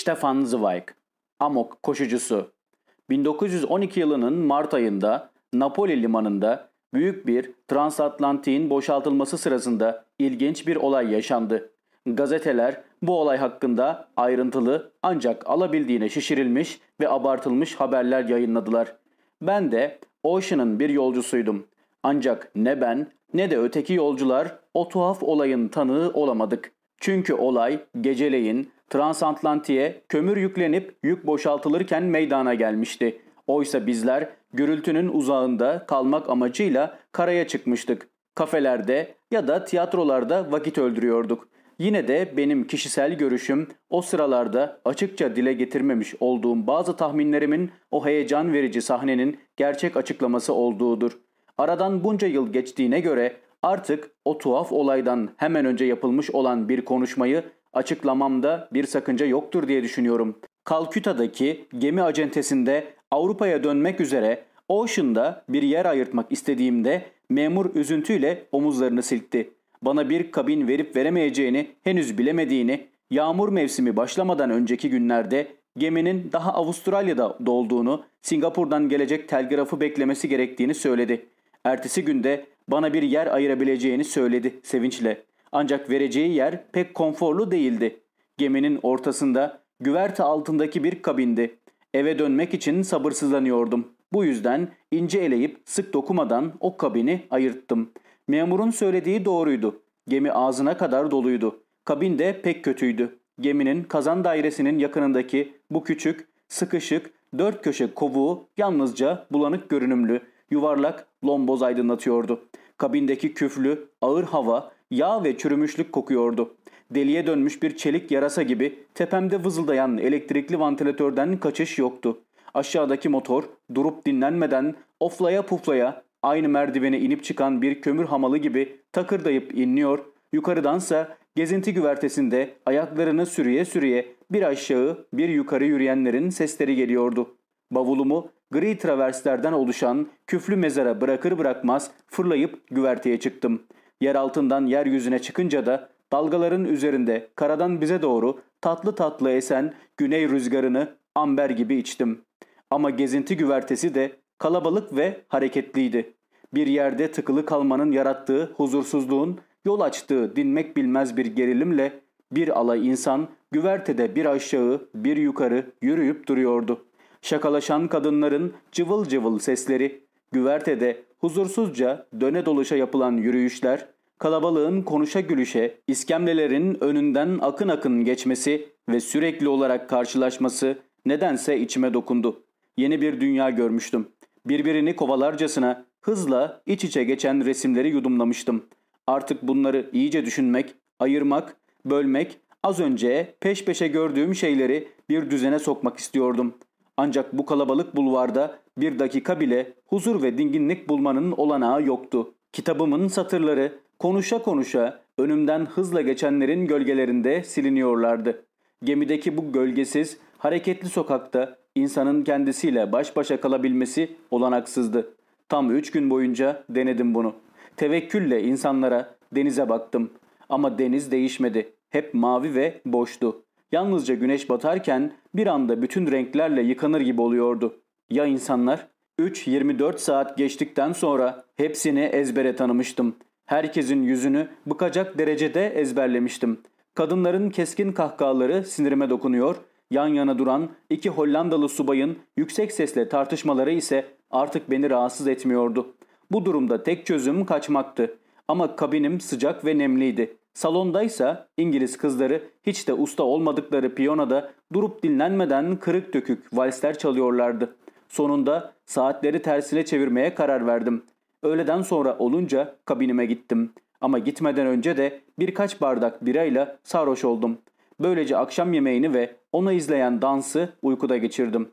Stefan Zweig Amok koşucusu 1912 yılının Mart ayında Napoli limanında büyük bir transatlantiğin boşaltılması sırasında ilginç bir olay yaşandı. Gazeteler bu olay hakkında ayrıntılı ancak alabildiğine şişirilmiş ve abartılmış haberler yayınladılar. Ben de Ocean'ın bir yolcusuydum. Ancak ne ben ne de öteki yolcular o tuhaf olayın tanığı olamadık. Çünkü olay geceleyin transatlantiğe kömür yüklenip yük boşaltılırken meydana gelmişti. Oysa bizler gürültünün uzağında kalmak amacıyla karaya çıkmıştık. Kafelerde ya da tiyatrolarda vakit öldürüyorduk. Yine de benim kişisel görüşüm o sıralarda açıkça dile getirmemiş olduğum bazı tahminlerimin o heyecan verici sahnenin gerçek açıklaması olduğudur. Aradan bunca yıl geçtiğine göre artık o tuhaf olaydan hemen önce yapılmış olan bir konuşmayı açıklamamda bir sakınca yoktur diye düşünüyorum. Kalküta'daki gemi acentesinde Avrupa'ya dönmek üzere Ocean'da bir yer ayırtmak istediğimde memur üzüntüyle omuzlarını silkti. Bana bir kabin verip veremeyeceğini henüz bilemediğini, yağmur mevsimi başlamadan önceki günlerde geminin daha Avustralya'da dolduğunu, Singapur'dan gelecek telgrafı beklemesi gerektiğini söyledi. Ertesi günde bana bir yer ayırabileceğini söyledi sevinçle. Ancak vereceği yer pek konforlu değildi. Geminin ortasında güverte altındaki bir kabindi. Eve dönmek için sabırsızlanıyordum. Bu yüzden ince eleyip sık dokumadan o kabini ayırttım. Memurun söylediği doğruydu. Gemi ağzına kadar doluydu. Kabin de pek kötüydü. Geminin kazan dairesinin yakınındaki bu küçük, sıkışık, dört köşe kovuğu yalnızca bulanık görünümlü, yuvarlak lomboz aydınlatıyordu. Kabindeki küflü, ağır hava, yağ ve çürümüşlük kokuyordu. Deliye dönmüş bir çelik yarasa gibi tepemde vızıldayan elektrikli vantilatörden kaçış yoktu. Aşağıdaki motor durup dinlenmeden oflaya puflaya aynı merdivene inip çıkan bir kömür hamalı gibi takırdayıp inliyor, yukarıdansa gezinti güvertesinde ayaklarını sürüye sürüye bir aşağı bir yukarı yürüyenlerin sesleri geliyordu. Bavulumu gri traverslerden oluşan küflü mezara bırakır bırakmaz fırlayıp güverteye çıktım. Yer altından yeryüzüne çıkınca da dalgaların üzerinde karadan bize doğru tatlı tatlı esen güney rüzgarını amber gibi içtim. Ama gezinti güvertesi de kalabalık ve hareketliydi. Bir yerde tıkılı kalmanın yarattığı huzursuzluğun yol açtığı dinmek bilmez bir gerilimle bir alay insan güvertede bir aşağı bir yukarı yürüyüp duruyordu. Şakalaşan kadınların cıvıl cıvıl sesleri, güvertede huzursuzca döne dolaşa yapılan yürüyüşler, kalabalığın konuşa gülüşe, iskemlelerin önünden akın akın geçmesi ve sürekli olarak karşılaşması nedense içime dokundu. Yeni bir dünya görmüştüm. Birbirini kovalarcasına hızla iç içe geçen resimleri yudumlamıştım. Artık bunları iyice düşünmek, ayırmak, bölmek, az önce peş peşe gördüğüm şeyleri bir düzene sokmak istiyordum. Ancak bu kalabalık bulvarda bir dakika bile huzur ve dinginlik bulmanın olanağı yoktu. Kitabımın satırları konuşa konuşa önümden hızla geçenlerin gölgelerinde siliniyorlardı. Gemideki bu gölgesiz, hareketli sokakta insanın kendisiyle baş başa kalabilmesi olanaksızdı. Tam üç gün boyunca denedim bunu. Tevekkülle insanlara, denize baktım. Ama deniz değişmedi. Hep mavi ve boştu. Yalnızca güneş batarken bir anda bütün renklerle yıkanır gibi oluyordu. Ya insanlar? 3-24 saat geçtikten sonra hepsini ezbere tanımıştım. Herkesin yüzünü bıkacak derecede ezberlemiştim. Kadınların keskin kahkahaları sinirime dokunuyor, yan yana duran iki Hollandalı subayın yüksek sesle tartışmaları ise artık beni rahatsız etmiyordu. Bu durumda tek çözüm kaçmaktı. Ama kabinim sıcak ve nemliydi. Salondaysa İngiliz kızları hiç de usta olmadıkları piyanoda durup dinlenmeden kırık dökük valsler çalıyorlardı. Sonunda saatleri tersine çevirmeye karar verdim. Öğleden sonra olunca kabinime gittim. Ama gitmeden önce de birkaç bardak birayla sarhoş oldum. Böylece akşam yemeğini ve onu izleyen dansı uykuda geçirdim.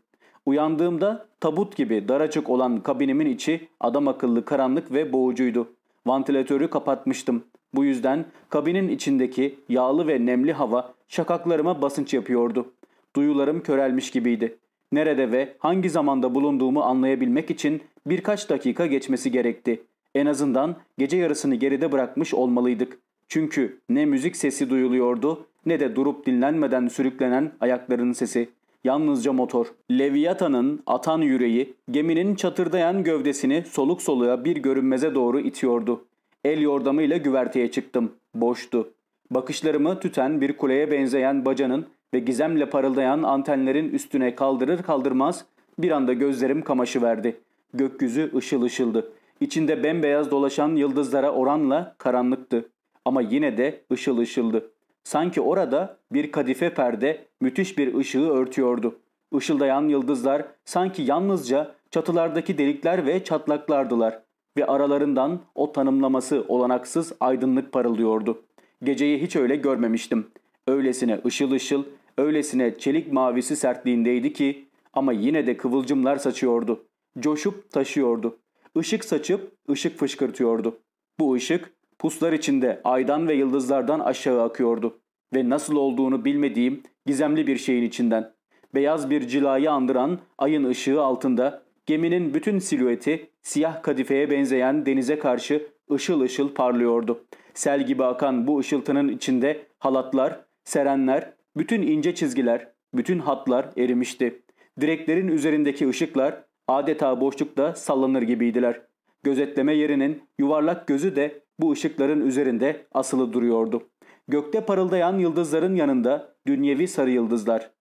Uyandığımda tabut gibi daracık olan kabinimin içi adam akıllı karanlık ve boğucuydu. Vantilatörü kapatmıştım. Bu yüzden kabinin içindeki yağlı ve nemli hava şakaklarıma basınç yapıyordu. Duyularım körelmiş gibiydi. Nerede ve hangi zamanda bulunduğumu anlayabilmek için birkaç dakika geçmesi gerekti. En azından gece yarısını geride bırakmış olmalıydık. Çünkü ne müzik sesi duyuluyordu ne de durup dinlenmeden sürüklenen ayaklarının sesi. Yalnızca motor. Leviathan'ın atan yüreği geminin çatırdayan gövdesini soluk soluğa bir görünmeze doğru itiyordu. El yordamıyla güverteye çıktım. Boştu. Bakışlarımı tüten bir kuleye benzeyen bacanın ve gizemle parıldayan antenlerin üstüne kaldırır kaldırmaz bir anda gözlerim kamaşı verdi. Gökyüzü ışıl ışıldı. İçinde bembeyaz dolaşan yıldızlara oranla karanlıktı. Ama yine de ışıl ışıldı. Sanki orada bir kadife perde müthiş bir ışığı örtüyordu. Işıldayan yıldızlar sanki yalnızca çatılardaki delikler ve çatlaklardılar ve aralarından o tanımlaması olanaksız aydınlık parıldıyordu. Geceyi hiç öyle görmemiştim. Öylesine ışıl ışıl, öylesine çelik mavisi sertliğindeydi ki ama yine de kıvılcımlar saçıyordu. Coşup taşıyordu. Işık saçıp ışık fışkırtıyordu. Bu ışık puslar içinde aydan ve yıldızlardan aşağı akıyordu. Ve nasıl olduğunu bilmediğim gizemli bir şeyin içinden. Beyaz bir cilayı andıran ayın ışığı altında geminin bütün silüeti siyah kadifeye benzeyen denize karşı ışıl ışıl parlıyordu. Sel gibi akan bu ışıltının içinde halatlar, serenler, bütün ince çizgiler, bütün hatlar erimişti. Direklerin üzerindeki ışıklar adeta boşlukta sallanır gibiydiler. Gözetleme yerinin yuvarlak gözü de bu ışıkların üzerinde asılı duruyordu. Gökte parıldayan yıldızların yanında dünyevi sarı yıldızlar.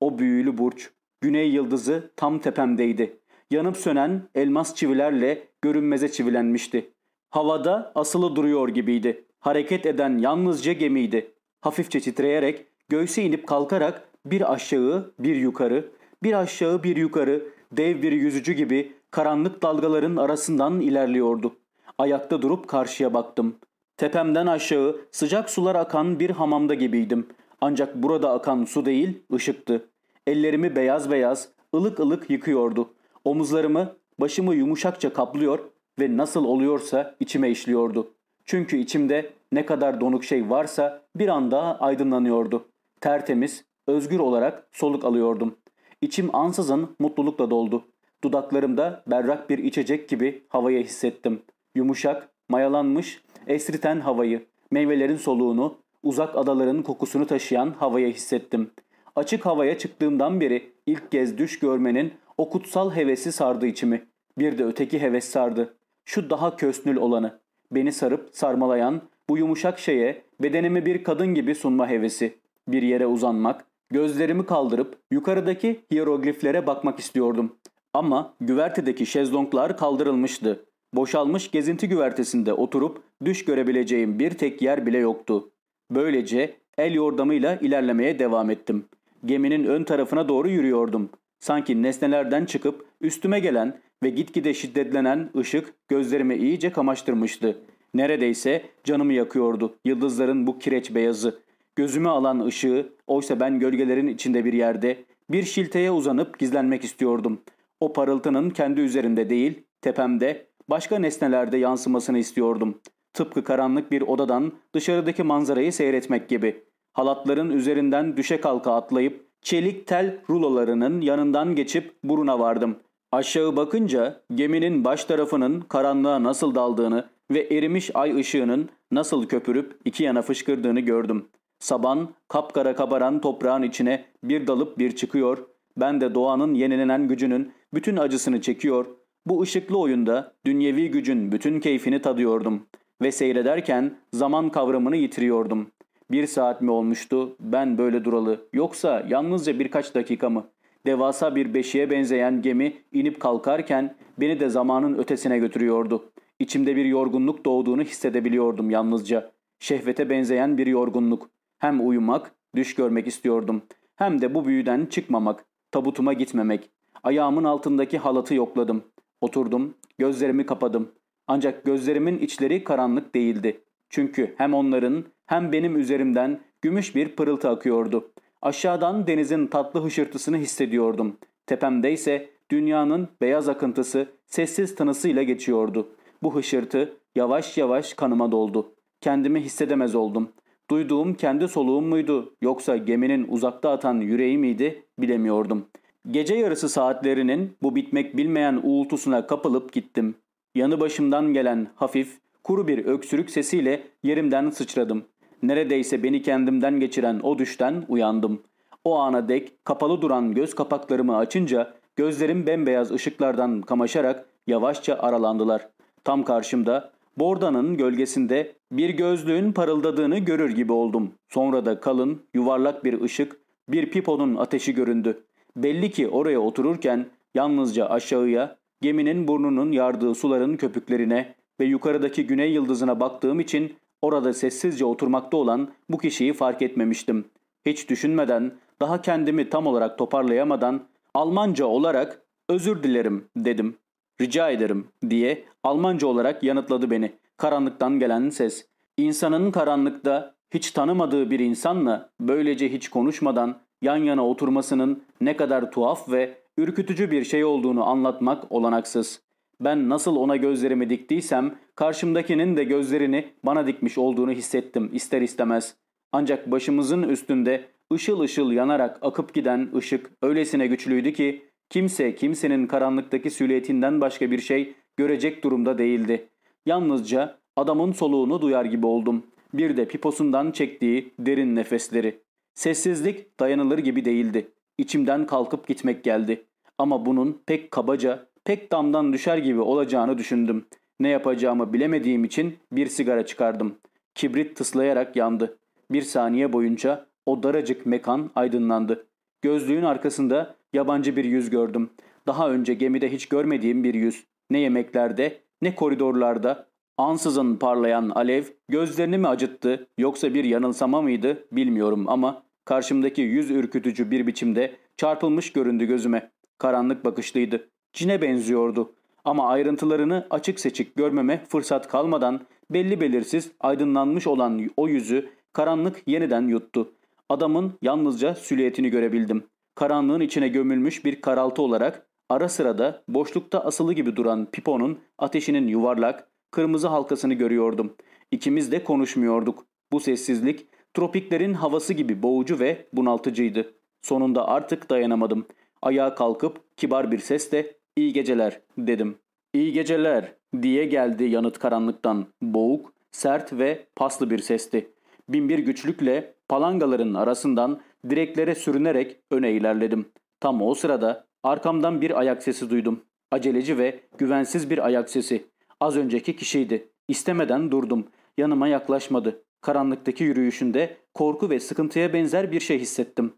O büyülü burç, güney yıldızı tam tepemdeydi. Yanıp sönen elmas çivilerle görünmeze çivilenmişti. Havada asılı duruyor gibiydi. Hareket eden yalnızca gemiydi. Hafifçe titreyerek, göğsü inip kalkarak bir aşağı bir yukarı, bir aşağı bir yukarı dev bir yüzücü gibi karanlık dalgaların arasından ilerliyordu. Ayakta durup karşıya baktım. Tepemden aşağı sıcak sular akan bir hamamda gibiydim. Ancak burada akan su değil, ışıktı. Ellerimi beyaz beyaz, ılık ılık yıkıyordu. Omuzlarımı, başımı yumuşakça kaplıyor ve nasıl oluyorsa içime işliyordu. Çünkü içimde ne kadar donuk şey varsa bir anda aydınlanıyordu. Tertemiz, özgür olarak soluk alıyordum. İçim ansızın mutlulukla doldu. Dudaklarımda berrak bir içecek gibi havayı hissettim. Yumuşak, mayalanmış, esriten havayı, meyvelerin soluğunu, uzak adaların kokusunu taşıyan havaya hissettim. Açık havaya çıktığımdan beri ilk kez düş görmenin o kutsal hevesi sardı içimi. Bir de öteki heves sardı. Şu daha kösnül olanı. Beni sarıp sarmalayan bu yumuşak şeye bedenimi bir kadın gibi sunma hevesi. Bir yere uzanmak, gözlerimi kaldırıp yukarıdaki hierogliflere bakmak istiyordum. Ama güvertedeki şezlonglar kaldırılmıştı. Boşalmış gezinti güvertesinde oturup düş görebileceğim bir tek yer bile yoktu. Böylece el yordamıyla ilerlemeye devam ettim. Geminin ön tarafına doğru yürüyordum. Sanki nesnelerden çıkıp üstüme gelen ve gitgide şiddetlenen ışık gözlerimi iyice kamaştırmıştı. Neredeyse canımı yakıyordu yıldızların bu kireç beyazı. Gözümü alan ışığı, oysa ben gölgelerin içinde bir yerde, bir şilteye uzanıp gizlenmek istiyordum. O parıltının kendi üzerinde değil, tepemde, başka nesnelerde yansımasını istiyordum. Tıpkı karanlık bir odadan dışarıdaki manzarayı seyretmek gibi. Halatların üzerinden düşe kalka atlayıp çelik tel rulolarının yanından geçip buruna vardım. Aşağı bakınca geminin baş tarafının karanlığa nasıl daldığını ve erimiş ay ışığının nasıl köpürüp iki yana fışkırdığını gördüm. Saban kapkara kabaran toprağın içine bir dalıp bir çıkıyor. Ben de doğanın yenilenen gücünün bütün acısını çekiyor. Bu ışıklı oyunda dünyevi gücün bütün keyfini tadıyordum. Ve seyrederken zaman kavramını yitiriyordum. Bir saat mi olmuştu ben böyle duralı yoksa yalnızca birkaç dakika mı? Devasa bir beşiğe benzeyen gemi inip kalkarken beni de zamanın ötesine götürüyordu. İçimde bir yorgunluk doğduğunu hissedebiliyordum yalnızca. Şehvete benzeyen bir yorgunluk. Hem uyumak, düş görmek istiyordum. Hem de bu büyüden çıkmamak, tabutuma gitmemek. Ayağımın altındaki halatı yokladım. Oturdum, gözlerimi kapadım. Ancak gözlerimin içleri karanlık değildi. Çünkü hem onların hem benim üzerimden gümüş bir pırıltı akıyordu. Aşağıdan denizin tatlı hışırtısını hissediyordum. Tepemde ise dünyanın beyaz akıntısı sessiz tınısıyla geçiyordu. Bu hışırtı yavaş yavaş kanıma doldu. Kendimi hissedemez oldum. Duyduğum kendi soluğum muydu yoksa geminin uzakta atan yüreği miydi bilemiyordum. Gece yarısı saatlerinin bu bitmek bilmeyen uğultusuna kapılıp gittim. Yanı başımdan gelen hafif, kuru bir öksürük sesiyle yerimden sıçradım. Neredeyse beni kendimden geçiren o düşten uyandım. O ana dek kapalı duran göz kapaklarımı açınca gözlerim bembeyaz ışıklardan kamaşarak yavaşça aralandılar. Tam karşımda bordanın gölgesinde bir gözlüğün parıldadığını görür gibi oldum. Sonra da kalın, yuvarlak bir ışık, bir piponun ateşi göründü. Belli ki oraya otururken yalnızca aşağıya, geminin burnunun yardığı suların köpüklerine ve yukarıdaki güney yıldızına baktığım için orada sessizce oturmakta olan bu kişiyi fark etmemiştim. Hiç düşünmeden, daha kendimi tam olarak toparlayamadan Almanca olarak özür dilerim dedim. Rica ederim diye Almanca olarak yanıtladı beni. Karanlıktan gelen ses. İnsanın karanlıkta hiç tanımadığı bir insanla böylece hiç konuşmadan yan yana oturmasının ne kadar tuhaf ve ürkütücü bir şey olduğunu anlatmak olanaksız. Ben nasıl ona gözlerimi diktiysem karşımdakinin de gözlerini bana dikmiş olduğunu hissettim ister istemez. Ancak başımızın üstünde ışıl ışıl yanarak akıp giden ışık öylesine güçlüydü ki kimse kimsenin karanlıktaki silüetinden başka bir şey görecek durumda değildi. Yalnızca adamın soluğunu duyar gibi oldum. Bir de piposundan çektiği derin nefesleri. Sessizlik dayanılır gibi değildi. İçimden kalkıp gitmek geldi. Ama bunun pek kabaca, pek damdan düşer gibi olacağını düşündüm. Ne yapacağımı bilemediğim için bir sigara çıkardım. Kibrit tıslayarak yandı. Bir saniye boyunca o daracık mekan aydınlandı. Gözlüğün arkasında yabancı bir yüz gördüm. Daha önce gemide hiç görmediğim bir yüz. Ne yemeklerde ne koridorlarda ansızın parlayan alev gözlerini mi acıttı yoksa bir yanılsama mıydı bilmiyorum ama karşımdaki yüz ürkütücü bir biçimde çarpılmış göründü gözüme. Karanlık bakışlıydı. Cine benziyordu. Ama ayrıntılarını açık seçik görmeme fırsat kalmadan belli belirsiz aydınlanmış olan o yüzü karanlık yeniden yuttu. Adamın yalnızca süliyetini görebildim. Karanlığın içine gömülmüş bir karaltı olarak ara sırada boşlukta asılı gibi duran piponun ateşinin yuvarlak, kırmızı halkasını görüyordum. İkimiz de konuşmuyorduk. Bu sessizlik tropiklerin havası gibi boğucu ve bunaltıcıydı. Sonunda artık dayanamadım. Ayağa kalkıp kibar bir sesle iyi geceler dedim. İyi geceler diye geldi yanıt karanlıktan. Boğuk, sert ve paslı bir sesti. Binbir güçlükle palangaların arasından direklere sürünerek öne ilerledim. Tam o sırada arkamdan bir ayak sesi duydum. Aceleci ve güvensiz bir ayak sesi. Az önceki kişiydi. İstemeden durdum. Yanıma yaklaşmadı. Karanlıktaki yürüyüşünde korku ve sıkıntıya benzer bir şey hissettim.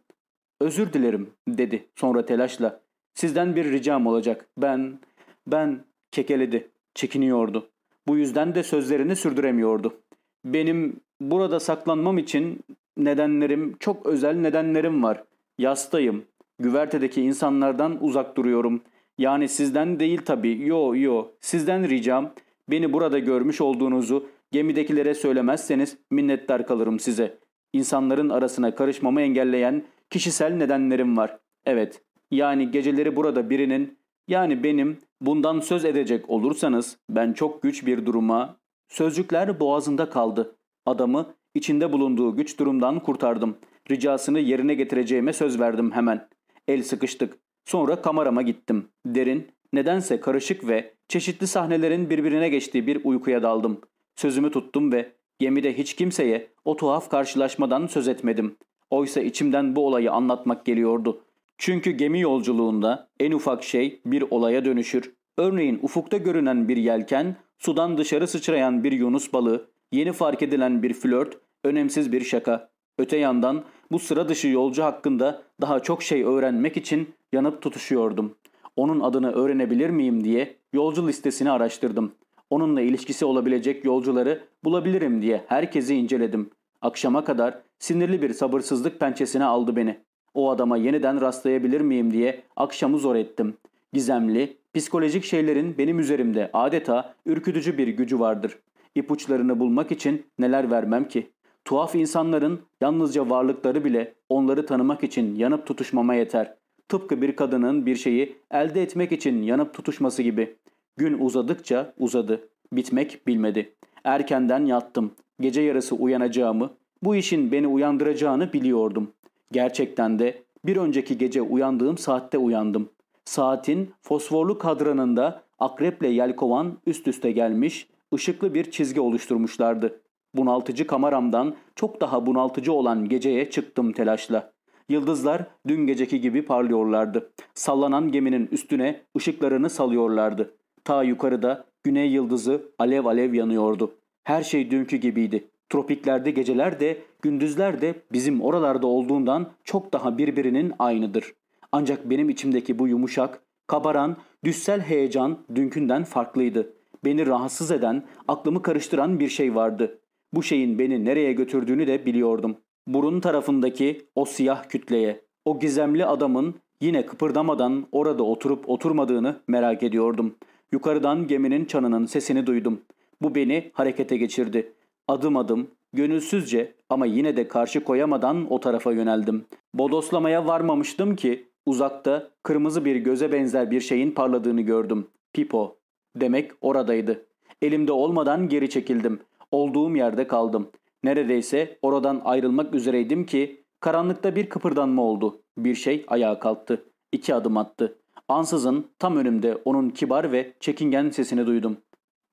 Özür dilerim dedi sonra telaşla. Sizden bir ricam olacak. Ben, ben kekeledi. Çekiniyordu. Bu yüzden de sözlerini sürdüremiyordu. Benim burada saklanmam için nedenlerim, çok özel nedenlerim var. Yastayım. Güvertedeki insanlardan uzak duruyorum. Yani sizden değil tabii. Yo yo. Sizden ricam beni burada görmüş olduğunuzu gemidekilere söylemezseniz minnettar kalırım size. İnsanların arasına karışmamı engelleyen kişisel nedenlerim var. Evet. Yani geceleri burada birinin yani benim bundan söz edecek olursanız ben çok güç bir duruma sözcükler boğazında kaldı. Adamı içinde bulunduğu güç durumdan kurtardım. Ricasını yerine getireceğime söz verdim hemen. El sıkıştık. Sonra kamerama gittim. Derin, nedense karışık ve çeşitli sahnelerin birbirine geçtiği bir uykuya daldım. Sözümü tuttum ve gemide hiç kimseye o tuhaf karşılaşmadan söz etmedim. Oysa içimden bu olayı anlatmak geliyordu. Çünkü gemi yolculuğunda en ufak şey bir olaya dönüşür. Örneğin ufukta görünen bir yelken, sudan dışarı sıçrayan bir yunus balığı, yeni fark edilen bir flört, önemsiz bir şaka. Öte yandan bu sıra dışı yolcu hakkında daha çok şey öğrenmek için yanıp tutuşuyordum. Onun adını öğrenebilir miyim diye yolcu listesini araştırdım. Onunla ilişkisi olabilecek yolcuları bulabilirim diye herkesi inceledim. Akşama kadar sinirli bir sabırsızlık pençesine aldı beni. O adama yeniden rastlayabilir miyim diye akşamı zor ettim. Gizemli, psikolojik şeylerin benim üzerimde adeta ürkütücü bir gücü vardır. İpuçlarını bulmak için neler vermem ki? Tuhaf insanların yalnızca varlıkları bile onları tanımak için yanıp tutuşmama yeter. Tıpkı bir kadının bir şeyi elde etmek için yanıp tutuşması gibi. Gün uzadıkça uzadı. Bitmek bilmedi. Erkenden yattım. Gece yarısı uyanacağımı, bu işin beni uyandıracağını biliyordum. Gerçekten de bir önceki gece uyandığım saatte uyandım. Saatin fosforlu kadranında akreple yelkovan üst üste gelmiş, ışıklı bir çizgi oluşturmuşlardı. Bunaltıcı kameramdan çok daha bunaltıcı olan geceye çıktım telaşla. Yıldızlar dün geceki gibi parlıyorlardı. Sallanan geminin üstüne ışıklarını salıyorlardı. Ta yukarıda güney yıldızı alev alev yanıyordu. Her şey dünkü gibiydi. Tropiklerde geceler de gündüzler de bizim oralarda olduğundan çok daha birbirinin aynıdır. Ancak benim içimdeki bu yumuşak, kabaran, düssel heyecan dünkünden farklıydı. Beni rahatsız eden, aklımı karıştıran bir şey vardı. Bu şeyin beni nereye götürdüğünü de biliyordum. Burun tarafındaki o siyah kütleye, o gizemli adamın yine kıpırdamadan orada oturup oturmadığını merak ediyordum. Yukarıdan geminin çanının sesini duydum. Bu beni harekete geçirdi. Adım adım, gönülsüzce ama yine de karşı koyamadan o tarafa yöneldim. Bodoslamaya varmamıştım ki uzakta kırmızı bir göze benzer bir şeyin parladığını gördüm. Pipo. Demek oradaydı. Elimde olmadan geri çekildim. Olduğum yerde kaldım. Neredeyse oradan ayrılmak üzereydim ki karanlıkta bir kıpırdanma oldu. Bir şey ayağa kalktı. İki adım attı. Ansızın tam önümde onun kibar ve çekingen sesini duydum.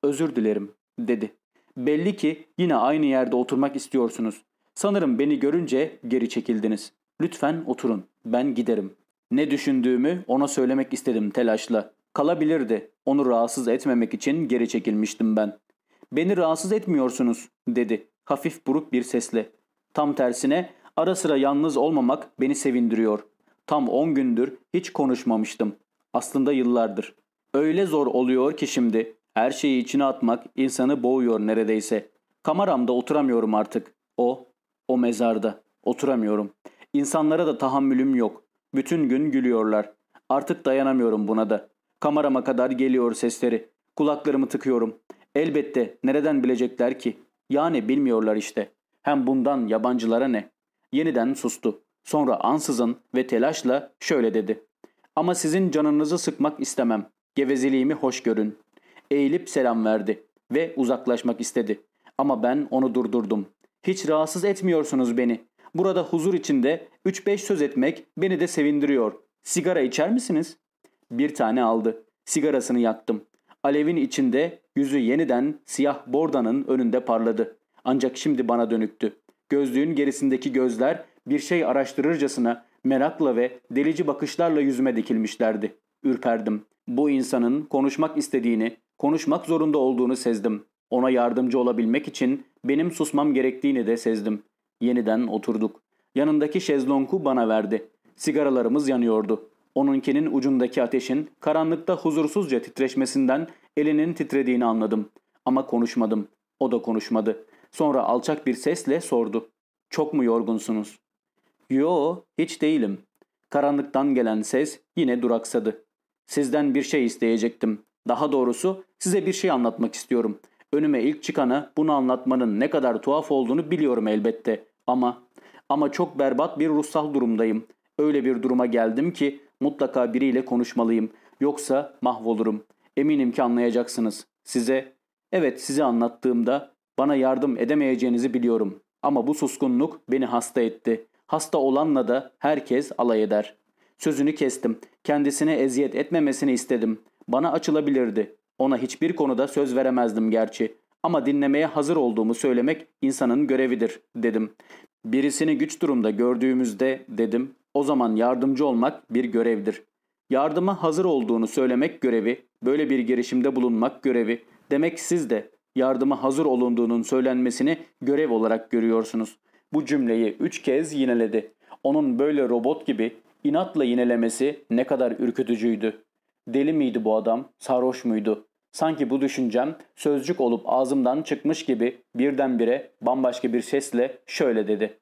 Özür dilerim dedi. Belli ki yine aynı yerde oturmak istiyorsunuz. Sanırım beni görünce geri çekildiniz. Lütfen oturun. Ben giderim. Ne düşündüğümü ona söylemek istedim telaşla. Kalabilirdi. Onu rahatsız etmemek için geri çekilmiştim ben. Beni rahatsız etmiyorsunuz dedi hafif buruk bir sesle. Tam tersine ara sıra yalnız olmamak beni sevindiriyor. Tam on gündür hiç konuşmamıştım. Aslında yıllardır. Öyle zor oluyor ki şimdi. Her şeyi içine atmak insanı boğuyor neredeyse. Kameramda oturamıyorum artık. O, o mezarda. Oturamıyorum. İnsanlara da tahammülüm yok. Bütün gün gülüyorlar. Artık dayanamıyorum buna da. Kamerama kadar geliyor sesleri. Kulaklarımı tıkıyorum. Elbette nereden bilecekler ki? Yani bilmiyorlar işte. Hem bundan yabancılara ne? Yeniden sustu. Sonra ansızın ve telaşla şöyle dedi. Ama sizin canınızı sıkmak istemem. Gevezeliğimi hoş görün. Eğilip selam verdi ve uzaklaşmak istedi. Ama ben onu durdurdum. Hiç rahatsız etmiyorsunuz beni. Burada huzur içinde 3-5 söz etmek beni de sevindiriyor. Sigara içer misiniz? Bir tane aldı. Sigarasını yaktım. Alevin içinde yüzü yeniden siyah bordanın önünde parladı. Ancak şimdi bana dönüktü. Gözlüğün gerisindeki gözler bir şey araştırırcasına merakla ve delici bakışlarla yüzüme dikilmişlerdi. Ürperdim. Bu insanın konuşmak istediğini, konuşmak zorunda olduğunu sezdim. Ona yardımcı olabilmek için benim susmam gerektiğini de sezdim. Yeniden oturduk. Yanındaki şezlongu bana verdi. Sigaralarımız yanıyordu. Onunkinin ucundaki ateşin karanlıkta huzursuzca titreşmesinden elinin titrediğini anladım. Ama konuşmadım. O da konuşmadı. Sonra alçak bir sesle sordu. Çok mu yorgunsunuz? Yo, hiç değilim. Karanlıktan gelen ses yine duraksadı. Sizden bir şey isteyecektim. Daha doğrusu size bir şey anlatmak istiyorum. Önüme ilk çıkana bunu anlatmanın ne kadar tuhaf olduğunu biliyorum elbette. Ama ama çok berbat bir ruhsal durumdayım. Öyle bir duruma geldim ki mutlaka biriyle konuşmalıyım. Yoksa mahvolurum. Eminim ki anlayacaksınız. Size, evet size anlattığımda bana yardım edemeyeceğinizi biliyorum. Ama bu suskunluk beni hasta etti. Hasta olanla da herkes alay eder. Sözünü kestim. Kendisine eziyet etmemesini istedim. Bana açılabilirdi. Ona hiçbir konuda söz veremezdim gerçi. Ama dinlemeye hazır olduğumu söylemek insanın görevidir dedim. Birisini güç durumda gördüğümüzde dedim o zaman yardımcı olmak bir görevdir. Yardıma hazır olduğunu söylemek görevi, böyle bir girişimde bulunmak görevi. Demek siz de yardıma hazır olunduğunun söylenmesini görev olarak görüyorsunuz. Bu cümleyi üç kez yineledi. Onun böyle robot gibi inatla yinelemesi ne kadar ürkütücüydü. Deli miydi bu adam, sarhoş muydu? Sanki bu düşüncem sözcük olup ağzımdan çıkmış gibi birdenbire bambaşka bir sesle şöyle dedi.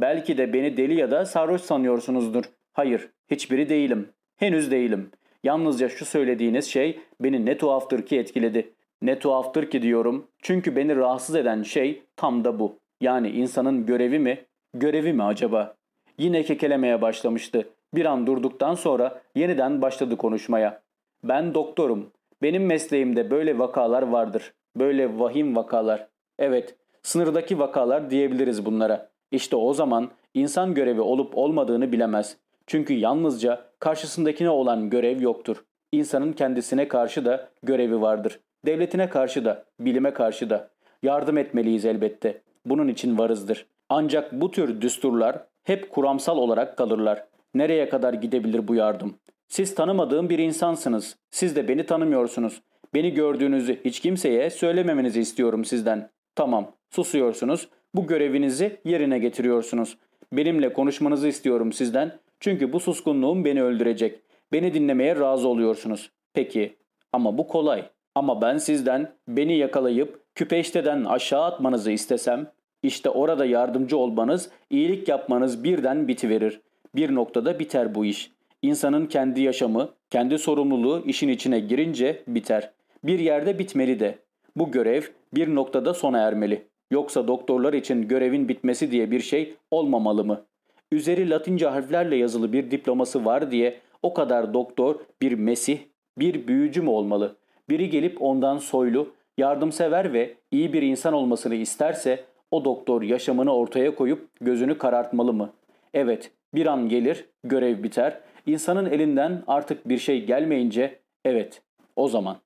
Belki de beni deli ya da sarhoş sanıyorsunuzdur. Hayır, hiçbiri değilim. Henüz değilim. Yalnızca şu söylediğiniz şey beni ne tuhaftır ki etkiledi. Ne tuhaftır ki diyorum. Çünkü beni rahatsız eden şey tam da bu. Yani insanın görevi mi? Görevi mi acaba? Yine kekelemeye başlamıştı. Bir an durduktan sonra yeniden başladı konuşmaya. Ben doktorum. Benim mesleğimde böyle vakalar vardır. Böyle vahim vakalar. Evet, sınırdaki vakalar diyebiliriz bunlara. İşte o zaman insan görevi olup olmadığını bilemez. Çünkü yalnızca karşısındakine olan görev yoktur. İnsanın kendisine karşı da görevi vardır. Devletine karşı da, bilime karşı da. Yardım etmeliyiz elbette. Bunun için varızdır. Ancak bu tür düsturlar hep kuramsal olarak kalırlar. Nereye kadar gidebilir bu yardım? Siz tanımadığım bir insansınız. Siz de beni tanımıyorsunuz. Beni gördüğünüzü hiç kimseye söylememenizi istiyorum sizden. Tamam, susuyorsunuz. Bu görevinizi yerine getiriyorsunuz. Benimle konuşmanızı istiyorum sizden. Çünkü bu suskunluğum beni öldürecek. Beni dinlemeye razı oluyorsunuz. Peki, ama bu kolay. Ama ben sizden beni yakalayıp küpeşteden aşağı atmanızı istesem, işte orada yardımcı olmanız, iyilik yapmanız birden bitiverir. Bir noktada biter bu iş. İnsanın kendi yaşamı, kendi sorumluluğu işin içine girince biter. Bir yerde bitmeli de. Bu görev bir noktada sona ermeli. Yoksa doktorlar için görevin bitmesi diye bir şey olmamalı mı? Üzeri latince harflerle yazılı bir diploması var diye o kadar doktor bir mesih, bir büyücü mü olmalı? Biri gelip ondan soylu, yardımsever ve iyi bir insan olmasını isterse o doktor yaşamını ortaya koyup gözünü karartmalı mı? Evet, bir an gelir, görev biter. İnsanın elinden artık bir şey gelmeyince evet, o zaman.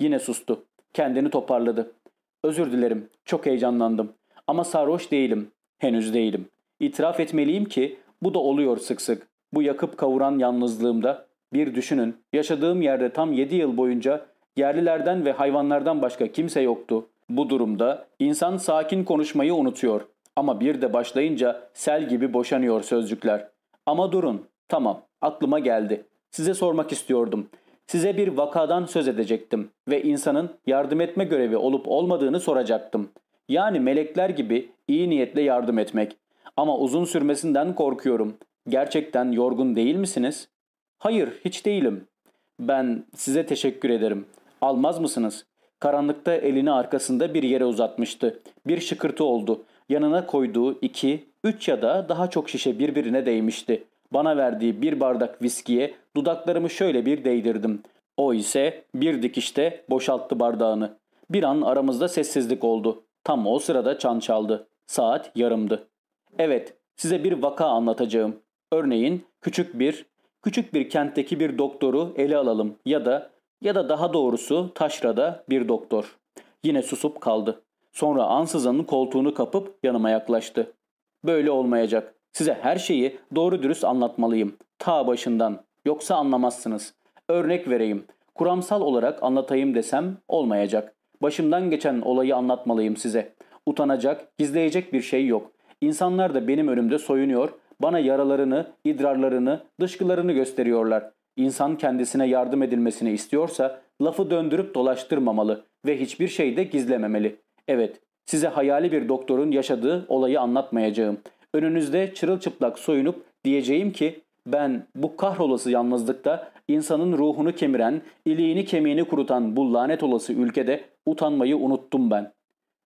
Yine sustu. Kendini toparladı. Özür dilerim, çok heyecanlandım. Ama sarhoş değilim, henüz değilim. İtiraf etmeliyim ki bu da oluyor sık sık. Bu yakıp kavuran yalnızlığımda bir düşünün, yaşadığım yerde tam 7 yıl boyunca yerlilerden ve hayvanlardan başka kimse yoktu. Bu durumda insan sakin konuşmayı unutuyor. Ama bir de başlayınca sel gibi boşanıyor sözcükler. Ama durun, tamam, aklıma geldi. Size sormak istiyordum. Size bir vakadan söz edecektim ve insanın yardım etme görevi olup olmadığını soracaktım. Yani melekler gibi iyi niyetle yardım etmek. Ama uzun sürmesinden korkuyorum. Gerçekten yorgun değil misiniz? Hayır, hiç değilim. Ben size teşekkür ederim. Almaz mısınız? Karanlıkta elini arkasında bir yere uzatmıştı. Bir şıkırtı oldu. Yanına koyduğu iki, üç ya da daha çok şişe birbirine değmişti. Bana verdiği bir bardak viskiye dudaklarımı şöyle bir değdirdim. O ise bir dikişte boşalttı bardağını. Bir an aramızda sessizlik oldu. Tam o sırada çan çaldı. Saat yarımdı. Evet, size bir vaka anlatacağım. Örneğin küçük bir, küçük bir kentteki bir doktoru ele alalım ya da ya da daha doğrusu taşrada bir doktor. Yine susup kaldı. Sonra ansızın koltuğunu kapıp yanıma yaklaştı. Böyle olmayacak. Size her şeyi doğru dürüst anlatmalıyım. Ta başından. Yoksa anlamazsınız. Örnek vereyim. Kuramsal olarak anlatayım desem olmayacak. Başımdan geçen olayı anlatmalıyım size. Utanacak, gizleyecek bir şey yok. İnsanlar da benim önümde soyunuyor, bana yaralarını, idrarlarını, dışkılarını gösteriyorlar. İnsan kendisine yardım edilmesini istiyorsa lafı döndürüp dolaştırmamalı ve hiçbir şey de gizlememeli. Evet, size hayali bir doktorun yaşadığı olayı anlatmayacağım. Önünüzde çırılçıplak soyunup diyeceğim ki ben bu kahrolası yalnızlıkta insanın ruhunu kemiren, iliğini kemiğini kurutan bu lanet olası ülkede utanmayı unuttum ben.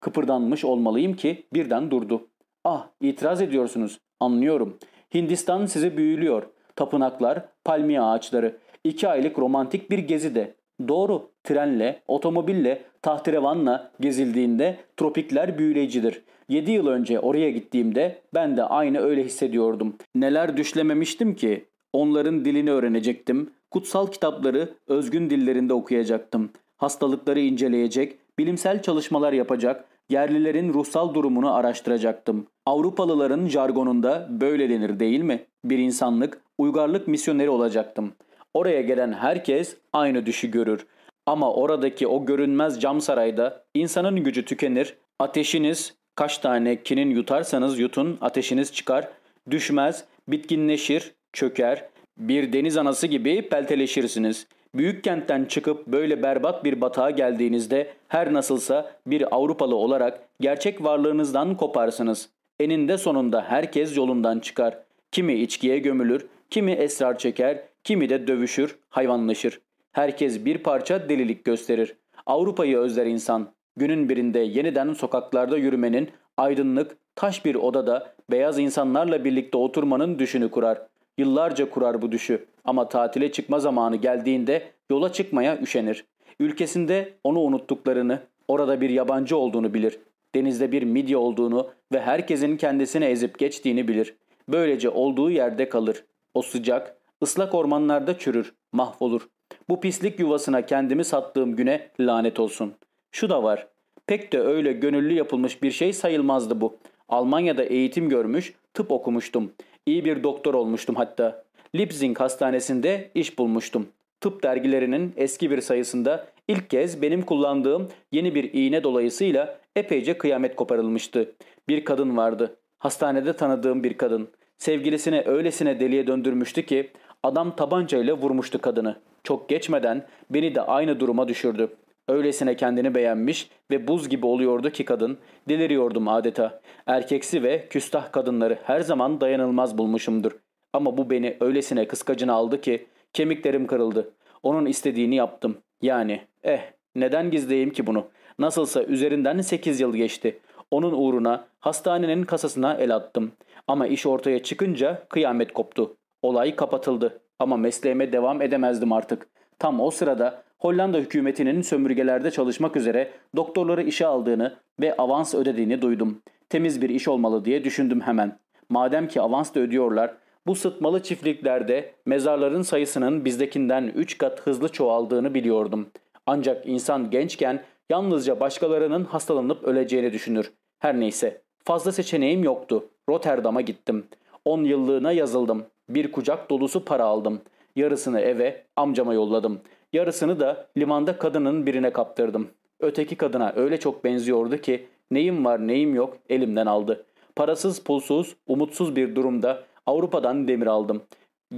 Kıpırdanmış olmalıyım ki birden durdu. Ah itiraz ediyorsunuz. Anlıyorum. Hindistan sizi büyülüyor. Tapınaklar, palmiye ağaçları. iki aylık romantik bir gezi de. Doğru, trenle, otomobille, tahterevanla gezildiğinde tropikler büyüleyicidir. 7 yıl önce oraya gittiğimde ben de aynı öyle hissediyordum. Neler düşlememiştim ki? Onların dilini öğrenecektim. Kutsal kitapları özgün dillerinde okuyacaktım. Hastalıkları inceleyecek, bilimsel çalışmalar yapacak, yerlilerin ruhsal durumunu araştıracaktım. Avrupalıların jargonunda böyle denir değil mi? Bir insanlık, uygarlık misyoneri olacaktım. Oraya gelen herkes aynı düşü görür. Ama oradaki o görünmez cam sarayda insanın gücü tükenir, ateşiniz kaç tane kinin yutarsanız yutun ateşiniz çıkar, düşmez, bitkinleşir, çöker, bir deniz anası gibi pelteleşirsiniz. Büyük kentten çıkıp böyle berbat bir batağa geldiğinizde her nasılsa bir Avrupalı olarak gerçek varlığınızdan koparsınız. Eninde sonunda herkes yolundan çıkar. Kimi içkiye gömülür, kimi esrar çeker, kimi de dövüşür, hayvanlaşır. Herkes bir parça delilik gösterir. Avrupa'yı özler insan. Günün birinde yeniden sokaklarda yürümenin, aydınlık, taş bir odada beyaz insanlarla birlikte oturmanın düşünü kurar. Yıllarca kurar bu düşü ama tatile çıkma zamanı geldiğinde yola çıkmaya üşenir. Ülkesinde onu unuttuklarını, orada bir yabancı olduğunu bilir. Denizde bir midye olduğunu ve herkesin kendisine ezip geçtiğini bilir. Böylece olduğu yerde kalır. O sıcak, ıslak ormanlarda çürür, mahvolur. Bu pislik yuvasına kendimi sattığım güne lanet olsun. Şu da var. Pek de öyle gönüllü yapılmış bir şey sayılmazdı bu. Almanya'da eğitim görmüş, tıp okumuştum. İyi bir doktor olmuştum hatta. Leipzig hastanesinde iş bulmuştum. Tıp dergilerinin eski bir sayısında ilk kez benim kullandığım yeni bir iğne dolayısıyla epeyce kıyamet koparılmıştı. Bir kadın vardı. Hastanede tanıdığım bir kadın. Sevgilisine öylesine deliye döndürmüştü ki adam tabancayla vurmuştu kadını. Çok geçmeden beni de aynı duruma düşürdü. Öylesine kendini beğenmiş ve buz gibi oluyordu ki kadın. Deliriyordum adeta. Erkeksi ve küstah kadınları her zaman dayanılmaz bulmuşumdur. Ama bu beni öylesine kıskacına aldı ki kemiklerim kırıldı. Onun istediğini yaptım. Yani eh neden gizleyeyim ki bunu? Nasılsa üzerinden 8 yıl geçti. Onun uğruna hastanenin kasasına el attım. Ama iş ortaya çıkınca kıyamet koptu. Olay kapatıldı. Ama mesleğime devam edemezdim artık. Tam o sırada Hollanda hükümetinin sömürgelerde çalışmak üzere doktorları işe aldığını ve avans ödediğini duydum. Temiz bir iş olmalı diye düşündüm hemen. Madem ki avans da ödüyorlar, bu sıtmalı çiftliklerde mezarların sayısının bizdekinden 3 kat hızlı çoğaldığını biliyordum. Ancak insan gençken yalnızca başkalarının hastalanıp öleceğini düşünür. Her neyse, fazla seçeneğim yoktu. Rotterdam'a gittim. 10 yıllığına yazıldım. Bir kucak dolusu para aldım. Yarısını eve, amcama yolladım. Yarısını da limanda kadının birine kaptırdım. Öteki kadına öyle çok benziyordu ki neyim var neyim yok elimden aldı. Parasız pulsuz, umutsuz bir durumda Avrupa'dan demir aldım.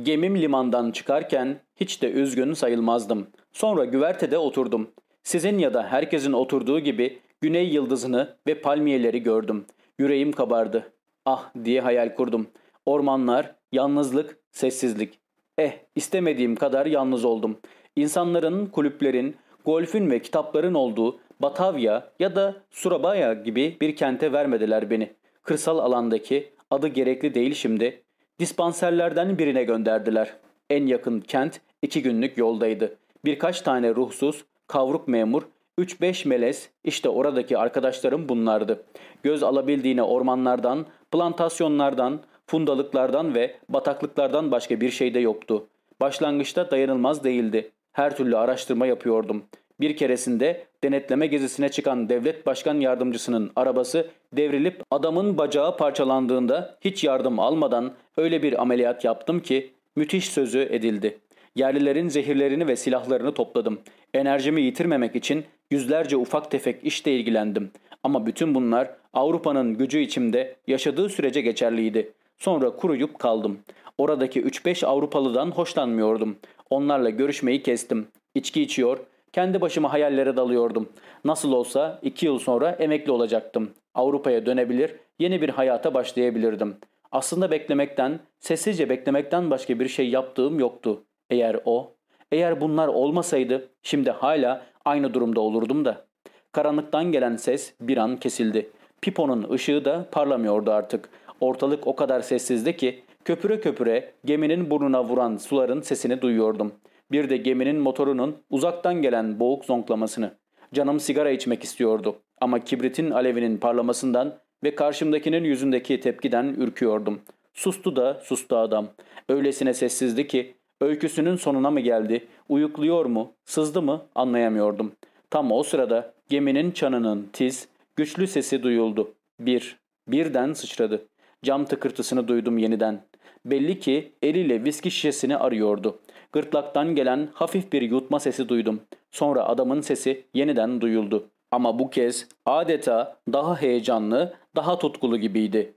Gemim limandan çıkarken hiç de üzgün sayılmazdım. Sonra güvertede oturdum. Sizin ya da herkesin oturduğu gibi güney yıldızını ve palmiyeleri gördüm. Yüreğim kabardı. Ah diye hayal kurdum. Ormanlar, yalnızlık, sessizlik. Eh istemediğim kadar yalnız oldum. İnsanların, kulüplerin, golfün ve kitapların olduğu Batavia ya da Surabaya gibi bir kente vermediler beni. Kırsal alandaki adı gerekli değil şimdi. Dispanserlerden birine gönderdiler. En yakın kent iki günlük yoldaydı. Birkaç tane ruhsuz, kavruk memur, 3-5 melez işte oradaki arkadaşlarım bunlardı. Göz alabildiğine ormanlardan, plantasyonlardan, fundalıklardan ve bataklıklardan başka bir şey de yoktu. Başlangıçta dayanılmaz değildi. Her türlü araştırma yapıyordum. Bir keresinde denetleme gezisine çıkan devlet başkan yardımcısının arabası devrilip adamın bacağı parçalandığında hiç yardım almadan öyle bir ameliyat yaptım ki müthiş sözü edildi. Yerlilerin zehirlerini ve silahlarını topladım. Enerjimi yitirmemek için yüzlerce ufak tefek işte ilgilendim. Ama bütün bunlar Avrupa'nın gücü içimde yaşadığı sürece geçerliydi. Sonra kuruyup kaldım. Oradaki 3-5 Avrupalıdan hoşlanmıyordum. Onlarla görüşmeyi kestim. İçki içiyor, kendi başıma hayallere dalıyordum. Nasıl olsa 2 yıl sonra emekli olacaktım. Avrupa'ya dönebilir, yeni bir hayata başlayabilirdim. Aslında beklemekten, sessizce beklemekten başka bir şey yaptığım yoktu. Eğer o, eğer bunlar olmasaydı şimdi hala aynı durumda olurdum da. Karanlıktan gelen ses bir an kesildi. Pipo'nun ışığı da parlamıyordu artık. Ortalık o kadar sessizdi ki köpüre köpüre geminin burnuna vuran suların sesini duyuyordum. Bir de geminin motorunun uzaktan gelen boğuk zonklamasını. Canım sigara içmek istiyordu ama kibritin alevinin parlamasından ve karşımdakinin yüzündeki tepkiden ürküyordum. Sustu da sustu adam. Öylesine sessizdi ki öyküsünün sonuna mı geldi, uyukluyor mu, sızdı mı anlayamıyordum. Tam o sırada geminin çanının tiz, güçlü sesi duyuldu. Bir, birden sıçradı. Cam tıkırtısını duydum yeniden. Belli ki eliyle viski şişesini arıyordu. Gırtlaktan gelen hafif bir yutma sesi duydum. Sonra adamın sesi yeniden duyuldu. Ama bu kez adeta daha heyecanlı, daha tutkulu gibiydi.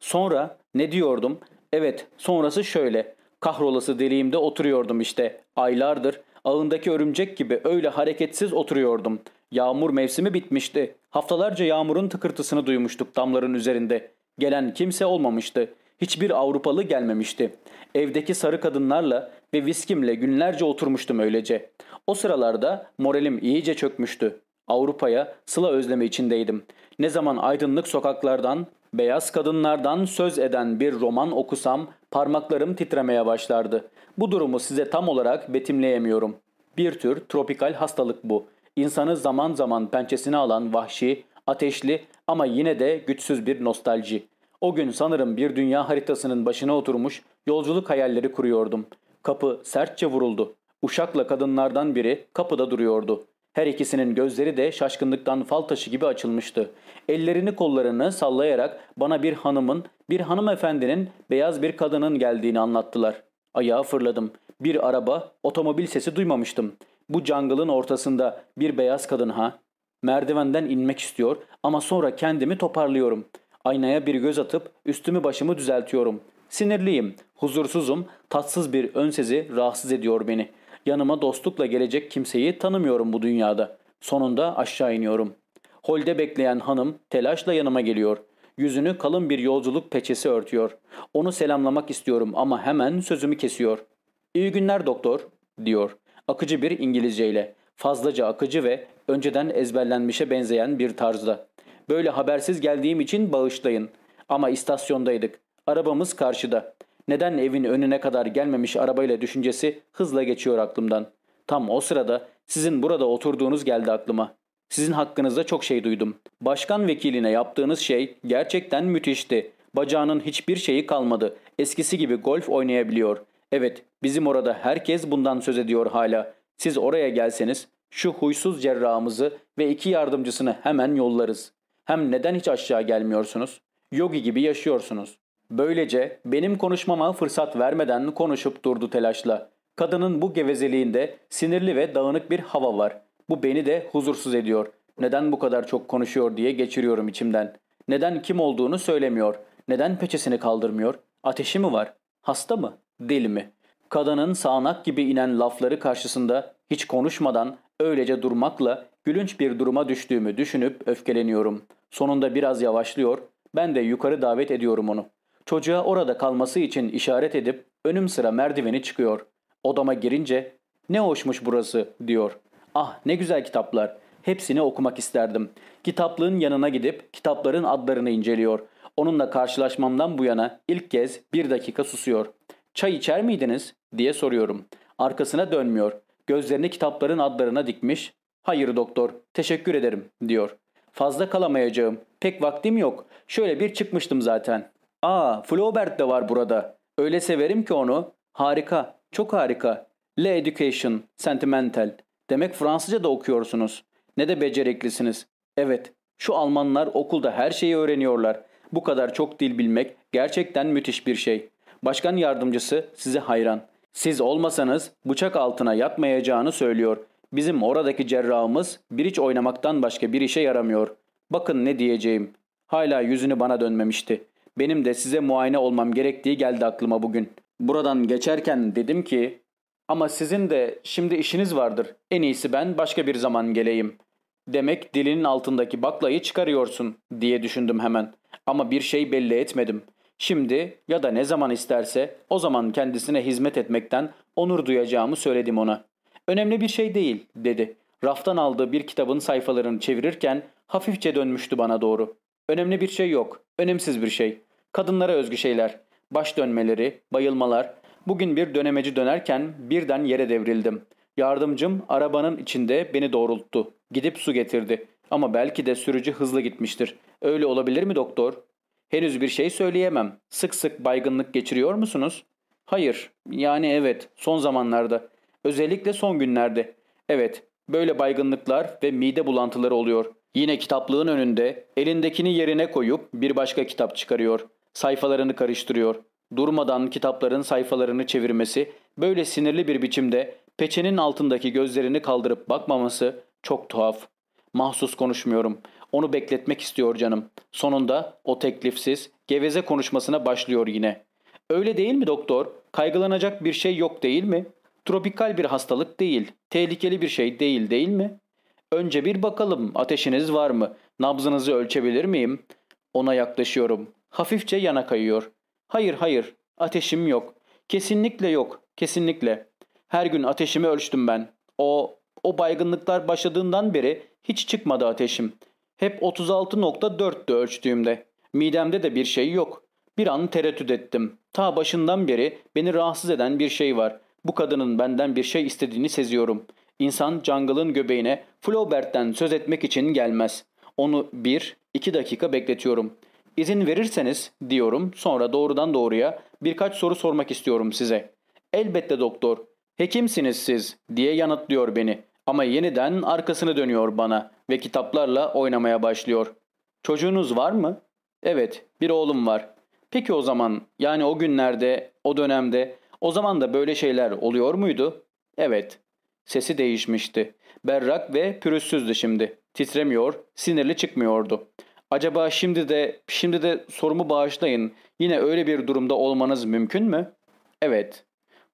Sonra ne diyordum? Evet, sonrası şöyle. Kahrolası deliğimde oturuyordum işte. Aylardır ağındaki örümcek gibi öyle hareketsiz oturuyordum. Yağmur mevsimi bitmişti. Haftalarca yağmurun tıkırtısını duymuştuk damların üzerinde. Gelen kimse olmamıştı. Hiçbir Avrupalı gelmemişti. Evdeki sarı kadınlarla ve viskimle günlerce oturmuştum öylece. O sıralarda moralim iyice çökmüştü. Avrupa'ya sıla özlemi içindeydim. Ne zaman aydınlık sokaklardan, beyaz kadınlardan söz eden bir roman okusam parmaklarım titremeye başlardı. Bu durumu size tam olarak betimleyemiyorum. Bir tür tropikal hastalık bu. İnsanı zaman zaman pençesine alan vahşi, ateşli ama yine de güçsüz bir nostalji. O gün sanırım bir dünya haritasının başına oturmuş yolculuk hayalleri kuruyordum. Kapı sertçe vuruldu. Uşakla kadınlardan biri kapıda duruyordu. Her ikisinin gözleri de şaşkınlıktan fal taşı gibi açılmıştı. Ellerini kollarını sallayarak bana bir hanımın, bir hanımefendinin, beyaz bir kadının geldiğini anlattılar. Ayağa fırladım. Bir araba, otomobil sesi duymamıştım. Bu jungle'ın ortasında bir beyaz kadın ha. Merdivenden inmek istiyor ama sonra kendimi toparlıyorum. Aynaya bir göz atıp üstümü başımı düzeltiyorum. Sinirliyim, huzursuzum, tatsız bir önsezi rahatsız ediyor beni. Yanıma dostlukla gelecek kimseyi tanımıyorum bu dünyada. Sonunda aşağı iniyorum. Holde bekleyen hanım telaşla yanıma geliyor. Yüzünü kalın bir yolculuk peçesi örtüyor. Onu selamlamak istiyorum ama hemen sözümü kesiyor. İyi günler doktor, diyor. Akıcı bir İngilizceyle. Fazlaca akıcı ve önceden ezberlenmişe benzeyen bir tarzda. Böyle habersiz geldiğim için bağışlayın. Ama istasyondaydık. Arabamız karşıda. Neden evin önüne kadar gelmemiş arabayla düşüncesi hızla geçiyor aklımdan. Tam o sırada sizin burada oturduğunuz geldi aklıma. Sizin hakkınızda çok şey duydum. Başkan vekiline yaptığınız şey gerçekten müthişti. Bacağının hiçbir şeyi kalmadı. Eskisi gibi golf oynayabiliyor. Evet, bizim orada herkes bundan söz ediyor hala. Siz oraya gelseniz şu huysuz cerrahımızı ve iki yardımcısını hemen yollarız. Hem neden hiç aşağı gelmiyorsunuz? Yogi gibi yaşıyorsunuz. Böylece benim konuşmama fırsat vermeden konuşup durdu telaşla. Kadının bu gevezeliğinde sinirli ve dağınık bir hava var. Bu beni de huzursuz ediyor. Neden bu kadar çok konuşuyor diye geçiriyorum içimden. Neden kim olduğunu söylemiyor. Neden peçesini kaldırmıyor? Ateşi mi var? Hasta mı? Deli mi? Kadının sağanak gibi inen lafları karşısında hiç konuşmadan öylece durmakla gülünç bir duruma düştüğümü düşünüp öfkeleniyorum. Sonunda biraz yavaşlıyor, ben de yukarı davet ediyorum onu. Çocuğa orada kalması için işaret edip önüm sıra merdiveni çıkıyor. Odama girince ne hoşmuş burası diyor. Ah ne güzel kitaplar. Hepsini okumak isterdim. Kitaplığın yanına gidip kitapların adlarını inceliyor. Onunla karşılaşmamdan bu yana ilk kez bir dakika susuyor. Çay içer miydiniz diye soruyorum. Arkasına dönmüyor. Gözlerini kitapların adlarına dikmiş. Hayır doktor teşekkür ederim diyor. Fazla kalamayacağım. Pek vaktim yok. Şöyle bir çıkmıştım zaten. Aa Flaubert de var burada. Öyle severim ki onu. Harika. Çok harika. Le Education. Sentimental. Demek Fransızca da okuyorsunuz. Ne de beceriklisiniz. Evet. Şu Almanlar okulda her şeyi öğreniyorlar. Bu kadar çok dil bilmek gerçekten müthiş bir şey. Başkan yardımcısı size hayran. Siz olmasanız bıçak altına yatmayacağını söylüyor. Bizim oradaki cerrahımız bir iç oynamaktan başka bir işe yaramıyor. Bakın ne diyeceğim. Hala yüzünü bana dönmemişti. Benim de size muayene olmam gerektiği geldi aklıma bugün. Buradan geçerken dedim ki ama sizin de şimdi işiniz vardır. En iyisi ben başka bir zaman geleyim. Demek dilinin altındaki baklayı çıkarıyorsun diye düşündüm hemen. Ama bir şey belli etmedim. Şimdi ya da ne zaman isterse o zaman kendisine hizmet etmekten onur duyacağımı söyledim ona. Önemli bir şey değil dedi. Raftan aldığı bir kitabın sayfalarını çevirirken hafifçe dönmüştü bana doğru. Önemli bir şey yok. Önemsiz bir şey. Kadınlara özgü şeyler. Baş dönmeleri, bayılmalar. Bugün bir dönemeci dönerken birden yere devrildim. Yardımcım arabanın içinde beni doğrulttu. Gidip su getirdi. Ama belki de sürücü hızlı gitmiştir. Öyle olabilir mi doktor? Henüz bir şey söyleyemem. Sık sık baygınlık geçiriyor musunuz? Hayır. Yani evet. Son zamanlarda. Özellikle son günlerde. Evet. Böyle baygınlıklar ve mide bulantıları oluyor. Yine kitaplığın önünde elindekini yerine koyup bir başka kitap çıkarıyor. Sayfalarını karıştırıyor. Durmadan kitapların sayfalarını çevirmesi, böyle sinirli bir biçimde peçenin altındaki gözlerini kaldırıp bakmaması çok tuhaf. Mahsus konuşmuyorum. Onu bekletmek istiyor canım. Sonunda o teklifsiz, geveze konuşmasına başlıyor yine. Öyle değil mi doktor? Kaygılanacak bir şey yok değil mi? Tropikal bir hastalık değil. Tehlikeli bir şey değil değil mi? Önce bir bakalım ateşiniz var mı? Nabzınızı ölçebilir miyim? Ona yaklaşıyorum. Hafifçe yana kayıyor. Hayır hayır ateşim yok. Kesinlikle yok. Kesinlikle. Her gün ateşimi ölçtüm ben. O o baygınlıklar başladığından beri hiç çıkmadı ateşim. Hep 36.4'tü ölçtüğümde. Midemde de bir şey yok. Bir an tereddüt ettim. Ta başından beri beni rahatsız eden bir şey var. Bu kadının benden bir şey istediğini seziyorum. İnsan jungle'ın göbeğine Flaubert'ten söz etmek için gelmez. Onu bir, iki dakika bekletiyorum. İzin verirseniz diyorum sonra doğrudan doğruya birkaç soru sormak istiyorum size. Elbette doktor. Hekimsiniz siz diye yanıtlıyor beni. Ama yeniden arkasını dönüyor bana ve kitaplarla oynamaya başlıyor. Çocuğunuz var mı? Evet, bir oğlum var. Peki o zaman, yani o günlerde, o dönemde, o zaman da böyle şeyler oluyor muydu? Evet. Sesi değişmişti. Berrak ve pürüzsüzdü şimdi. Titremiyor, sinirli çıkmıyordu. Acaba şimdi de, şimdi de sorumu bağışlayın. Yine öyle bir durumda olmanız mümkün mü? Evet.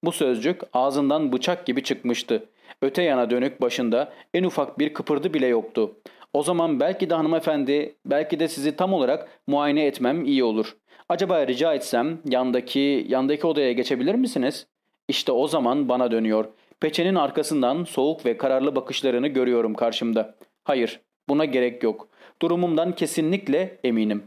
Bu sözcük ağzından bıçak gibi çıkmıştı. Öte yana dönük başında en ufak bir kıpırdı bile yoktu. O zaman belki de hanımefendi, belki de sizi tam olarak muayene etmem iyi olur. Acaba rica etsem yandaki, yandaki odaya geçebilir misiniz? İşte o zaman bana dönüyor. Peçenin arkasından soğuk ve kararlı bakışlarını görüyorum karşımda. Hayır, buna gerek yok. Durumumdan kesinlikle eminim.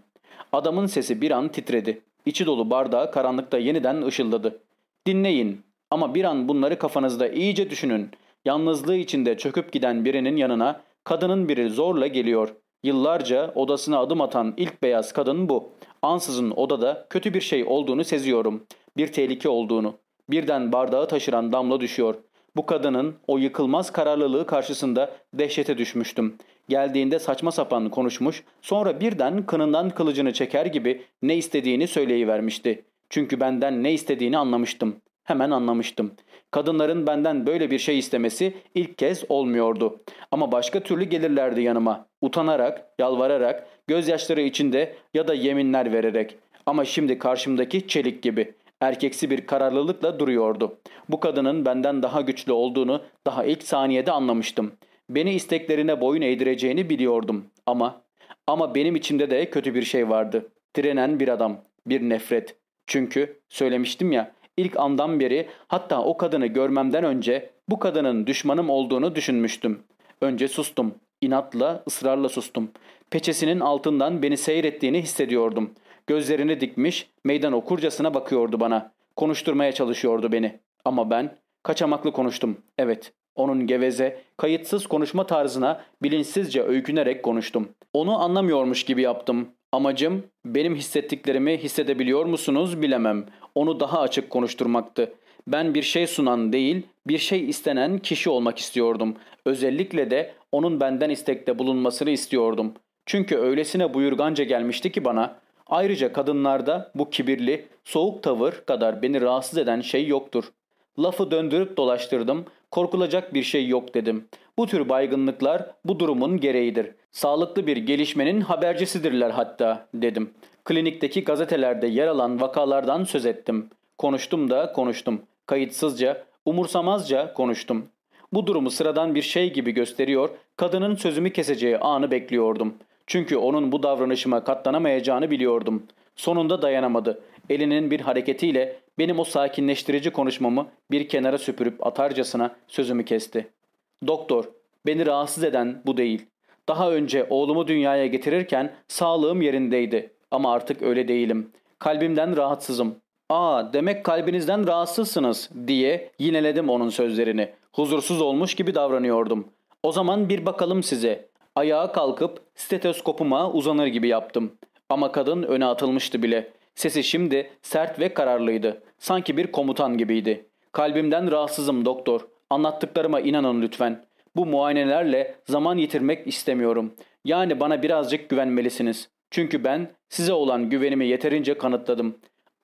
Adamın sesi bir an titredi. İçi dolu bardağı karanlıkta yeniden ışıldadı. Dinleyin ama bir an bunları kafanızda iyice düşünün. Yalnızlığı içinde çöküp giden birinin yanına kadının biri zorla geliyor. Yıllarca odasına adım atan ilk beyaz kadın bu. Ansızın odada kötü bir şey olduğunu seziyorum. Bir tehlike olduğunu. Birden bardağı taşıran damla düşüyor. Bu kadının o yıkılmaz kararlılığı karşısında dehşete düşmüştüm. Geldiğinde saçma sapan konuşmuş, sonra birden kınından kılıcını çeker gibi ne istediğini söyleyivermişti. Çünkü benden ne istediğini anlamıştım. Hemen anlamıştım. Kadınların benden böyle bir şey istemesi ilk kez olmuyordu. Ama başka türlü gelirlerdi yanıma. Utanarak, yalvararak, gözyaşları içinde ya da yeminler vererek. Ama şimdi karşımdaki çelik gibi. Erkeksi bir kararlılıkla duruyordu. Bu kadının benden daha güçlü olduğunu daha ilk saniyede anlamıştım. Beni isteklerine boyun eğdireceğini biliyordum. Ama, ama benim içimde de kötü bir şey vardı. Direnen bir adam, bir nefret. Çünkü söylemiştim ya, ilk andan beri hatta o kadını görmemden önce bu kadının düşmanım olduğunu düşünmüştüm. Önce sustum. İnatla, ısrarla sustum. Peçesinin altından beni seyrettiğini hissediyordum. Gözlerini dikmiş, meydan okurcasına bakıyordu bana. Konuşturmaya çalışıyordu beni. Ama ben kaçamaklı konuştum. Evet, onun geveze, kayıtsız konuşma tarzına bilinçsizce öykünerek konuştum. Onu anlamıyormuş gibi yaptım. Amacım benim hissettiklerimi hissedebiliyor musunuz bilemem. Onu daha açık konuşturmaktı. Ben bir şey sunan değil, bir şey istenen kişi olmak istiyordum. Özellikle de onun benden istekte bulunmasını istiyordum. Çünkü öylesine buyurganca gelmişti ki bana. Ayrıca kadınlarda bu kibirli, soğuk tavır kadar beni rahatsız eden şey yoktur. Lafı döndürüp dolaştırdım, korkulacak bir şey yok dedim. Bu tür baygınlıklar bu durumun gereğidir. Sağlıklı bir gelişmenin habercisidirler hatta dedim. Klinikteki gazetelerde yer alan vakalardan söz ettim. Konuştum da konuştum. Kayıtsızca, umursamazca konuştum. Bu durumu sıradan bir şey gibi gösteriyor, kadının sözümü keseceği anı bekliyordum. Çünkü onun bu davranışıma katlanamayacağını biliyordum. Sonunda dayanamadı. Elinin bir hareketiyle benim o sakinleştirici konuşmamı bir kenara süpürüp atarcasına sözümü kesti. Doktor, beni rahatsız eden bu değil. Daha önce oğlumu dünyaya getirirken sağlığım yerindeydi. Ama artık öyle değilim. Kalbimden rahatsızım. Aa demek kalbinizden rahatsızsınız diye yineledim onun sözlerini. Huzursuz olmuş gibi davranıyordum. O zaman bir bakalım size. Ayağa kalkıp stetoskopuma uzanır gibi yaptım. Ama kadın öne atılmıştı bile. Sesi şimdi sert ve kararlıydı. Sanki bir komutan gibiydi. Kalbimden rahatsızım doktor. Anlattıklarıma inanın lütfen. Bu muayenelerle zaman yitirmek istemiyorum. Yani bana birazcık güvenmelisiniz. Çünkü ben size olan güvenimi yeterince kanıtladım.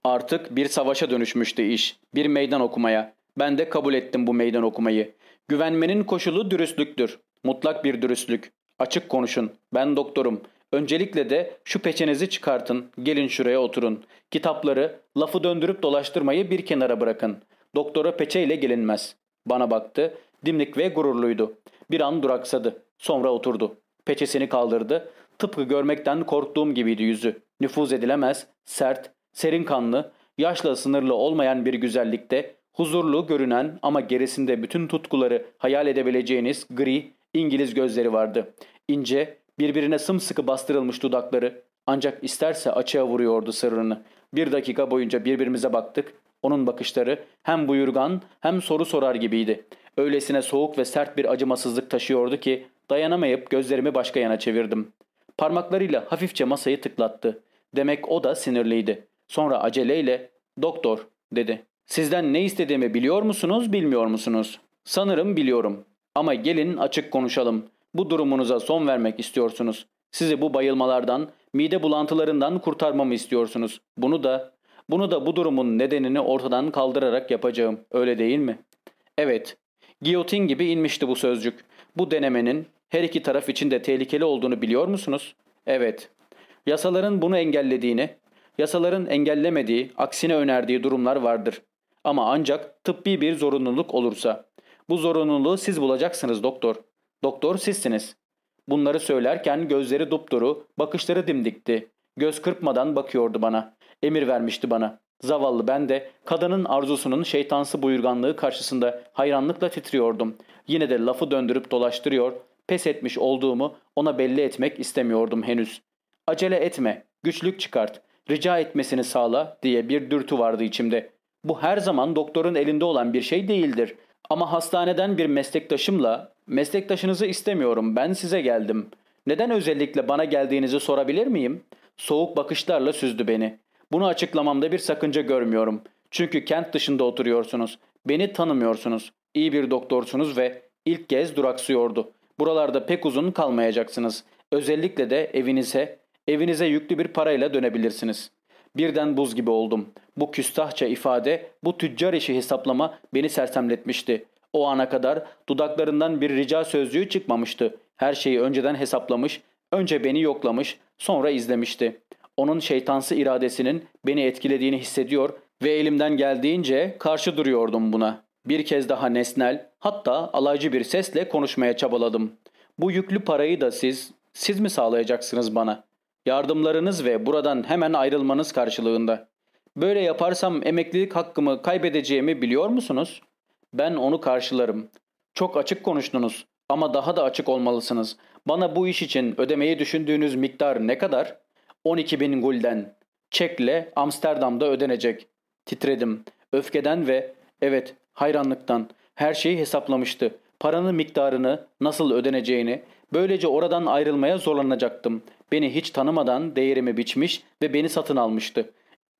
Artık bir savaşa dönüşmüştü iş. Bir meydan okumaya. Ben de kabul ettim bu meydan okumayı. Güvenmenin koşulu dürüstlüktür. Mutlak bir dürüstlük. Açık konuşun. Ben doktorum. Öncelikle de şu peçenizi çıkartın. Gelin şuraya oturun. Kitapları, lafı döndürüp dolaştırmayı bir kenara bırakın. Doktora peçeyle gelinmez. Bana baktı. Dimlik ve gururluydu. Bir an duraksadı. Sonra oturdu. Peçesini kaldırdı. Tıpkı görmekten korktuğum gibiydi yüzü. Nüfuz edilemez, sert, serin kanlı, yaşla sınırlı olmayan bir güzellikte, huzurlu görünen ama gerisinde bütün tutkuları hayal edebileceğiniz gri, İngiliz gözleri vardı. İnce, birbirine sımsıkı bastırılmış dudakları ancak isterse açığa vuruyordu sırrını. Bir dakika boyunca birbirimize baktık. Onun bakışları hem buyurgan hem soru sorar gibiydi. Öylesine soğuk ve sert bir acımasızlık taşıyordu ki dayanamayıp gözlerimi başka yana çevirdim. Parmaklarıyla hafifçe masayı tıklattı. Demek o da sinirliydi. Sonra aceleyle ''Doktor'' dedi. ''Sizden ne istediğimi biliyor musunuz, bilmiyor musunuz?'' ''Sanırım biliyorum.'' Ama gelin açık konuşalım. Bu durumunuza son vermek istiyorsunuz. Sizi bu bayılmalardan, mide bulantılarından kurtarmamı istiyorsunuz. Bunu da, bunu da bu durumun nedenini ortadan kaldırarak yapacağım. Öyle değil mi? Evet. Giyotin gibi inmişti bu sözcük. Bu denemenin her iki taraf için de tehlikeli olduğunu biliyor musunuz? Evet. Yasaların bunu engellediğini, yasaların engellemediği, aksine önerdiği durumlar vardır. Ama ancak tıbbi bir zorunluluk olursa. Bu zorunluluğu siz bulacaksınız doktor. Doktor sizsiniz. Bunları söylerken gözleri dupduru, bakışları dimdikti. Göz kırpmadan bakıyordu bana. Emir vermişti bana. Zavallı ben de kadının arzusunun şeytansı buyurganlığı karşısında hayranlıkla titriyordum. Yine de lafı döndürüp dolaştırıyor, pes etmiş olduğumu ona belli etmek istemiyordum henüz. Acele etme, güçlük çıkart, rica etmesini sağla diye bir dürtü vardı içimde. Bu her zaman doktorun elinde olan bir şey değildir. Ama hastaneden bir meslektaşımla, meslektaşınızı istemiyorum ben size geldim. Neden özellikle bana geldiğinizi sorabilir miyim? Soğuk bakışlarla süzdü beni. Bunu açıklamamda bir sakınca görmüyorum. Çünkü kent dışında oturuyorsunuz. Beni tanımıyorsunuz. İyi bir doktorsunuz ve ilk kez duraksıyordu. Buralarda pek uzun kalmayacaksınız. Özellikle de evinize, evinize yüklü bir parayla dönebilirsiniz. Birden buz gibi oldum. Bu küstahça ifade, bu tüccar işi hesaplama beni sersemletmişti. O ana kadar dudaklarından bir rica sözcüğü çıkmamıştı. Her şeyi önceden hesaplamış, önce beni yoklamış, sonra izlemişti. Onun şeytansı iradesinin beni etkilediğini hissediyor ve elimden geldiğince karşı duruyordum buna. Bir kez daha nesnel, hatta alaycı bir sesle konuşmaya çabaladım. Bu yüklü parayı da siz, siz mi sağlayacaksınız bana? Yardımlarınız ve buradan hemen ayrılmanız karşılığında. Böyle yaparsam emeklilik hakkımı kaybedeceğimi biliyor musunuz? Ben onu karşılarım. Çok açık konuştunuz ama daha da açık olmalısınız. Bana bu iş için ödemeyi düşündüğünüz miktar ne kadar? 12 bin gulden. Çekle Amsterdam'da ödenecek. Titredim. Öfkeden ve evet hayranlıktan. Her şeyi hesaplamıştı. Paranın miktarını, nasıl ödeneceğini, böylece oradan ayrılmaya zorlanacaktım. Beni hiç tanımadan değerimi biçmiş ve beni satın almıştı.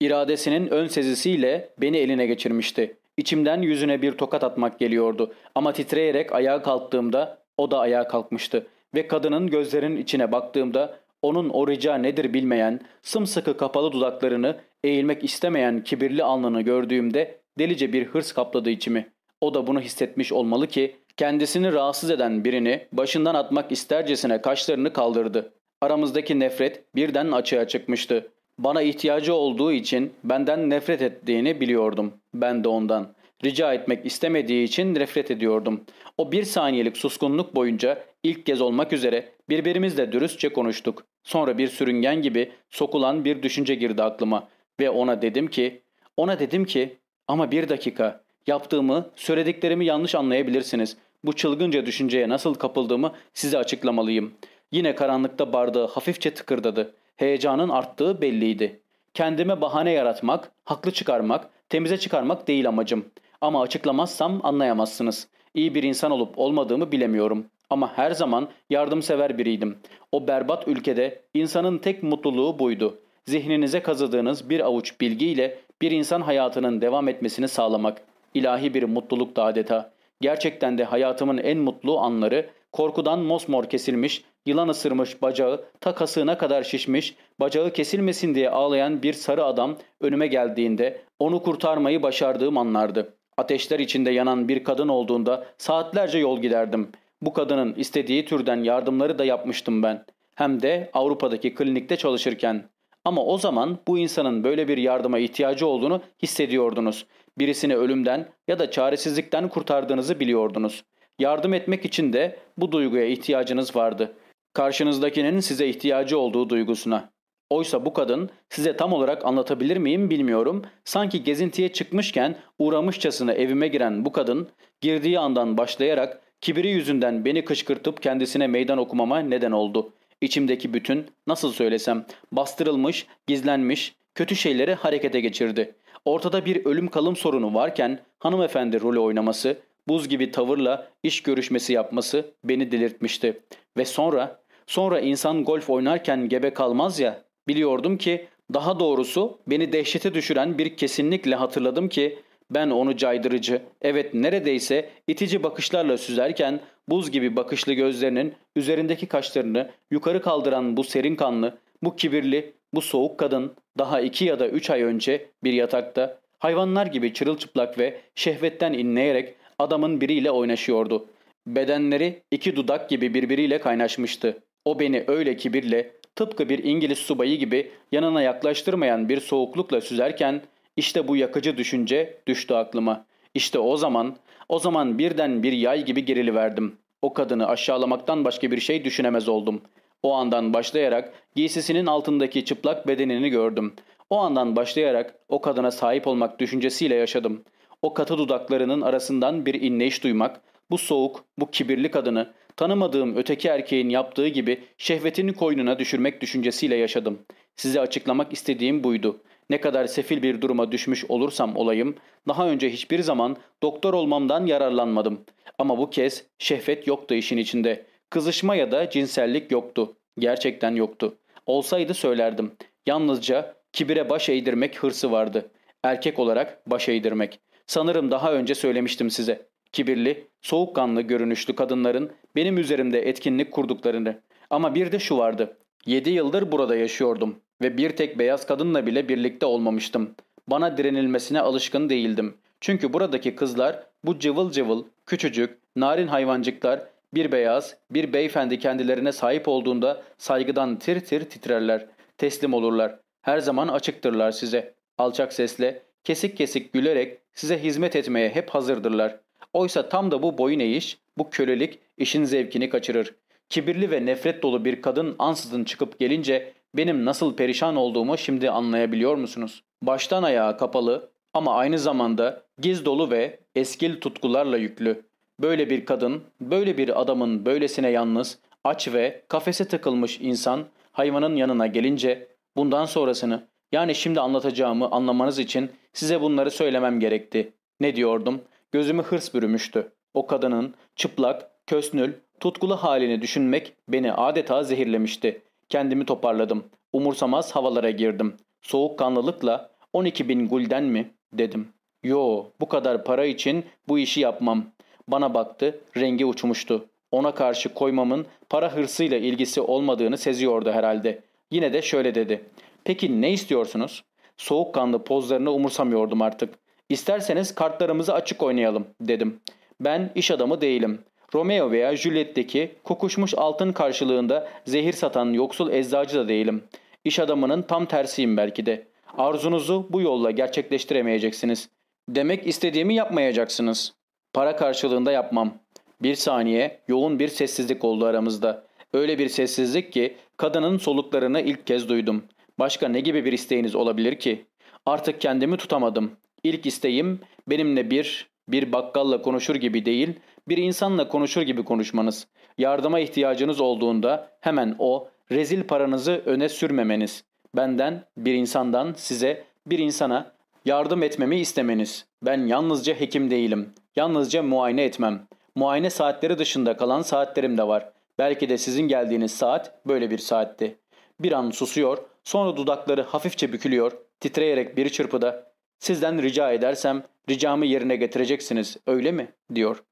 İradesinin ön sezisiyle beni eline geçirmişti. İçimden yüzüne bir tokat atmak geliyordu ama titreyerek ayağa kalktığımda o da ayağa kalkmıştı ve kadının gözlerinin içine baktığımda onun o rica nedir bilmeyen, sımsıkı kapalı dudaklarını, eğilmek istemeyen kibirli alnını gördüğümde delice bir hırs kapladı içimi. O da bunu hissetmiş olmalı ki kendisini rahatsız eden birini başından atmak istercesine kaşlarını kaldırdı. Aramızdaki nefret birden açığa çıkmıştı. Bana ihtiyacı olduğu için benden nefret ettiğini biliyordum. Ben de ondan. Rica etmek istemediği için nefret ediyordum. O bir saniyelik suskunluk boyunca ilk kez olmak üzere birbirimizle dürüstçe konuştuk. Sonra bir sürüngen gibi sokulan bir düşünce girdi aklıma ve ona dedim ki, ona dedim ki ama bir dakika yaptığımı, söylediklerimi yanlış anlayabilirsiniz. Bu çılgınca düşünceye nasıl kapıldığımı size açıklamalıyım. Yine karanlıkta bardağı hafifçe tıkırdadı. Heyecanın arttığı belliydi. Kendime bahane yaratmak, haklı çıkarmak, temize çıkarmak değil amacım. Ama açıklamazsam anlayamazsınız. İyi bir insan olup olmadığımı bilemiyorum. Ama her zaman yardımsever biriydim. O berbat ülkede insanın tek mutluluğu buydu. Zihninize kazıdığınız bir avuç bilgiyle bir insan hayatının devam etmesini sağlamak. İlahi bir mutluluk da adeta. Gerçekten de hayatımın en mutlu anları korkudan mosmor kesilmiş, yılan ısırmış bacağı ta kasığına kadar şişmiş, bacağı kesilmesin diye ağlayan bir sarı adam önüme geldiğinde onu kurtarmayı başardığım anlardı. Ateşler içinde yanan bir kadın olduğunda saatlerce yol giderdim. Bu kadının istediği türden yardımları da yapmıştım ben. Hem de Avrupa'daki klinikte çalışırken. Ama o zaman bu insanın böyle bir yardıma ihtiyacı olduğunu hissediyordunuz. Birisini ölümden ya da çaresizlikten kurtardığınızı biliyordunuz. Yardım etmek için de bu duyguya ihtiyacınız vardı. Karşınızdakinin size ihtiyacı olduğu duygusuna. Oysa bu kadın size tam olarak anlatabilir miyim bilmiyorum. Sanki gezintiye çıkmışken uğramışçasına evime giren bu kadın girdiği andan başlayarak kibiri yüzünden beni kışkırtıp kendisine meydan okumama neden oldu. İçimdeki bütün nasıl söylesem bastırılmış, gizlenmiş kötü şeyleri harekete geçirdi. Ortada bir ölüm kalım sorunu varken hanımefendi rolü oynaması, buz gibi tavırla iş görüşmesi yapması beni delirtmişti. Ve sonra, sonra insan golf oynarken gebe kalmaz ya, biliyordum ki daha doğrusu beni dehşete düşüren bir kesinlikle hatırladım ki Ben onu caydırıcı, evet neredeyse itici bakışlarla süzerken buz gibi bakışlı gözlerinin üzerindeki kaşlarını yukarı kaldıran bu serin kanlı, bu kibirli, bu soğuk kadın daha iki ya da üç ay önce bir yatakta hayvanlar gibi çırılçıplak ve şehvetten inleyerek adamın biriyle oynaşıyordu. Bedenleri iki dudak gibi birbiriyle kaynaşmıştı. O beni öyle kibirle, tıpkı bir İngiliz subayı gibi yanına yaklaştırmayan bir soğuklukla süzerken işte bu yakıcı düşünce düştü aklıma. İşte o zaman, o zaman birden bir yay gibi geriliverdim. O kadını aşağılamaktan başka bir şey düşünemez oldum. O andan başlayarak giysisinin altındaki çıplak bedenini gördüm. O andan başlayarak o kadına sahip olmak düşüncesiyle yaşadım. O katı dudaklarının arasından bir inleyiş duymak, bu soğuk, bu kibirli kadını tanımadığım öteki erkeğin yaptığı gibi şehvetini koynuna düşürmek düşüncesiyle yaşadım. Size açıklamak istediğim buydu. Ne kadar sefil bir duruma düşmüş olursam olayım, daha önce hiçbir zaman doktor olmamdan yararlanmadım. Ama bu kez şehvet yoktu işin içinde. Kızışma ya da cinsellik yoktu. Gerçekten yoktu. Olsaydı söylerdim. Yalnızca kibire baş eğdirmek hırsı vardı. Erkek olarak baş eğdirmek. Sanırım daha önce söylemiştim size. Kibirli, soğukkanlı görünüşlü kadınların benim üzerimde etkinlik kurduklarını. Ama bir de şu vardı. Yedi yıldır burada yaşıyordum ve bir tek beyaz kadınla bile birlikte olmamıştım. Bana direnilmesine alışkın değildim. Çünkü buradaki kızlar bu cıvıl cıvıl, küçücük, narin hayvancıklar bir beyaz, bir beyefendi kendilerine sahip olduğunda saygıdan tir tir titrerler. Teslim olurlar. Her zaman açıktırlar size. Alçak sesle, kesik kesik gülerek size hizmet etmeye hep hazırdırlar. Oysa tam da bu boyun eğiş, bu kölelik işin zevkini kaçırır. Kibirli ve nefret dolu bir kadın ansızın çıkıp gelince benim nasıl perişan olduğumu şimdi anlayabiliyor musunuz? Baştan ayağa kapalı ama aynı zamanda giz dolu ve eskil tutkularla yüklü. Böyle bir kadın, böyle bir adamın böylesine yalnız, aç ve kafese tıkılmış insan hayvanın yanına gelince bundan sonrasını yani şimdi anlatacağımı anlamanız için size bunları söylemem gerekti. Ne diyordum? Gözümü hırs bürümüştü. O kadının çıplak, kösnül, tutkulu halini düşünmek beni adeta zehirlemişti. Kendimi toparladım. Umursamaz havalara girdim. Soğukkanlılıkla 12 bin gulden mi dedim. Yo bu kadar para için bu işi yapmam. Bana baktı rengi uçmuştu. Ona karşı koymamın para hırsıyla ilgisi olmadığını seziyordu herhalde. Yine de şöyle dedi. Peki ne istiyorsunuz? Soğukkanlı pozlarını umursamıyordum artık. İsterseniz kartlarımızı açık oynayalım dedim. Ben iş adamı değilim. Romeo veya Juliet'teki kokuşmuş altın karşılığında zehir satan yoksul eczacı da değilim. İş adamının tam tersiyim belki de. Arzunuzu bu yolla gerçekleştiremeyeceksiniz. Demek istediğimi yapmayacaksınız. Para karşılığında yapmam. Bir saniye yoğun bir sessizlik oldu aramızda. Öyle bir sessizlik ki kadının soluklarını ilk kez duydum. Başka ne gibi bir isteğiniz olabilir ki? Artık kendimi tutamadım. İlk isteğim benimle bir, bir bakkalla konuşur gibi değil, bir insanla konuşur gibi konuşmanız. Yardıma ihtiyacınız olduğunda hemen o rezil paranızı öne sürmemeniz. Benden, bir insandan size, bir insana yardım etmemi istemeniz. Ben yalnızca hekim değilim. Yalnızca muayene etmem. Muayene saatleri dışında kalan saatlerim de var. Belki de sizin geldiğiniz saat böyle bir saatti. Bir an susuyor, sonra dudakları hafifçe bükülüyor, titreyerek bir çırpıda Sizden rica edersem ricamı yerine getireceksiniz öyle mi? diyor.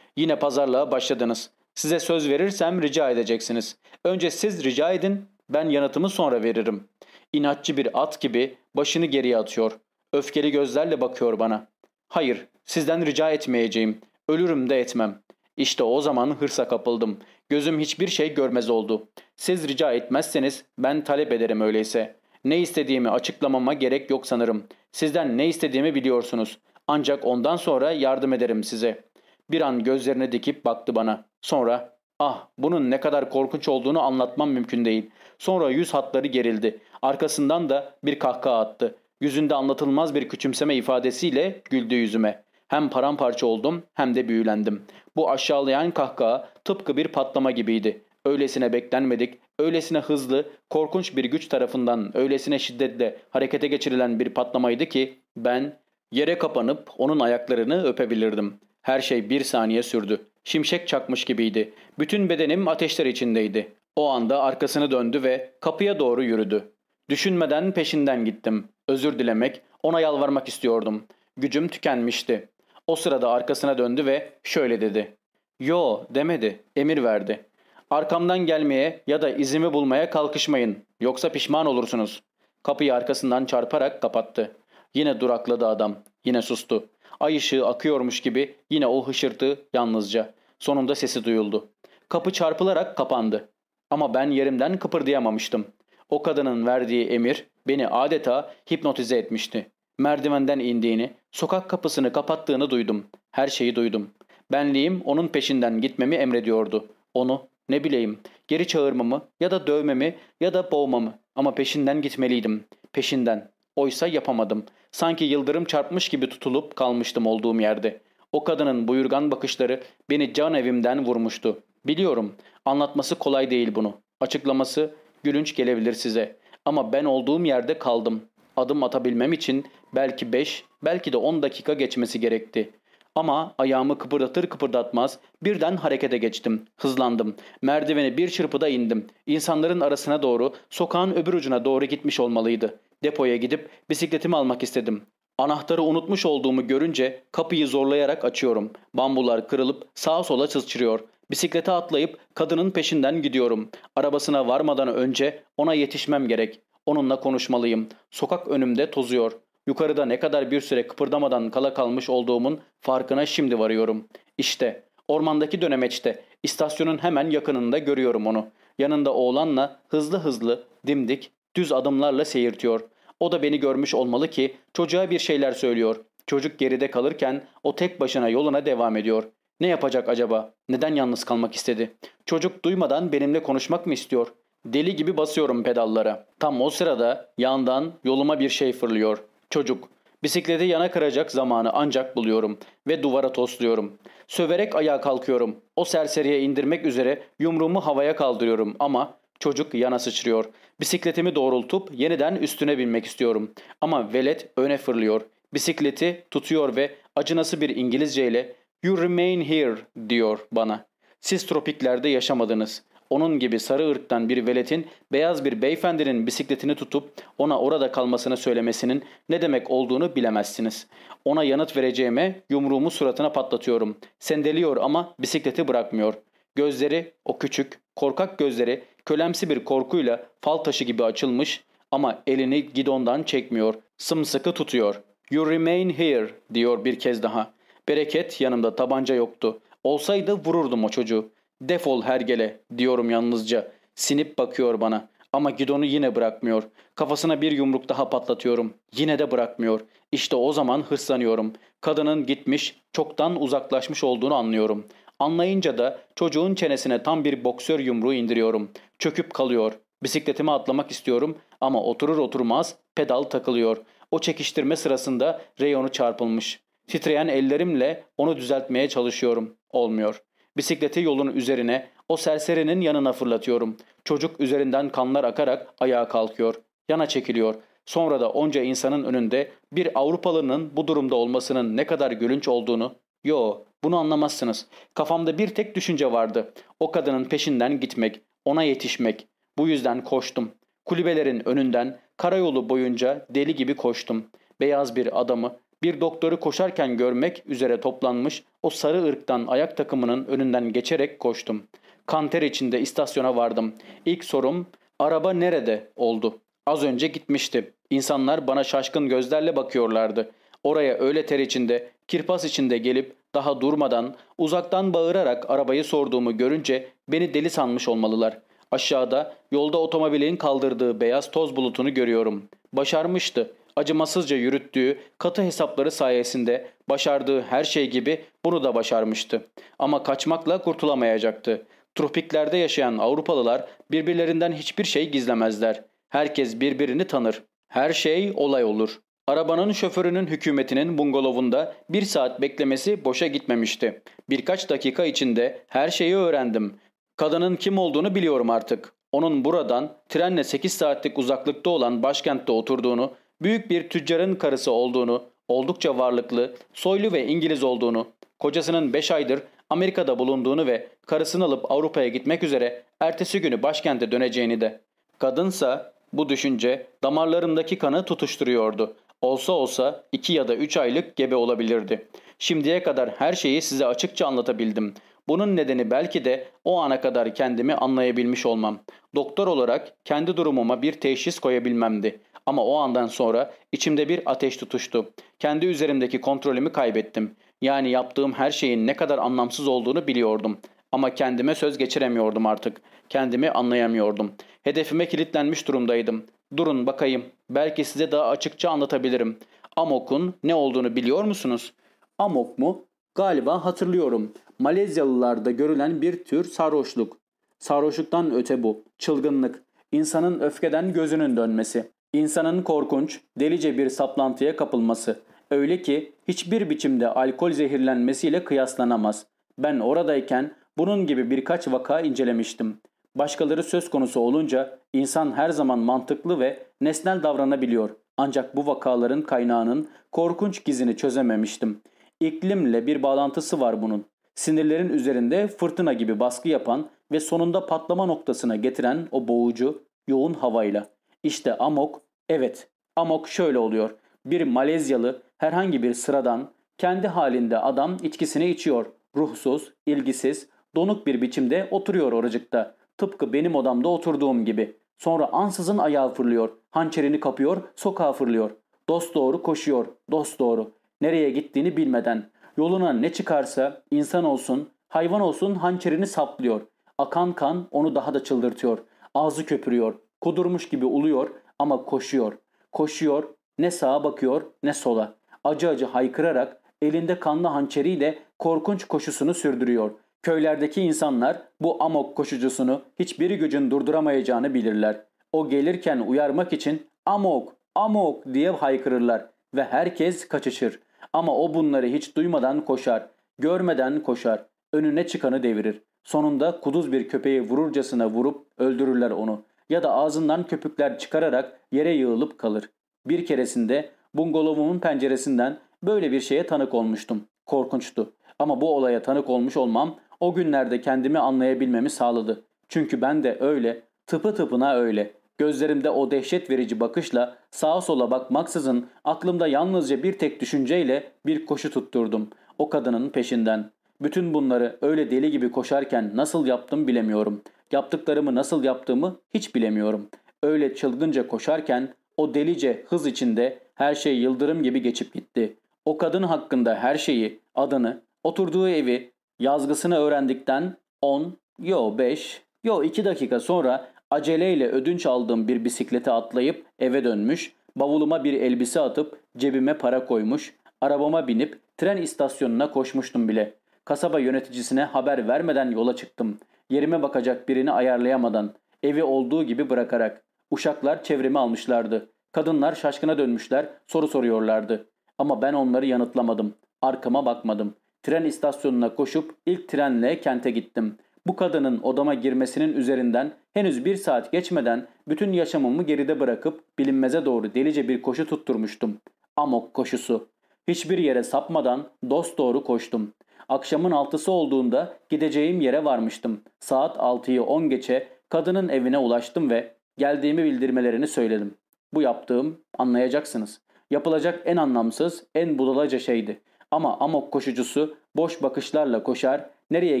Yine pazarlığa başladınız. Size söz verirsem rica edeceksiniz. Önce siz rica edin ben yanıtımı sonra veririm. İnatçı bir at gibi başını geriye atıyor. Öfkeli gözlerle bakıyor bana. Hayır sizden rica etmeyeceğim. Ölürüm de etmem. İşte o zaman hırsa kapıldım. Gözüm hiçbir şey görmez oldu. Siz rica etmezseniz ben talep ederim öyleyse. Ne istediğimi açıklamama gerek yok sanırım. Sizden ne istediğimi biliyorsunuz. Ancak ondan sonra yardım ederim size. Bir an gözlerine dikip baktı bana. Sonra ah bunun ne kadar korkunç olduğunu anlatmam mümkün değil. Sonra yüz hatları gerildi. Arkasından da bir kahkaha attı. Yüzünde anlatılmaz bir küçümseme ifadesiyle güldü yüzüme. Hem paramparça oldum hem de büyülendim. Bu aşağılayan kahkaha tıpkı bir patlama gibiydi. Öylesine beklenmedik, öylesine hızlı, korkunç bir güç tarafından öylesine şiddetle harekete geçirilen bir patlamaydı ki ben yere kapanıp onun ayaklarını öpebilirdim. Her şey bir saniye sürdü. Şimşek çakmış gibiydi. Bütün bedenim ateşler içindeydi. O anda arkasını döndü ve kapıya doğru yürüdü. Düşünmeden peşinden gittim. Özür dilemek, ona yalvarmak istiyordum. Gücüm tükenmişti. O sırada arkasına döndü ve şöyle dedi. Yo demedi, emir verdi. Arkamdan gelmeye ya da izimi bulmaya kalkışmayın. Yoksa pişman olursunuz. Kapıyı arkasından çarparak kapattı. Yine durakladı adam. Yine sustu. Ay ışığı akıyormuş gibi yine o hışırtı yalnızca. Sonunda sesi duyuldu. Kapı çarpılarak kapandı. Ama ben yerimden kıpırdayamamıştım. O kadının verdiği emir beni adeta hipnotize etmişti. Merdivenden indiğini, sokak kapısını kapattığını duydum. Her şeyi duydum. Benliğim onun peşinden gitmemi emrediyordu. Onu ne bileyim geri çağırmamı ya da dövmemi ya da boğmamı ama peşinden gitmeliydim. Peşinden. Oysa yapamadım. Sanki yıldırım çarpmış gibi tutulup kalmıştım olduğum yerde. O kadının buyurgan bakışları beni can evimden vurmuştu. Biliyorum anlatması kolay değil bunu. Açıklaması gülünç gelebilir size. Ama ben olduğum yerde kaldım. Adım atabilmem için belki 5, belki de 10 dakika geçmesi gerekti. Ama ayağımı kıpırdatır kıpırdatmaz birden harekete geçtim. Hızlandım. Merdiveni bir çırpıda indim. İnsanların arasına doğru, sokağın öbür ucuna doğru gitmiş olmalıydı. Depoya gidip bisikletimi almak istedim. Anahtarı unutmuş olduğumu görünce kapıyı zorlayarak açıyorum. Bambular kırılıp sağa sola çızçırıyor. Bisiklete atlayıp kadının peşinden gidiyorum. Arabasına varmadan önce ona yetişmem gerek. Onunla konuşmalıyım. Sokak önümde tozuyor. Yukarıda ne kadar bir süre kıpırdamadan kala kalmış olduğumun farkına şimdi varıyorum. İşte ormandaki dönemeçte istasyonun hemen yakınında görüyorum onu. Yanında oğlanla hızlı hızlı dimdik düz adımlarla seyirtiyor. O da beni görmüş olmalı ki çocuğa bir şeyler söylüyor. Çocuk geride kalırken o tek başına yoluna devam ediyor. Ne yapacak acaba? Neden yalnız kalmak istedi? Çocuk duymadan benimle konuşmak mı istiyor? Deli gibi basıyorum pedallara. Tam o sırada yandan yoluma bir şey fırlıyor. Çocuk. Bisikleti yana kıracak zamanı ancak buluyorum ve duvara tosluyorum. Söverek ayağa kalkıyorum. O serseriye indirmek üzere yumruğumu havaya kaldırıyorum ama çocuk yana sıçrıyor. Bisikletimi doğrultup yeniden üstüne binmek istiyorum. Ama velet öne fırlıyor. Bisikleti tutuyor ve acınası bir İngilizce ile You remain here diyor bana. Siz tropiklerde yaşamadınız. Onun gibi sarı ırktan bir veletin beyaz bir beyefendinin bisikletini tutup ona orada kalmasını söylemesinin ne demek olduğunu bilemezsiniz. Ona yanıt vereceğime yumruğumu suratına patlatıyorum. Sendeliyor ama bisikleti bırakmıyor. Gözleri, o küçük, korkak gözleri kölemsi bir korkuyla fal taşı gibi açılmış ama elini gidondan çekmiyor. Sımsıkı tutuyor. You remain here diyor bir kez daha. Bereket yanımda tabanca yoktu. Olsaydı vururdum o çocuğu. Defol hergele diyorum yalnızca. Sinip bakıyor bana. Ama gidonu yine bırakmıyor. Kafasına bir yumruk daha patlatıyorum. Yine de bırakmıyor. İşte o zaman hırslanıyorum. Kadının gitmiş, çoktan uzaklaşmış olduğunu anlıyorum. Anlayınca da çocuğun çenesine tam bir boksör yumruğu indiriyorum. Çöküp kalıyor. Bisikletime atlamak istiyorum ama oturur oturmaz pedal takılıyor. O çekiştirme sırasında reyonu çarpılmış. Titreyen ellerimle onu düzeltmeye çalışıyorum. Olmuyor. Bisikleti yolun üzerine, o serserinin yanına fırlatıyorum. Çocuk üzerinden kanlar akarak ayağa kalkıyor. Yana çekiliyor. Sonra da onca insanın önünde bir Avrupalının bu durumda olmasının ne kadar gülünç olduğunu... Yo, bunu anlamazsınız. Kafamda bir tek düşünce vardı. O kadının peşinden gitmek, ona yetişmek. Bu yüzden koştum. Kulübelerin önünden, karayolu boyunca deli gibi koştum. Beyaz bir adamı, bir doktoru koşarken görmek üzere toplanmış o sarı ırktan ayak takımının önünden geçerek koştum. Kanter içinde istasyona vardım. İlk sorum araba nerede oldu. Az önce gitmişti. İnsanlar bana şaşkın gözlerle bakıyorlardı. Oraya öyle ter içinde, kirpas içinde gelip daha durmadan uzaktan bağırarak arabayı sorduğumu görünce beni deli sanmış olmalılar. Aşağıda yolda otomobilin kaldırdığı beyaz toz bulutunu görüyorum. Başarmıştı acımasızca yürüttüğü katı hesapları sayesinde başardığı her şey gibi bunu da başarmıştı. Ama kaçmakla kurtulamayacaktı. Tropiklerde yaşayan Avrupalılar birbirlerinden hiçbir şey gizlemezler. Herkes birbirini tanır. Her şey olay olur. Arabanın şoförünün hükümetinin bungalovunda bir saat beklemesi boşa gitmemişti. Birkaç dakika içinde her şeyi öğrendim. Kadının kim olduğunu biliyorum artık. Onun buradan trenle 8 saatlik uzaklıkta olan başkentte oturduğunu büyük bir tüccarın karısı olduğunu, oldukça varlıklı, soylu ve İngiliz olduğunu, kocasının 5 aydır Amerika'da bulunduğunu ve karısını alıp Avrupa'ya gitmek üzere ertesi günü başkente döneceğini de. Kadınsa bu düşünce damarlarımdaki kanı tutuşturuyordu. Olsa olsa iki ya da üç aylık gebe olabilirdi. Şimdiye kadar her şeyi size açıkça anlatabildim. Bunun nedeni belki de o ana kadar kendimi anlayabilmiş olmam. Doktor olarak kendi durumuma bir teşhis koyabilmemdi. Ama o andan sonra içimde bir ateş tutuştu. Kendi üzerimdeki kontrolümü kaybettim. Yani yaptığım her şeyin ne kadar anlamsız olduğunu biliyordum. Ama kendime söz geçiremiyordum artık. Kendimi anlayamıyordum. Hedefime kilitlenmiş durumdaydım. Durun bakayım. Belki size daha açıkça anlatabilirim. Amok'un ne olduğunu biliyor musunuz? Amok mu? Galiba hatırlıyorum. Malezyalılarda görülen bir tür sarhoşluk. Sarhoşluktan öte bu. Çılgınlık. İnsanın öfkeden gözünün dönmesi. İnsanın korkunç, delice bir saplantıya kapılması. Öyle ki hiçbir biçimde alkol zehirlenmesiyle kıyaslanamaz. Ben oradayken bunun gibi birkaç vaka incelemiştim. Başkaları söz konusu olunca insan her zaman mantıklı ve nesnel davranabiliyor. Ancak bu vakaların kaynağının korkunç gizini çözememiştim. İklimle bir bağlantısı var bunun. Sinirlerin üzerinde fırtına gibi baskı yapan ve sonunda patlama noktasına getiren o boğucu, yoğun havayla. İşte amok, evet amok şöyle oluyor. Bir Malezyalı herhangi bir sıradan, kendi halinde adam içkisini içiyor. Ruhsuz, ilgisiz, donuk bir biçimde oturuyor oracıkta. Tıpkı benim odamda oturduğum gibi. Sonra ansızın ayağı fırlıyor. Hançerini kapıyor, sokağa fırlıyor. Dost doğru koşuyor, dost doğru. Nereye gittiğini bilmeden. Yoluna ne çıkarsa insan olsun, hayvan olsun hançerini saplıyor. Akan kan onu daha da çıldırtıyor. Ağzı köpürüyor. Kudurmuş gibi uluyor ama koşuyor. Koşuyor, ne sağa bakıyor ne sola. Acı acı haykırarak elinde kanlı hançeriyle korkunç koşusunu sürdürüyor. Köylerdeki insanlar bu amok koşucusunu hiçbir gücün durduramayacağını bilirler. O gelirken uyarmak için amok, amok diye haykırırlar ve herkes kaçışır. Ama o bunları hiç duymadan koşar, görmeden koşar, önüne çıkanı devirir. Sonunda kuduz bir köpeği vururcasına vurup öldürürler onu ya da ağzından köpükler çıkararak yere yığılıp kalır. Bir keresinde bungalovumun penceresinden böyle bir şeye tanık olmuştum. Korkunçtu. Ama bu olaya tanık olmuş olmam o günlerde kendimi anlayabilmemi sağladı. Çünkü ben de öyle, tıpı tıpına öyle. Gözlerimde o dehşet verici bakışla sağa sola bakmaksızın aklımda yalnızca bir tek düşünceyle bir koşu tutturdum. O kadının peşinden. Bütün bunları öyle deli gibi koşarken nasıl yaptım bilemiyorum. Yaptıklarımı nasıl yaptığımı hiç bilemiyorum. Öyle çılgınca koşarken o delice hız içinde her şey yıldırım gibi geçip gitti. O kadın hakkında her şeyi, adını, oturduğu evi, yazgısını öğrendikten 10, yo 5, yo 2 dakika sonra aceleyle ödünç aldığım bir bisiklete atlayıp eve dönmüş, bavuluma bir elbise atıp cebime para koymuş, arabama binip tren istasyonuna koşmuştum bile. Kasaba yöneticisine haber vermeden yola çıktım. Yerime bakacak birini ayarlayamadan, evi olduğu gibi bırakarak. Uşaklar çevremi almışlardı. Kadınlar şaşkına dönmüşler, soru soruyorlardı. Ama ben onları yanıtlamadım. Arkama bakmadım. Tren istasyonuna koşup ilk trenle kente gittim. Bu kadının odama girmesinin üzerinden henüz bir saat geçmeden bütün yaşamımı geride bırakıp bilinmeze doğru delice bir koşu tutturmuştum. Amok koşusu. Hiçbir yere sapmadan dost doğru koştum. Akşamın altısı olduğunda gideceğim yere varmıştım. Saat altıyı on geçe kadının evine ulaştım ve geldiğimi bildirmelerini söyledim. Bu yaptığım anlayacaksınız. Yapılacak en anlamsız, en budalaca şeydi. Ama amok koşucusu boş bakışlarla koşar, nereye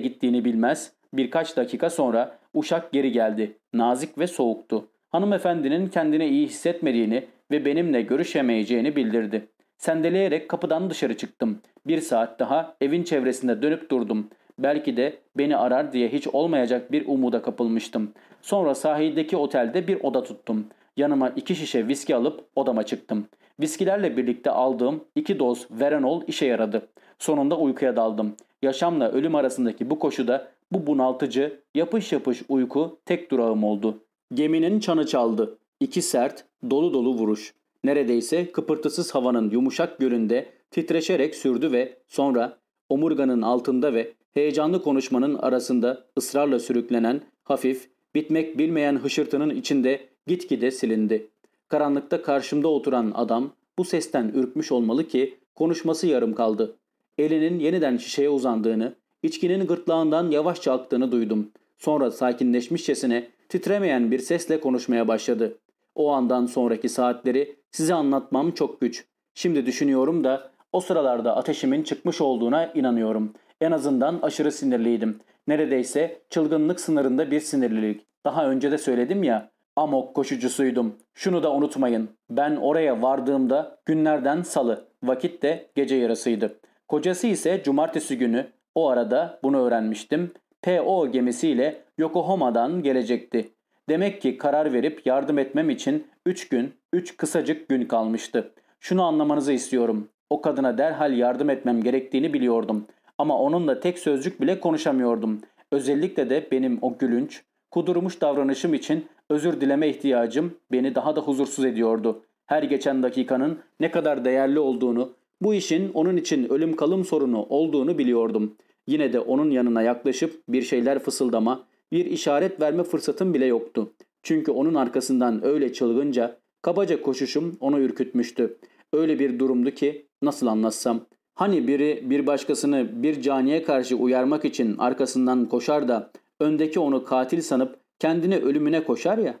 gittiğini bilmez. Birkaç dakika sonra uşak geri geldi. Nazik ve soğuktu. Hanımefendinin kendini iyi hissetmediğini ve benimle görüşemeyeceğini bildirdi. Sendeleyerek kapıdan dışarı çıktım. Bir saat daha evin çevresinde dönüp durdum. Belki de beni arar diye hiç olmayacak bir umuda kapılmıştım. Sonra sahildeki otelde bir oda tuttum. Yanıma iki şişe viski alıp odama çıktım. Viskilerle birlikte aldığım iki doz verenol işe yaradı. Sonunda uykuya daldım. Yaşamla ölüm arasındaki bu koşuda bu bunaltıcı, yapış yapış uyku tek durağım oldu. Geminin çanı çaldı. İki sert, dolu dolu vuruş. Neredeyse kıpırtısız havanın yumuşak gölünde titreşerek sürdü ve sonra omurganın altında ve heyecanlı konuşmanın arasında ısrarla sürüklenen hafif, bitmek bilmeyen hışırtının içinde gitgide silindi. Karanlıkta karşımda oturan adam bu sesten ürkmüş olmalı ki konuşması yarım kaldı. Elinin yeniden şişeye uzandığını, içkinin gırtlağından yavaşça aktığını duydum. Sonra sakinleşmişçesine titremeyen bir sesle konuşmaya başladı. O andan sonraki saatleri size anlatmam çok güç. Şimdi düşünüyorum da o sıralarda ateşimin çıkmış olduğuna inanıyorum. En azından aşırı sinirliydim. Neredeyse çılgınlık sınırında bir sinirlilik. Daha önce de söyledim ya, amok koşucusuydum. Şunu da unutmayın. Ben oraya vardığımda günlerden salı, vakit de gece yarısıydı. Kocası ise cumartesi günü o arada bunu öğrenmiştim. PO gemisiyle Yokohama'dan gelecekti. Demek ki karar verip yardım etmem için 3 gün, 3 kısacık gün kalmıştı. Şunu anlamanızı istiyorum. O kadına derhal yardım etmem gerektiğini biliyordum. Ama onunla tek sözcük bile konuşamıyordum. Özellikle de benim o gülünç, kudurmuş davranışım için özür dileme ihtiyacım beni daha da huzursuz ediyordu. Her geçen dakikanın ne kadar değerli olduğunu, bu işin onun için ölüm kalım sorunu olduğunu biliyordum. Yine de onun yanına yaklaşıp bir şeyler fısıldama, bir işaret verme fırsatım bile yoktu. Çünkü onun arkasından öyle çılgınca, kabaca koşuşum onu ürkütmüştü. Öyle bir durumdu ki nasıl anlatsam. Hani biri bir başkasını bir caniye karşı uyarmak için arkasından koşar da öndeki onu katil sanıp kendini ölümüne koşar ya.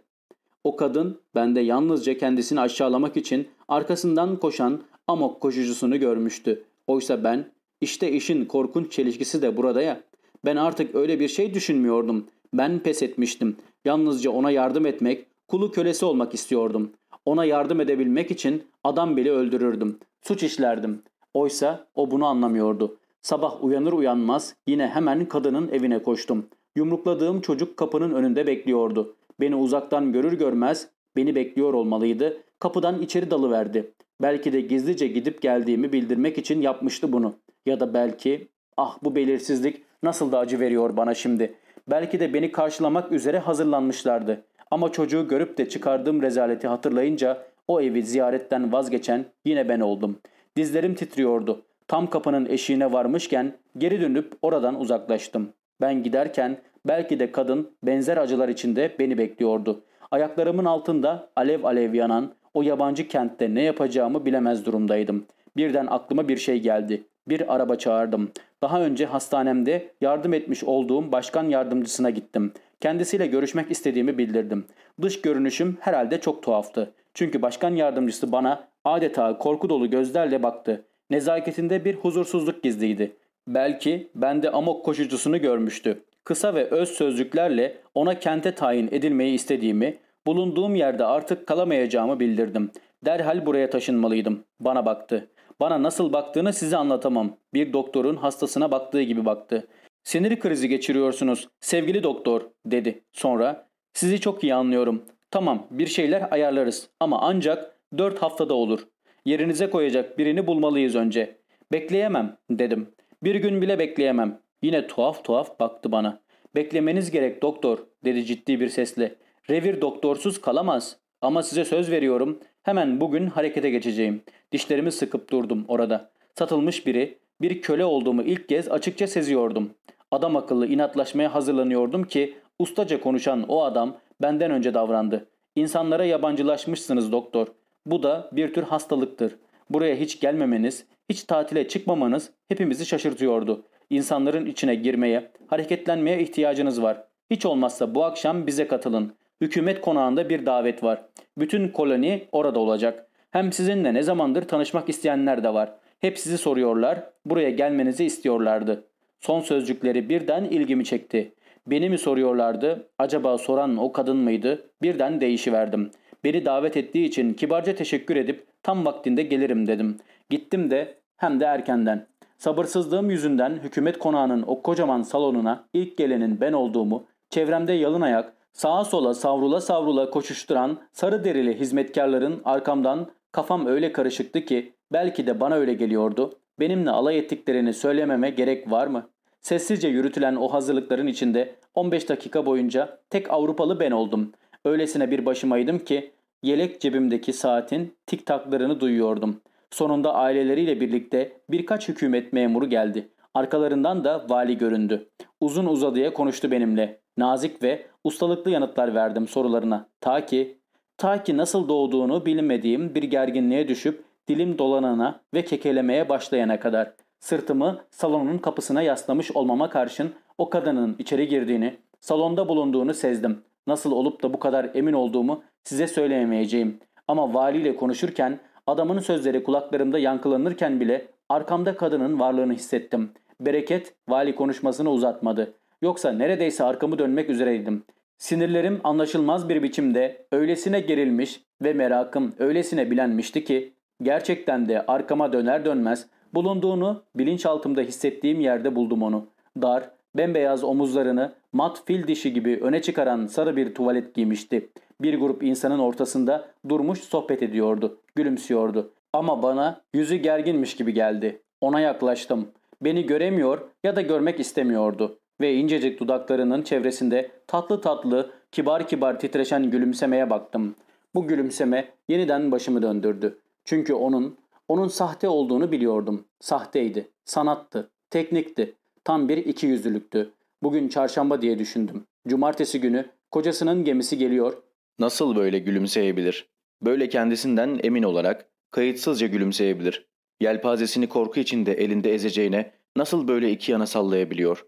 O kadın bende yalnızca kendisini aşağılamak için arkasından koşan amok koşucusunu görmüştü. Oysa ben işte işin korkunç çelişkisi de burada ya. Ben artık öyle bir şey düşünmüyordum. Ben pes etmiştim. Yalnızca ona yardım etmek, kulu kölesi olmak istiyordum. Ona yardım edebilmek için adam bile öldürürdüm. Suç işlerdim. Oysa o bunu anlamıyordu. Sabah uyanır uyanmaz yine hemen kadının evine koştum. Yumrukladığım çocuk kapının önünde bekliyordu. Beni uzaktan görür görmez beni bekliyor olmalıydı. Kapıdan içeri dalıverdi. Belki de gizlice gidip geldiğimi bildirmek için yapmıştı bunu. Ya da belki ah bu belirsizlik nasıl da acı veriyor bana şimdi. Belki de beni karşılamak üzere hazırlanmışlardı. Ama çocuğu görüp de çıkardığım rezaleti hatırlayınca o evi ziyaretten vazgeçen yine ben oldum. Dizlerim titriyordu. Tam kapının eşiğine varmışken geri dönüp oradan uzaklaştım. Ben giderken belki de kadın benzer acılar içinde beni bekliyordu. Ayaklarımın altında alev alev yanan o yabancı kentte ne yapacağımı bilemez durumdaydım. Birden aklıma bir şey geldi. Bir araba çağırdım. Daha önce hastanemde yardım etmiş olduğum başkan yardımcısına gittim. Kendisiyle görüşmek istediğimi bildirdim. Dış görünüşüm herhalde çok tuhaftı. Çünkü başkan yardımcısı bana adeta korku dolu gözlerle baktı. Nezaketinde bir huzursuzluk gizliydi. Belki bende amok koşucusunu görmüştü. Kısa ve öz sözcüklerle ona kente tayin edilmeyi istediğimi, bulunduğum yerde artık kalamayacağımı bildirdim. Derhal buraya taşınmalıydım. Bana baktı. Bana nasıl baktığını size anlatamam. Bir doktorun hastasına baktığı gibi baktı. Sinir krizi geçiriyorsunuz sevgili doktor dedi. Sonra sizi çok iyi anlıyorum. Tamam bir şeyler ayarlarız ama ancak dört haftada olur. Yerinize koyacak birini bulmalıyız önce. Bekleyemem dedim. Bir gün bile bekleyemem. Yine tuhaf tuhaf baktı bana. Beklemeniz gerek doktor dedi ciddi bir sesle. Revir doktorsuz kalamaz. Ama size söz veriyorum hemen bugün harekete geçeceğim. Dişlerimi sıkıp durdum orada. Satılmış biri, bir köle olduğumu ilk kez açıkça seziyordum. Adam akıllı inatlaşmaya hazırlanıyordum ki ustaca konuşan o adam benden önce davrandı. İnsanlara yabancılaşmışsınız doktor. Bu da bir tür hastalıktır. Buraya hiç gelmemeniz, hiç tatile çıkmamanız hepimizi şaşırtıyordu. İnsanların içine girmeye, hareketlenmeye ihtiyacınız var. Hiç olmazsa bu akşam bize katılın. Hükümet konağında bir davet var. Bütün koloni orada olacak. Hem sizinle ne zamandır tanışmak isteyenler de var. Hep sizi soruyorlar, buraya gelmenizi istiyorlardı. Son sözcükleri birden ilgimi çekti. Beni mi soruyorlardı, acaba soran o kadın mıydı? Birden değişiverdim. Beni davet ettiği için kibarca teşekkür edip tam vaktinde gelirim dedim. Gittim de hem de erkenden. Sabırsızlığım yüzünden hükümet konağının o kocaman salonuna ilk gelenin ben olduğumu, çevremde yalın ayak, sağa sola savrula savrula koşuşturan sarı derili hizmetkarların arkamdan kafam öyle karışıktı ki belki de bana öyle geliyordu. Benimle alay ettiklerini söylememe gerek var mı? Sessizce yürütülen o hazırlıkların içinde 15 dakika boyunca tek Avrupalı ben oldum. Öylesine bir başımaydım ki yelek cebimdeki saatin tik taklarını duyuyordum. Sonunda aileleriyle birlikte birkaç hükümet memuru geldi. Arkalarından da vali göründü. Uzun uzadıya konuştu benimle. Nazik ve ustalıklı yanıtlar verdim sorularına. Ta ki, ta ki nasıl doğduğunu bilmediğim bir gerginliğe düşüp dilim dolanana ve kekelemeye başlayana kadar. Sırtımı salonun kapısına yaslamış olmama karşın o kadının içeri girdiğini, salonda bulunduğunu sezdim. Nasıl olup da bu kadar emin olduğumu size söyleyemeyeceğim. Ama valiyle konuşurken adamın sözleri kulaklarımda yankılanırken bile arkamda kadının varlığını hissettim. Bereket vali konuşmasını uzatmadı. Yoksa neredeyse arkamı dönmek üzereydim. Sinirlerim anlaşılmaz bir biçimde öylesine gerilmiş ve merakım öylesine bilenmişti ki gerçekten de arkama döner dönmez bulunduğunu bilinçaltımda hissettiğim yerde buldum onu. Dar, bembeyaz omuzlarını mat fil dişi gibi öne çıkaran sarı bir tuvalet giymişti. Bir grup insanın ortasında durmuş sohbet ediyordu, gülümsüyordu. Ama bana yüzü gerginmiş gibi geldi. Ona yaklaştım. Beni göremiyor ya da görmek istemiyordu ve incecik dudaklarının çevresinde tatlı tatlı, kibar kibar titreşen gülümsemeye baktım. Bu gülümseme yeniden başımı döndürdü. Çünkü onun, onun sahte olduğunu biliyordum. Sahteydi, sanattı, teknikti, tam bir iki yüzlülüktü. Bugün çarşamba diye düşündüm. Cumartesi günü kocasının gemisi geliyor. Nasıl böyle gülümseyebilir? Böyle kendisinden emin olarak kayıtsızca gülümseyebilir. Yelpazesini korku içinde elinde ezeceğine nasıl böyle iki yana sallayabiliyor?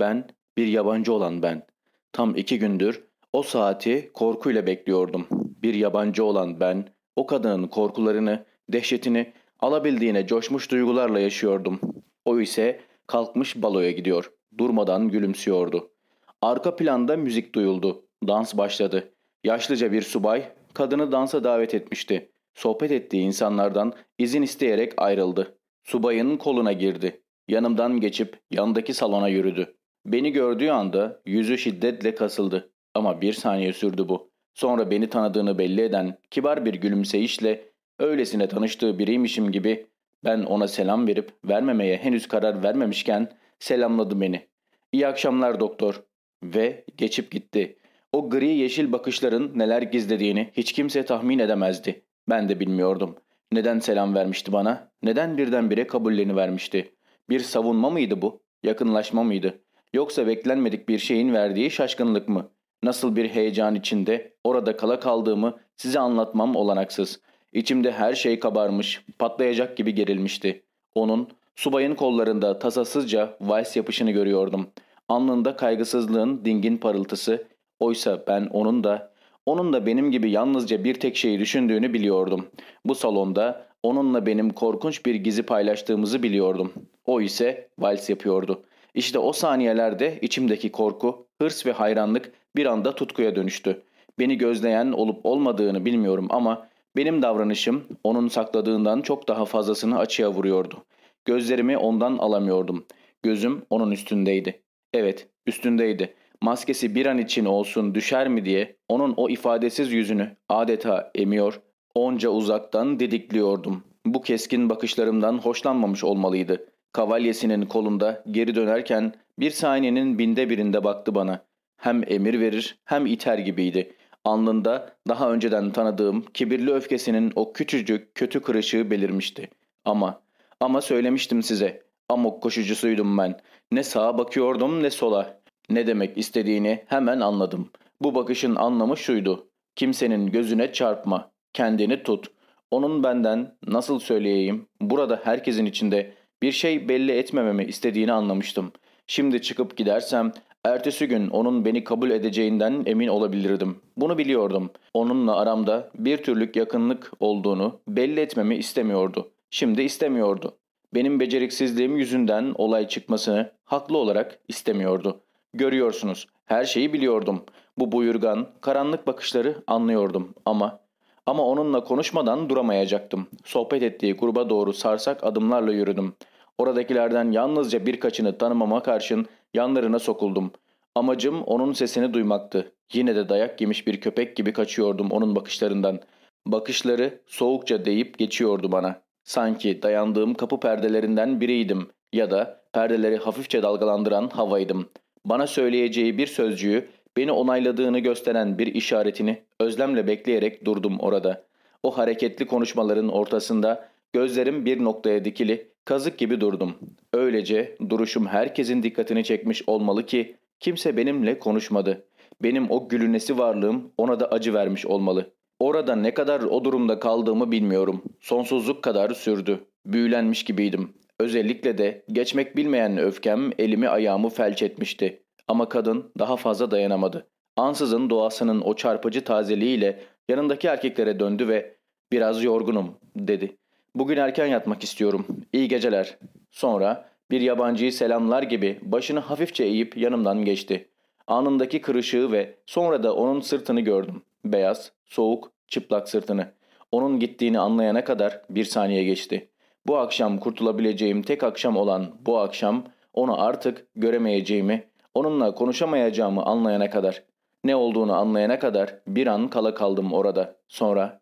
Ben, bir yabancı olan ben. Tam iki gündür o saati korkuyla bekliyordum. Bir yabancı olan ben, o kadının korkularını, dehşetini alabildiğine coşmuş duygularla yaşıyordum. O ise kalkmış baloya gidiyor. Durmadan gülümsüyordu. Arka planda müzik duyuldu. Dans başladı. Yaşlıca bir subay kadını dansa davet etmişti. Sohbet ettiği insanlardan izin isteyerek ayrıldı. Subayın koluna girdi. Yanımdan geçip yandaki salona yürüdü. Beni gördüğü anda yüzü şiddetle kasıldı. Ama bir saniye sürdü bu. Sonra beni tanıdığını belli eden kibar bir gülümseyişle öylesine tanıştığı biriymişim gibi ben ona selam verip vermemeye henüz karar vermemişken selamladı beni. İyi akşamlar doktor. Ve geçip gitti. O gri yeşil bakışların neler gizlediğini hiç kimse tahmin edemezdi. Ben de bilmiyordum. Neden selam vermişti bana? Neden birdenbire kabulleni vermişti? Bir savunma mıydı bu? Yakınlaşma mıydı? Yoksa beklenmedik bir şeyin verdiği şaşkınlık mı? Nasıl bir heyecan içinde orada kala kaldığımı size anlatmam olanaksız. İçimde her şey kabarmış, patlayacak gibi gerilmişti. Onun subayın kollarında tasasızca vals yapışını görüyordum. Alnında kaygısızlığın dingin parıltısı. Oysa ben onun da, onun da benim gibi yalnızca bir tek şeyi düşündüğünü biliyordum. Bu salonda onunla benim korkunç bir gizi paylaştığımızı biliyordum. O ise vals yapıyordu. İşte o saniyelerde içimdeki korku, hırs ve hayranlık bir anda tutkuya dönüştü. Beni gözleyen olup olmadığını bilmiyorum ama benim davranışım onun sakladığından çok daha fazlasını açığa vuruyordu. Gözlerimi ondan alamıyordum. Gözüm onun üstündeydi. Evet, üstündeydi. Maskesi bir an için olsun düşer mi diye onun o ifadesiz yüzünü adeta emiyor, onca uzaktan didikliyordum. Bu keskin bakışlarımdan hoşlanmamış olmalıydı. Kavalyesinin kolunda geri dönerken bir saniyenin binde birinde baktı bana. Hem emir verir hem iter gibiydi. Alnında daha önceden tanıdığım kibirli öfkesinin o küçücük kötü kırışığı belirmişti. Ama, ama söylemiştim size. Amok koşucusuydum ben. Ne sağa bakıyordum ne sola. Ne demek istediğini hemen anladım. Bu bakışın anlamı şuydu. Kimsenin gözüne çarpma. Kendini tut. Onun benden nasıl söyleyeyim burada herkesin içinde bir şey belli etmememi istediğini anlamıştım. Şimdi çıkıp gidersem ertesi gün onun beni kabul edeceğinden emin olabilirdim. Bunu biliyordum. Onunla aramda bir türlük yakınlık olduğunu belli etmemi istemiyordu. Şimdi istemiyordu. Benim beceriksizliğim yüzünden olay çıkmasını haklı olarak istemiyordu. Görüyorsunuz her şeyi biliyordum. Bu buyurgan, karanlık bakışları anlıyordum ama ama onunla konuşmadan duramayacaktım. Sohbet ettiği gruba doğru sarsak adımlarla yürüdüm. Oradakilerden yalnızca birkaçını tanımama karşın yanlarına sokuldum. Amacım onun sesini duymaktı. Yine de dayak yemiş bir köpek gibi kaçıyordum onun bakışlarından. Bakışları soğukça deyip geçiyordu bana. Sanki dayandığım kapı perdelerinden biriydim ya da perdeleri hafifçe dalgalandıran havaydım. Bana söyleyeceği bir sözcüğü Beni onayladığını gösteren bir işaretini özlemle bekleyerek durdum orada. O hareketli konuşmaların ortasında gözlerim bir noktaya dikili, kazık gibi durdum. Öylece duruşum herkesin dikkatini çekmiş olmalı ki kimse benimle konuşmadı. Benim o gülünesi varlığım ona da acı vermiş olmalı. Orada ne kadar o durumda kaldığımı bilmiyorum. Sonsuzluk kadar sürdü. Büyülenmiş gibiydim. Özellikle de geçmek bilmeyen öfkem elimi ayağımı felç etmişti. Ama kadın daha fazla dayanamadı. Ansızın doğasının o çarpıcı tazeliğiyle yanındaki erkeklere döndü ve ''Biraz yorgunum'' dedi. ''Bugün erken yatmak istiyorum. İyi geceler.'' Sonra bir yabancıyı selamlar gibi başını hafifçe eğip yanımdan geçti. Anındaki kırışığı ve sonra da onun sırtını gördüm. Beyaz, soğuk, çıplak sırtını. Onun gittiğini anlayana kadar bir saniye geçti. Bu akşam kurtulabileceğim tek akşam olan bu akşam onu artık göremeyeceğimi, onunla konuşamayacağımı anlayana kadar, ne olduğunu anlayana kadar bir an kala kaldım orada. Sonra,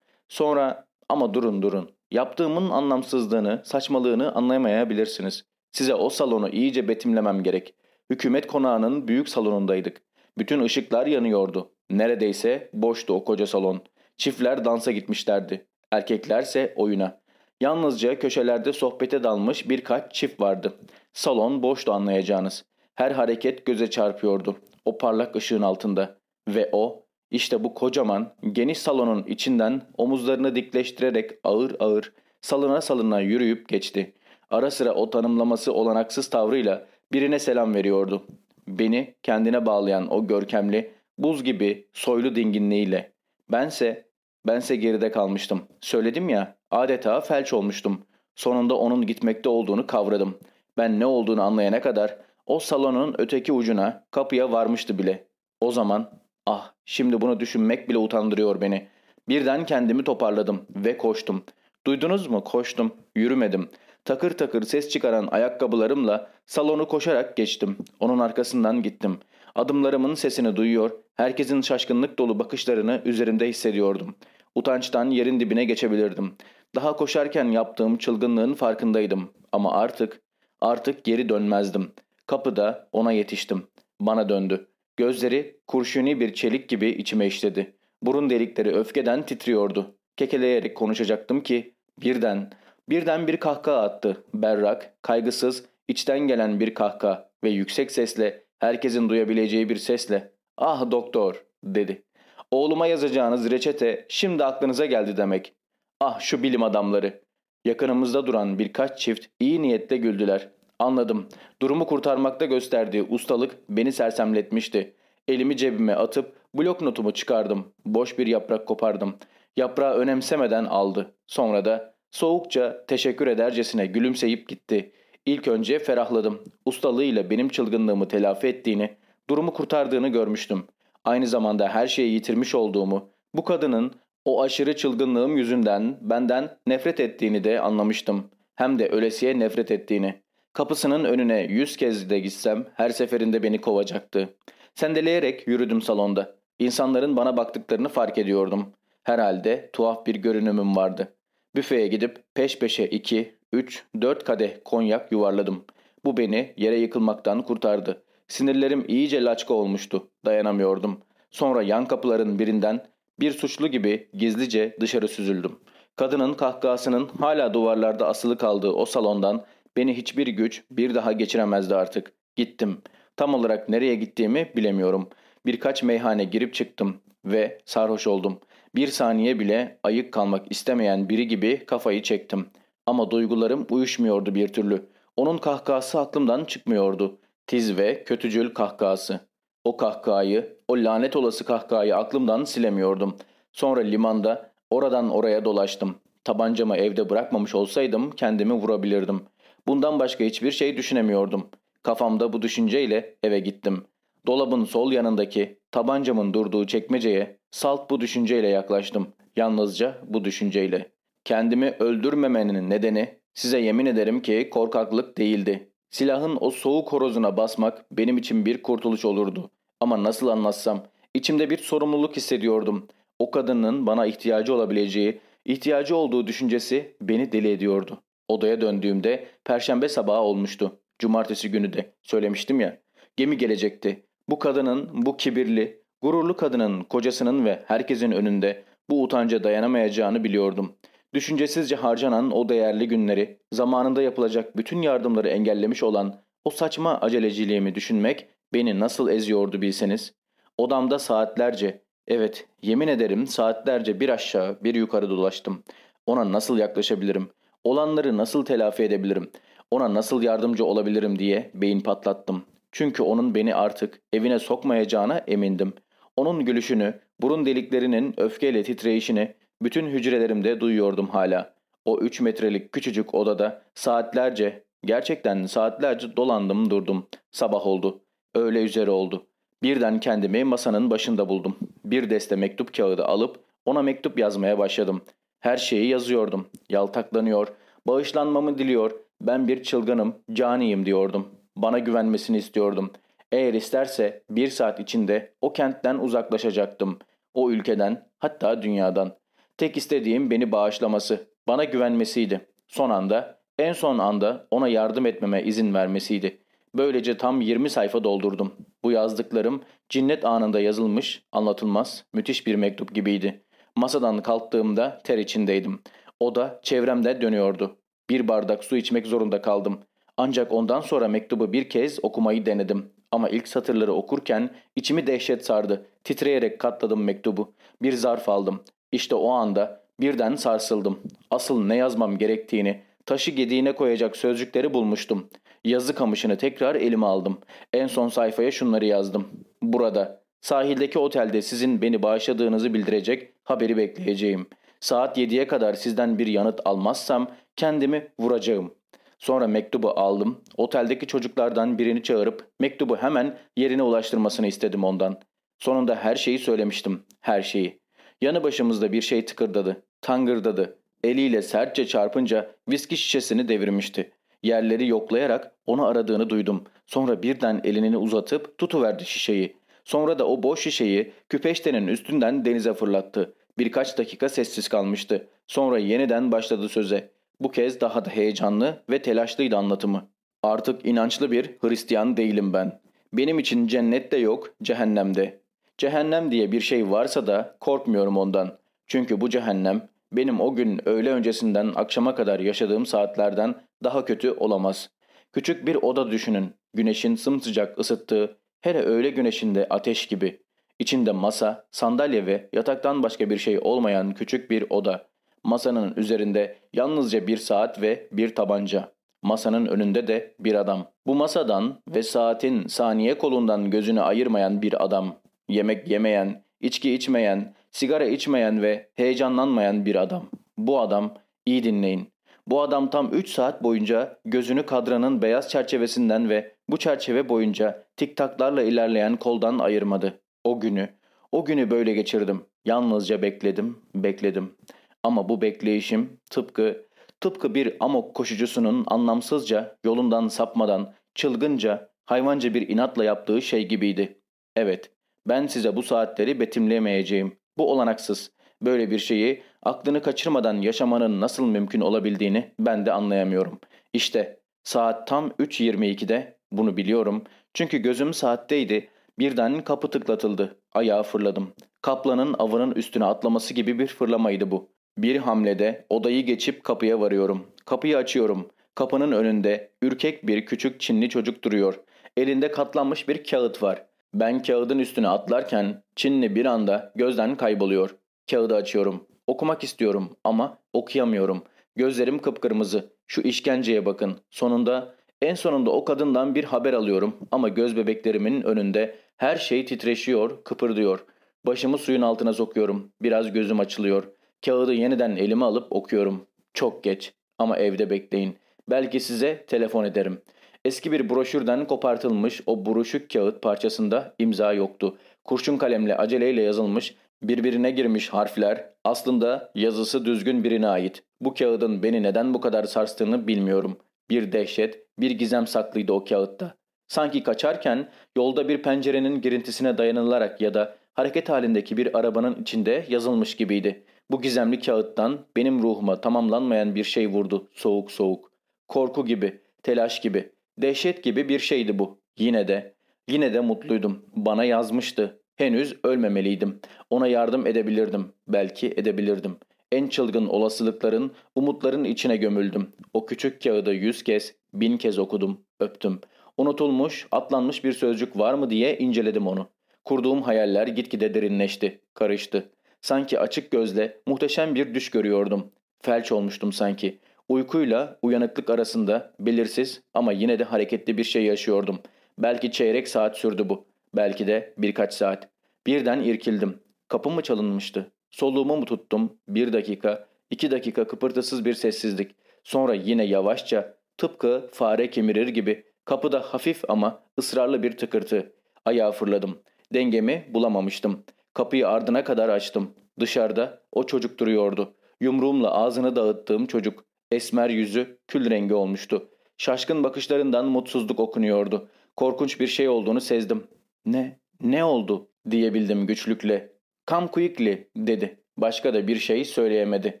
sonra ama durun durun. Yaptığımın anlamsızlığını, saçmalığını anlayamayabilirsiniz. Size o salonu iyice betimlemem gerek. Hükümet konağının büyük salonundaydık. Bütün ışıklar yanıyordu. Neredeyse boştu o koca salon. Çiftler dansa gitmişlerdi. Erkeklerse oyuna. Yalnızca köşelerde sohbete dalmış birkaç çift vardı. Salon boştu anlayacağınız. Her hareket göze çarpıyordu. O parlak ışığın altında. Ve o, işte bu kocaman, geniş salonun içinden omuzlarını dikleştirerek ağır ağır, salına salına yürüyüp geçti. Ara sıra o tanımlaması olanaksız tavrıyla birine selam veriyordu. Beni kendine bağlayan o görkemli, buz gibi soylu dinginliğiyle. Bense, bense geride kalmıştım. Söyledim ya, adeta felç olmuştum. Sonunda onun gitmekte olduğunu kavradım. Ben ne olduğunu anlayana kadar o salonun öteki ucuna, kapıya varmıştı bile. O zaman, ah şimdi bunu düşünmek bile utandırıyor beni. Birden kendimi toparladım ve koştum. Duydunuz mu? Koştum, yürümedim. Takır takır ses çıkaran ayakkabılarımla salonu koşarak geçtim. Onun arkasından gittim. Adımlarımın sesini duyuyor, herkesin şaşkınlık dolu bakışlarını üzerimde hissediyordum. Utançtan yerin dibine geçebilirdim. Daha koşarken yaptığım çılgınlığın farkındaydım. Ama artık, artık geri dönmezdim. Kapıda ona yetiştim. Bana döndü. Gözleri kurşuni bir çelik gibi içime işledi. Burun delikleri öfkeden titriyordu. Kekeleyerek konuşacaktım ki birden Birden bir kahkaha attı. Berrak, kaygısız, içten gelen bir kahkaha ve yüksek sesle, herkesin duyabileceği bir sesle ''Ah doktor'' dedi. ''Oğluma yazacağınız reçete şimdi aklınıza geldi demek. Ah şu bilim adamları.'' Yakınımızda duran birkaç çift iyi niyetle güldüler. Anladım. Durumu kurtarmakta gösterdiği ustalık beni sersemletmişti. Elimi cebime atıp blok notumu çıkardım. Boş bir yaprak kopardım. Yaprağı önemsemeden aldı. Sonra da Soğukça teşekkür edercesine gülümseyip gitti. İlk önce ferahladım. Ustalığıyla benim çılgınlığımı telafi ettiğini, durumu kurtardığını görmüştüm. Aynı zamanda her şeyi yitirmiş olduğumu, bu kadının o aşırı çılgınlığım yüzünden benden nefret ettiğini de anlamıştım. Hem de ölesiye nefret ettiğini. Kapısının önüne yüz kez de gitsem her seferinde beni kovacaktı. Sendeleyerek yürüdüm salonda. İnsanların bana baktıklarını fark ediyordum. Herhalde tuhaf bir görünümüm vardı. Büfeye gidip peş peşe 2, 3, 4 kadeh konyak yuvarladım. Bu beni yere yıkılmaktan kurtardı. Sinirlerim iyice laçka olmuştu. Dayanamıyordum. Sonra yan kapıların birinden bir suçlu gibi gizlice dışarı süzüldüm. Kadının kahkahasının hala duvarlarda asılı kaldığı o salondan beni hiçbir güç bir daha geçiremezdi artık. Gittim. Tam olarak nereye gittiğimi bilemiyorum. Birkaç meyhane girip çıktım ve sarhoş oldum. Bir saniye bile ayık kalmak istemeyen biri gibi kafayı çektim. Ama duygularım uyuşmuyordu bir türlü. Onun kahkahası aklımdan çıkmıyordu. Tiz ve kötücül kahkahası. O kahkahayı, o lanet olası kahkahayı aklımdan silemiyordum. Sonra limanda oradan oraya dolaştım. Tabancamı evde bırakmamış olsaydım kendimi vurabilirdim. Bundan başka hiçbir şey düşünemiyordum. Kafamda bu düşünceyle eve gittim. Dolabın sol yanındaki tabancamın durduğu çekmeceye salt bu düşünceyle yaklaştım. Yalnızca bu düşünceyle. Kendimi öldürmemenin nedeni size yemin ederim ki korkaklık değildi. Silahın o soğuk horozuna basmak benim için bir kurtuluş olurdu. Ama nasıl anlatsam içimde bir sorumluluk hissediyordum. O kadının bana ihtiyacı olabileceği, ihtiyacı olduğu düşüncesi beni deli ediyordu. Odaya döndüğümde perşembe sabahı olmuştu. Cumartesi günü de söylemiştim ya. Gemi gelecekti. Bu kadının, bu kibirli, gururlu kadının kocasının ve herkesin önünde bu utanca dayanamayacağını biliyordum. Düşüncesizce harcanan o değerli günleri, zamanında yapılacak bütün yardımları engellemiş olan o saçma aceleciliğimi düşünmek beni nasıl eziyordu bilseniz. Odamda saatlerce, evet yemin ederim saatlerce bir aşağı bir yukarı dolaştım. Ona nasıl yaklaşabilirim? Olanları nasıl telafi edebilirim? Ona nasıl yardımcı olabilirim diye beyin patlattım. Çünkü onun beni artık evine sokmayacağına emindim. Onun gülüşünü, burun deliklerinin öfkeyle titreyişini bütün hücrelerimde duyuyordum hala. O üç metrelik küçücük odada saatlerce, gerçekten saatlerce dolandım durdum. Sabah oldu. Öğle üzeri oldu. Birden kendimi masanın başında buldum. Bir deste mektup kağıdı alıp ona mektup yazmaya başladım. Her şeyi yazıyordum. Yaltaklanıyor, bağışlanmamı diliyor, ben bir çılgınım, caniyim diyordum. Bana güvenmesini istiyordum. Eğer isterse bir saat içinde o kentten uzaklaşacaktım. O ülkeden, hatta dünyadan. Tek istediğim beni bağışlaması, bana güvenmesiydi. Son anda, en son anda ona yardım etmeme izin vermesiydi. Böylece tam 20 sayfa doldurdum. Bu yazdıklarım cinnet anında yazılmış, anlatılmaz, müthiş bir mektup gibiydi. Masadan kalktığımda ter içindeydim. O da çevremde dönüyordu. Bir bardak su içmek zorunda kaldım. Ancak ondan sonra mektubu bir kez okumayı denedim. Ama ilk satırları okurken içimi dehşet sardı. Titreyerek katladım mektubu. Bir zarf aldım. İşte o anda birden sarsıldım. Asıl ne yazmam gerektiğini, taşı gediğine koyacak sözcükleri bulmuştum. Yazı kamışını tekrar elime aldım. En son sayfaya şunları yazdım. Burada, sahildeki otelde sizin beni bağışladığınızı bildirecek haberi bekleyeceğim. Saat 7'ye kadar sizden bir yanıt almazsam kendimi vuracağım. Sonra mektubu aldım. Oteldeki çocuklardan birini çağırıp mektubu hemen yerine ulaştırmasını istedim ondan. Sonunda her şeyi söylemiştim. Her şeyi. Yanı başımızda bir şey tıkırdadı. Tangırdadı. Eliyle sertçe çarpınca viski şişesini devirmişti. Yerleri yoklayarak onu aradığını duydum. Sonra birden elini uzatıp tutuverdi şişeyi. Sonra da o boş şişeyi küpeştenin üstünden denize fırlattı. Birkaç dakika sessiz kalmıştı. Sonra yeniden başladı söze. Bu kez daha da heyecanlı ve telaşlıydı anlatımı. Artık inançlı bir Hristiyan değilim ben. Benim için cennet de yok, cehennem de. Cehennem diye bir şey varsa da korkmuyorum ondan. Çünkü bu cehennem benim o gün öğle öncesinden akşama kadar yaşadığım saatlerden daha kötü olamaz. Küçük bir oda düşünün. Güneşin sımsıcak ısıttığı, hele öğle güneşinde ateş gibi. İçinde masa, sandalye ve yataktan başka bir şey olmayan küçük bir oda. Masanın üzerinde yalnızca bir saat ve bir tabanca. Masanın önünde de bir adam. Bu masadan ve saatin saniye kolundan gözünü ayırmayan bir adam. Yemek yemeyen, içki içmeyen, sigara içmeyen ve heyecanlanmayan bir adam. Bu adam, iyi dinleyin. Bu adam tam 3 saat boyunca gözünü kadranın beyaz çerçevesinden ve bu çerçeve boyunca tiktaklarla ilerleyen koldan ayırmadı. O günü, o günü böyle geçirdim. Yalnızca bekledim, bekledim. Ama bu bekleyişim tıpkı tıpkı bir amok koşucusunun anlamsızca yolundan sapmadan çılgınca hayvanca bir inatla yaptığı şey gibiydi. Evet, ben size bu saatleri betimleyemeyeceğim. Bu olanaksız. Böyle bir şeyi aklını kaçırmadan yaşamanın nasıl mümkün olabildiğini ben de anlayamıyorum. İşte saat tam 3.22'de bunu biliyorum. Çünkü gözüm saatteydi. Birden kapı tıklatıldı. Ayağa fırladım. Kaplanın avının üstüne atlaması gibi bir fırlamaydı bu. Bir hamlede odayı geçip kapıya varıyorum. Kapıyı açıyorum. Kapının önünde ürkek bir küçük Çinli çocuk duruyor. Elinde katlanmış bir kağıt var. Ben kağıdın üstüne atlarken Çinli bir anda gözden kayboluyor. Kağıdı açıyorum. Okumak istiyorum ama okuyamıyorum. Gözlerim kıpkırmızı. Şu işkenceye bakın. Sonunda, en sonunda o kadından bir haber alıyorum ama göz bebeklerimin önünde her şey titreşiyor, kıpırdıyor. Başımı suyun altına sokuyorum. Biraz gözüm açılıyor. Kağıdı yeniden elime alıp okuyorum. Çok geç ama evde bekleyin. Belki size telefon ederim. Eski bir broşürden kopartılmış o buruşuk kağıt parçasında imza yoktu. Kurşun kalemle aceleyle yazılmış, birbirine girmiş harfler aslında yazısı düzgün birine ait. Bu kağıdın beni neden bu kadar sarstığını bilmiyorum. Bir dehşet, bir gizem saklıydı o kağıtta. Sanki kaçarken yolda bir pencerenin girintisine dayanılarak ya da hareket halindeki bir arabanın içinde yazılmış gibiydi. Bu gizemli kağıttan benim ruhuma tamamlanmayan bir şey vurdu soğuk soğuk. Korku gibi, telaş gibi, dehşet gibi bir şeydi bu. Yine de, yine de mutluydum. Bana yazmıştı. Henüz ölmemeliydim. Ona yardım edebilirdim. Belki edebilirdim. En çılgın olasılıkların, umutların içine gömüldüm. O küçük kağıdı yüz kez, bin kez okudum, öptüm. Unutulmuş, atlanmış bir sözcük var mı diye inceledim onu. Kurduğum hayaller gitgide derinleşti, karıştı. Sanki açık gözle muhteşem bir düş görüyordum. Felç olmuştum sanki. Uykuyla uyanıklık arasında belirsiz ama yine de hareketli bir şey yaşıyordum. Belki çeyrek saat sürdü bu. Belki de birkaç saat. Birden irkildim. Kapım mı çalınmıştı? Soluğumu mu tuttum? Bir dakika, iki dakika kıpırtısız bir sessizlik. Sonra yine yavaşça, tıpkı fare kemirir gibi kapıda hafif ama ısrarlı bir tıkırtı. Ayağa fırladım. Dengemi bulamamıştım. Kapıyı ardına kadar açtım. Dışarıda o çocuk duruyordu. Yumruğumla ağzını dağıttığım çocuk. Esmer yüzü kül rengi olmuştu. Şaşkın bakışlarından mutsuzluk okunuyordu. Korkunç bir şey olduğunu sezdim. Ne? Ne oldu? diyebildim güçlükle. Come quickly dedi. Başka da bir şey söyleyemedi.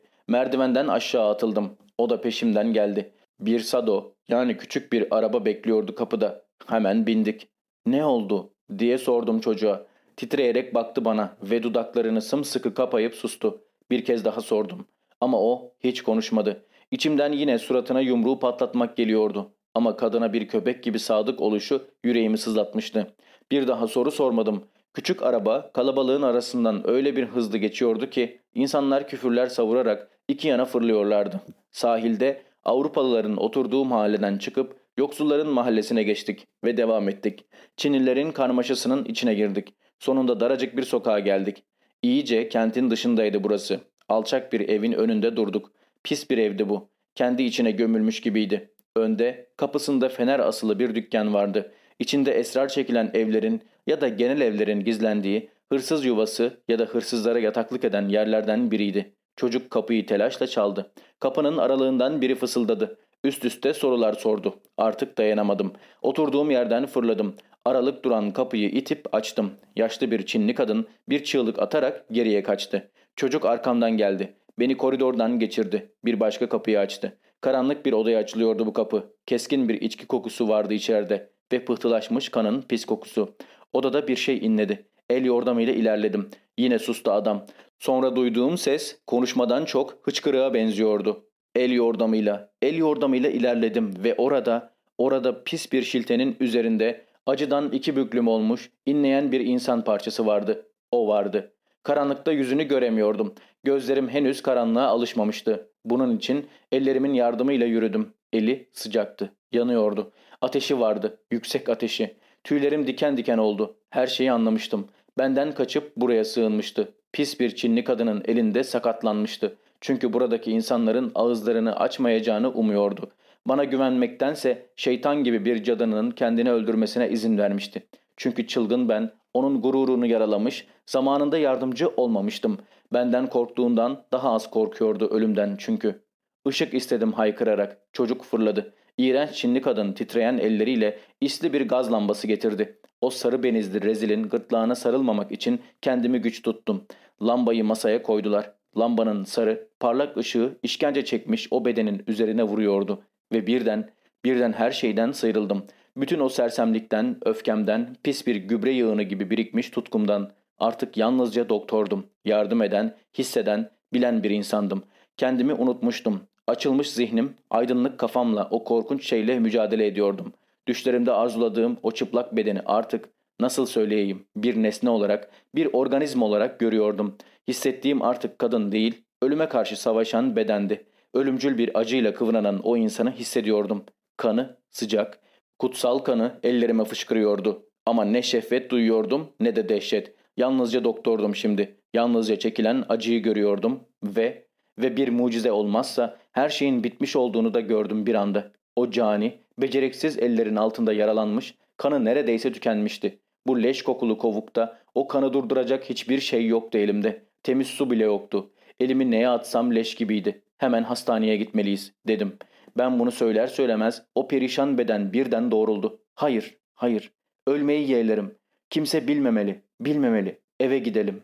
Merdivenden aşağı atıldım. O da peşimden geldi. Bir sado yani küçük bir araba bekliyordu kapıda. Hemen bindik. Ne oldu diye sordum çocuğa. Titreyerek baktı bana ve dudaklarını sımsıkı kapayıp sustu. Bir kez daha sordum. Ama o hiç konuşmadı. İçimden yine suratına yumruğu patlatmak geliyordu. Ama kadına bir köpek gibi sadık oluşu yüreğimi sızlatmıştı. Bir daha soru sormadım. Küçük araba kalabalığın arasından öyle bir hızlı geçiyordu ki insanlar küfürler savurarak iki yana fırlıyorlardı. Sahilde Avrupalıların oturduğu mahalleden çıkıp yoksulların mahallesine geçtik ve devam ettik. Çinlilerin karmaşasının içine girdik. Sonunda daracık bir sokağa geldik. İyice kentin dışındaydı burası. Alçak bir evin önünde durduk. Pis bir evdi bu. Kendi içine gömülmüş gibiydi. Önde, kapısında fener asılı bir dükkan vardı. İçinde esrar çekilen evlerin ya da genel evlerin gizlendiği hırsız yuvası ya da hırsızlara yataklık eden yerlerden biriydi. Çocuk kapıyı telaşla çaldı. Kapının aralığından biri fısıldadı. Üst üste sorular sordu. Artık dayanamadım. Oturduğum yerden fırladım. Aralık duran kapıyı itip açtım. Yaşlı bir Çinli kadın bir çığlık atarak geriye kaçtı. Çocuk arkamdan geldi. Beni koridordan geçirdi. Bir başka kapıyı açtı. Karanlık bir odaya açılıyordu bu kapı. Keskin bir içki kokusu vardı içeride ve pıhtılaşmış kanın pis kokusu. Odada bir şey inledi. El yordamıyla ilerledim. Yine sustu adam. Sonra duyduğum ses konuşmadan çok hıçkırığa benziyordu. El yordamıyla, el yordamıyla ilerledim ve orada, orada pis bir şiltenin üzerinde acıdan iki büklüm olmuş, inleyen bir insan parçası vardı. O vardı. Karanlıkta yüzünü göremiyordum. Gözlerim henüz karanlığa alışmamıştı. Bunun için ellerimin yardımıyla yürüdüm. Eli sıcaktı, yanıyordu. Ateşi vardı, yüksek ateşi. Tüylerim diken diken oldu. Her şeyi anlamıştım. Benden kaçıp buraya sığınmıştı. Pis bir Çinli kadının elinde sakatlanmıştı. Çünkü buradaki insanların ağızlarını açmayacağını umuyordu. Bana güvenmektense şeytan gibi bir cadının kendini öldürmesine izin vermişti. Çünkü çılgın ben onun gururunu yaralamış, zamanında yardımcı olmamıştım. Benden korktuğundan daha az korkuyordu ölümden çünkü. Işık istedim haykırarak. Çocuk fırladı. İğrenç Çinli kadın titreyen elleriyle isli bir gaz lambası getirdi. O sarı benizli rezilin gırtlağına sarılmamak için kendimi güç tuttum. Lambayı masaya koydular. Lambanın sarı, parlak ışığı işkence çekmiş o bedenin üzerine vuruyordu. Ve birden, birden her şeyden sıyrıldım. Bütün o sersemlikten, öfkemden, pis bir gübre yığını gibi birikmiş tutkumdan artık yalnızca doktordum. Yardım eden, hisseden, bilen bir insandım. Kendimi unutmuştum. Açılmış zihnim, aydınlık kafamla o korkunç şeyle mücadele ediyordum. Düşlerimde arzuladığım o çıplak bedeni artık nasıl söyleyeyim bir nesne olarak, bir organizm olarak görüyordum. Hissettiğim artık kadın değil, ölüme karşı savaşan bedendi. Ölümcül bir acıyla kıvranan o insanı hissediyordum. Kanı, sıcak, kutsal kanı ellerime fışkırıyordu. Ama ne şehvet duyuyordum ne de dehşet. Yalnızca doktordum şimdi. Yalnızca çekilen acıyı görüyordum ve ve bir mucize olmazsa her şeyin bitmiş olduğunu da gördüm bir anda. O cani, beceriksiz ellerin altında yaralanmış, kanı neredeyse tükenmişti. Bu leş kokulu kovukta o kanı durduracak hiçbir şey yoktu elimde. Temiz su bile yoktu. Elimi neye atsam leş gibiydi. Hemen hastaneye gitmeliyiz dedim. Ben bunu söyler söylemez o perişan beden birden doğruldu. Hayır, hayır. Ölmeyi yeğlerim. Kimse bilmemeli, bilmemeli. Eve gidelim.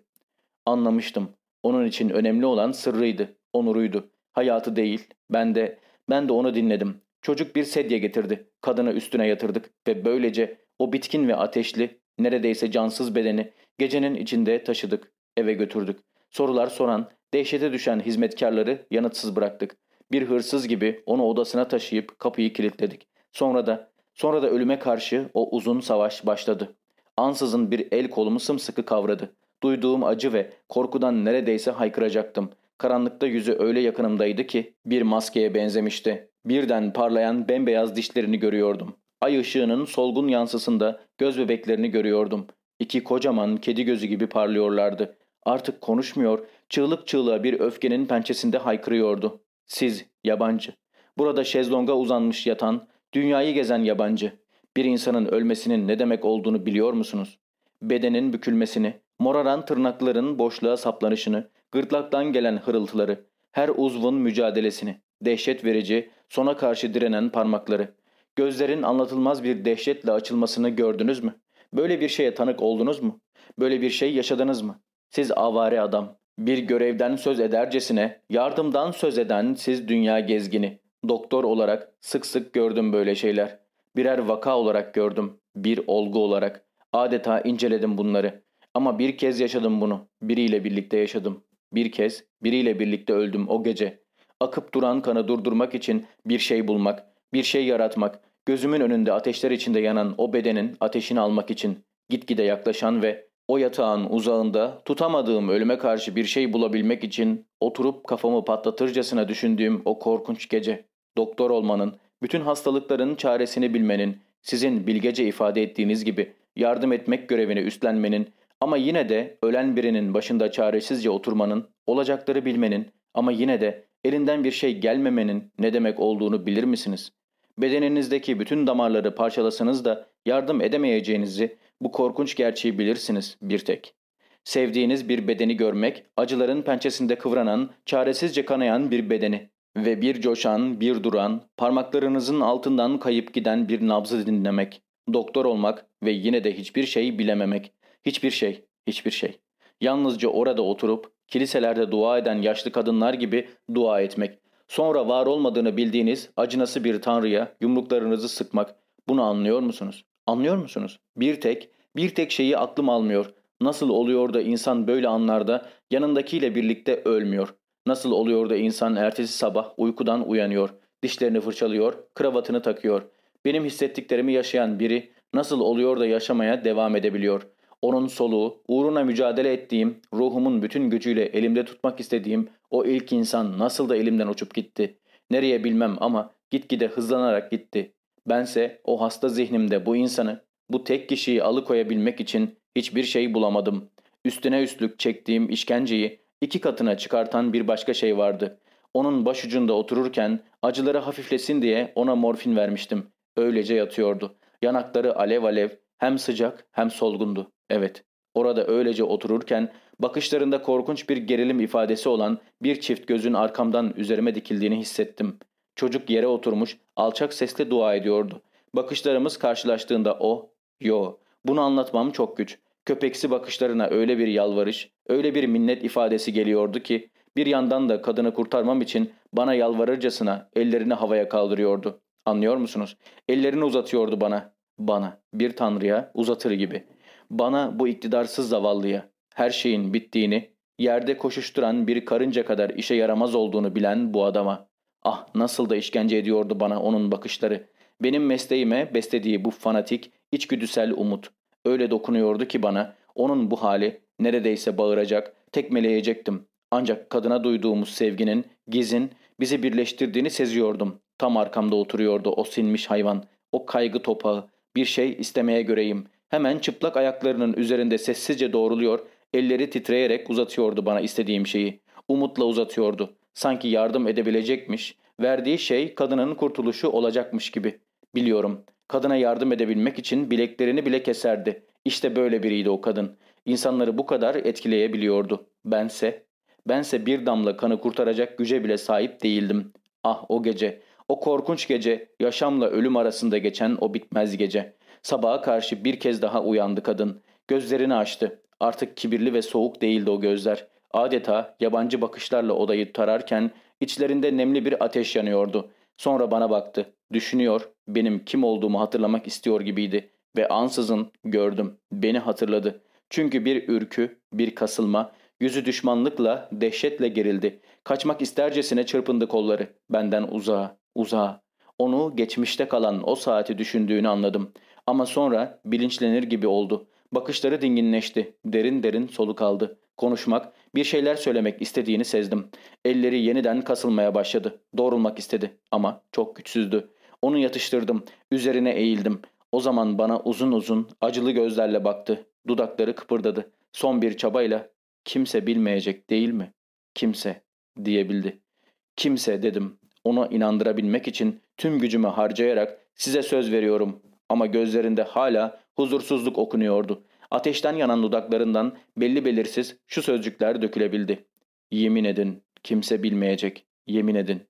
Anlamıştım. Onun için önemli olan sırrıydı, onuruydu. Hayatı değil. Ben de, ben de onu dinledim. Çocuk bir sedye getirdi. Kadını üstüne yatırdık ve böylece o bitkin ve ateşli, neredeyse cansız bedeni gecenin içinde taşıdık, eve götürdük. Sorular soran, dehşete düşen hizmetkarları yanıtsız bıraktık. Bir hırsız gibi onu odasına taşıyıp kapıyı kilitledik. Sonra da, sonra da ölüme karşı o uzun savaş başladı. Ansızın bir el kolumu sımsıkı kavradı. Duyduğum acı ve korkudan neredeyse haykıracaktım. Karanlıkta yüzü öyle yakınımdaydı ki bir maskeye benzemişti. Birden parlayan bembeyaz dişlerini görüyordum. Ay ışığının solgun yansısında göz bebeklerini görüyordum. İki kocaman kedi gözü gibi parlıyorlardı. Artık konuşmuyor, çığlık çığlığa bir öfkenin pençesinde haykırıyordu. Siz, yabancı. Burada şezlonga uzanmış yatan, dünyayı gezen yabancı. Bir insanın ölmesinin ne demek olduğunu biliyor musunuz? Bedenin bükülmesini, moraran tırnakların boşluğa saplanışını, gırtlaktan gelen hırıltıları, her uzvun mücadelesini, dehşet verici, sona karşı direnen parmakları, gözlerin anlatılmaz bir dehşetle açılmasını gördünüz mü? Böyle bir şeye tanık oldunuz mu? Böyle bir şey yaşadınız mı? Siz avare adam, bir görevden söz edercesine, yardımdan söz eden siz dünya gezgini. Doktor olarak sık sık gördüm böyle şeyler. Birer vaka olarak gördüm, bir olgu olarak. Adeta inceledim bunları. Ama bir kez yaşadım bunu. Biriyle birlikte yaşadım. Bir kez biriyle birlikte öldüm o gece. Akıp duran kanı durdurmak için bir şey bulmak, bir şey yaratmak, gözümün önünde ateşler içinde yanan o bedenin ateşini almak için gitgide yaklaşan ve o yatağın uzağında tutamadığım ölüme karşı bir şey bulabilmek için oturup kafamı patlatırcasına düşündüğüm o korkunç gece. Doktor olmanın, bütün hastalıkların çaresini bilmenin, sizin bilgece ifade ettiğiniz gibi yardım etmek görevini üstlenmenin ama yine de ölen birinin başında çaresizce oturmanın, olacakları bilmenin ama yine de elinden bir şey gelmemenin ne demek olduğunu bilir misiniz? Bedeninizdeki bütün damarları parçalasanız da yardım edemeyeceğinizi, bu korkunç gerçeği bilirsiniz bir tek. Sevdiğiniz bir bedeni görmek, acıların pençesinde kıvranan, çaresizce kanayan bir bedeni ve bir coşan, bir duran, parmaklarınızın altından kayıp giden bir nabzı dinlemek, doktor olmak ve yine de hiçbir şey bilememek. Hiçbir şey, hiçbir şey. Yalnızca orada oturup kiliselerde dua eden yaşlı kadınlar gibi dua etmek. Sonra var olmadığını bildiğiniz acınası bir tanrıya yumruklarınızı sıkmak. Bunu anlıyor musunuz? Anlıyor musunuz? Bir tek, bir tek şeyi aklım almıyor. Nasıl oluyor da insan böyle anlarda yanındakiyle birlikte ölmüyor? Nasıl oluyor da insan ertesi sabah uykudan uyanıyor, dişlerini fırçalıyor, kravatını takıyor? Benim hissettiklerimi yaşayan biri nasıl oluyor da yaşamaya devam edebiliyor? Onun soluğu, uğruna mücadele ettiğim, ruhumun bütün gücüyle elimde tutmak istediğim o ilk insan nasıl da elimden uçup gitti? Nereye bilmem ama gitgide hızlanarak gitti. Bense o hasta zihnimde bu insanı, bu tek kişiyi alıkoyabilmek için hiçbir şey bulamadım. Üstüne üstlük çektiğim işkenceyi iki katına çıkartan bir başka şey vardı. Onun başucunda otururken acıları hafiflesin diye ona morfin vermiştim. Öylece yatıyordu. Yanakları alev alev, hem sıcak hem solgundu. Evet, orada öylece otururken bakışlarında korkunç bir gerilim ifadesi olan bir çift gözün arkamdan üzerime dikildiğini hissettim. Çocuk yere oturmuş, alçak sesle dua ediyordu. Bakışlarımız karşılaştığında o, yo, bunu anlatmam çok güç. Köpeksi bakışlarına öyle bir yalvarış, öyle bir minnet ifadesi geliyordu ki, bir yandan da kadını kurtarmam için bana yalvarırcasına ellerini havaya kaldırıyordu. Anlıyor musunuz? Ellerini uzatıyordu bana. Bana, bir tanrıya uzatır gibi. Bana bu iktidarsız zavallıya, her şeyin bittiğini, yerde koşuşturan bir karınca kadar işe yaramaz olduğunu bilen bu adama. Ah nasıl da işkence ediyordu bana onun bakışları. Benim mesleğime beslediği bu fanatik, içgüdüsel umut. Öyle dokunuyordu ki bana, onun bu hali neredeyse bağıracak, tekmeleyecektim. Ancak kadına duyduğumuz sevginin, gizin, bizi birleştirdiğini seziyordum. Tam arkamda oturuyordu o sinmiş hayvan, o kaygı topağı. Bir şey istemeye göreyim. Hemen çıplak ayaklarının üzerinde sessizce doğruluyor, elleri titreyerek uzatıyordu bana istediğim şeyi. Umutla uzatıyordu. Sanki yardım edebilecekmiş, verdiği şey kadının kurtuluşu olacakmış gibi. Biliyorum, kadına yardım edebilmek için bileklerini bile keserdi. İşte böyle biriydi o kadın. İnsanları bu kadar etkileyebiliyordu. Bense, bense bir damla kanı kurtaracak güce bile sahip değildim. Ah o gece, o korkunç gece, yaşamla ölüm arasında geçen o bitmez gece. Sabaha karşı bir kez daha uyandı kadın. Gözlerini açtı. Artık kibirli ve soğuk değildi o gözler. Adeta yabancı bakışlarla odayı tararken içlerinde nemli bir ateş yanıyordu. Sonra bana baktı. Düşünüyor, benim kim olduğumu hatırlamak istiyor gibiydi. Ve ansızın gördüm. Beni hatırladı. Çünkü bir ürkü, bir kasılma, yüzü düşmanlıkla, dehşetle gerildi. Kaçmak istercesine çırpındı kolları. Benden uzağa, uzağa. Onu geçmişte kalan o saati düşündüğünü anladım. Ama sonra bilinçlenir gibi oldu. Bakışları dinginleşti. Derin derin soluk aldı. Konuşmak, bir şeyler söylemek istediğini sezdim. Elleri yeniden kasılmaya başladı. Doğrulmak istedi ama çok güçsüzdü. Onu yatıştırdım. Üzerine eğildim. O zaman bana uzun uzun, acılı gözlerle baktı. Dudakları kıpırdadı. Son bir çabayla kimse bilmeyecek değil mi? Kimse diyebildi. Kimse dedim. Ona inandırabilmek için tüm gücümü harcayarak size söz veriyorum. Ama gözlerinde hala huzursuzluk okunuyordu. Ateşten yanan dudaklarından belli belirsiz şu sözcükler dökülebildi. Yemin edin, kimse bilmeyecek. Yemin edin.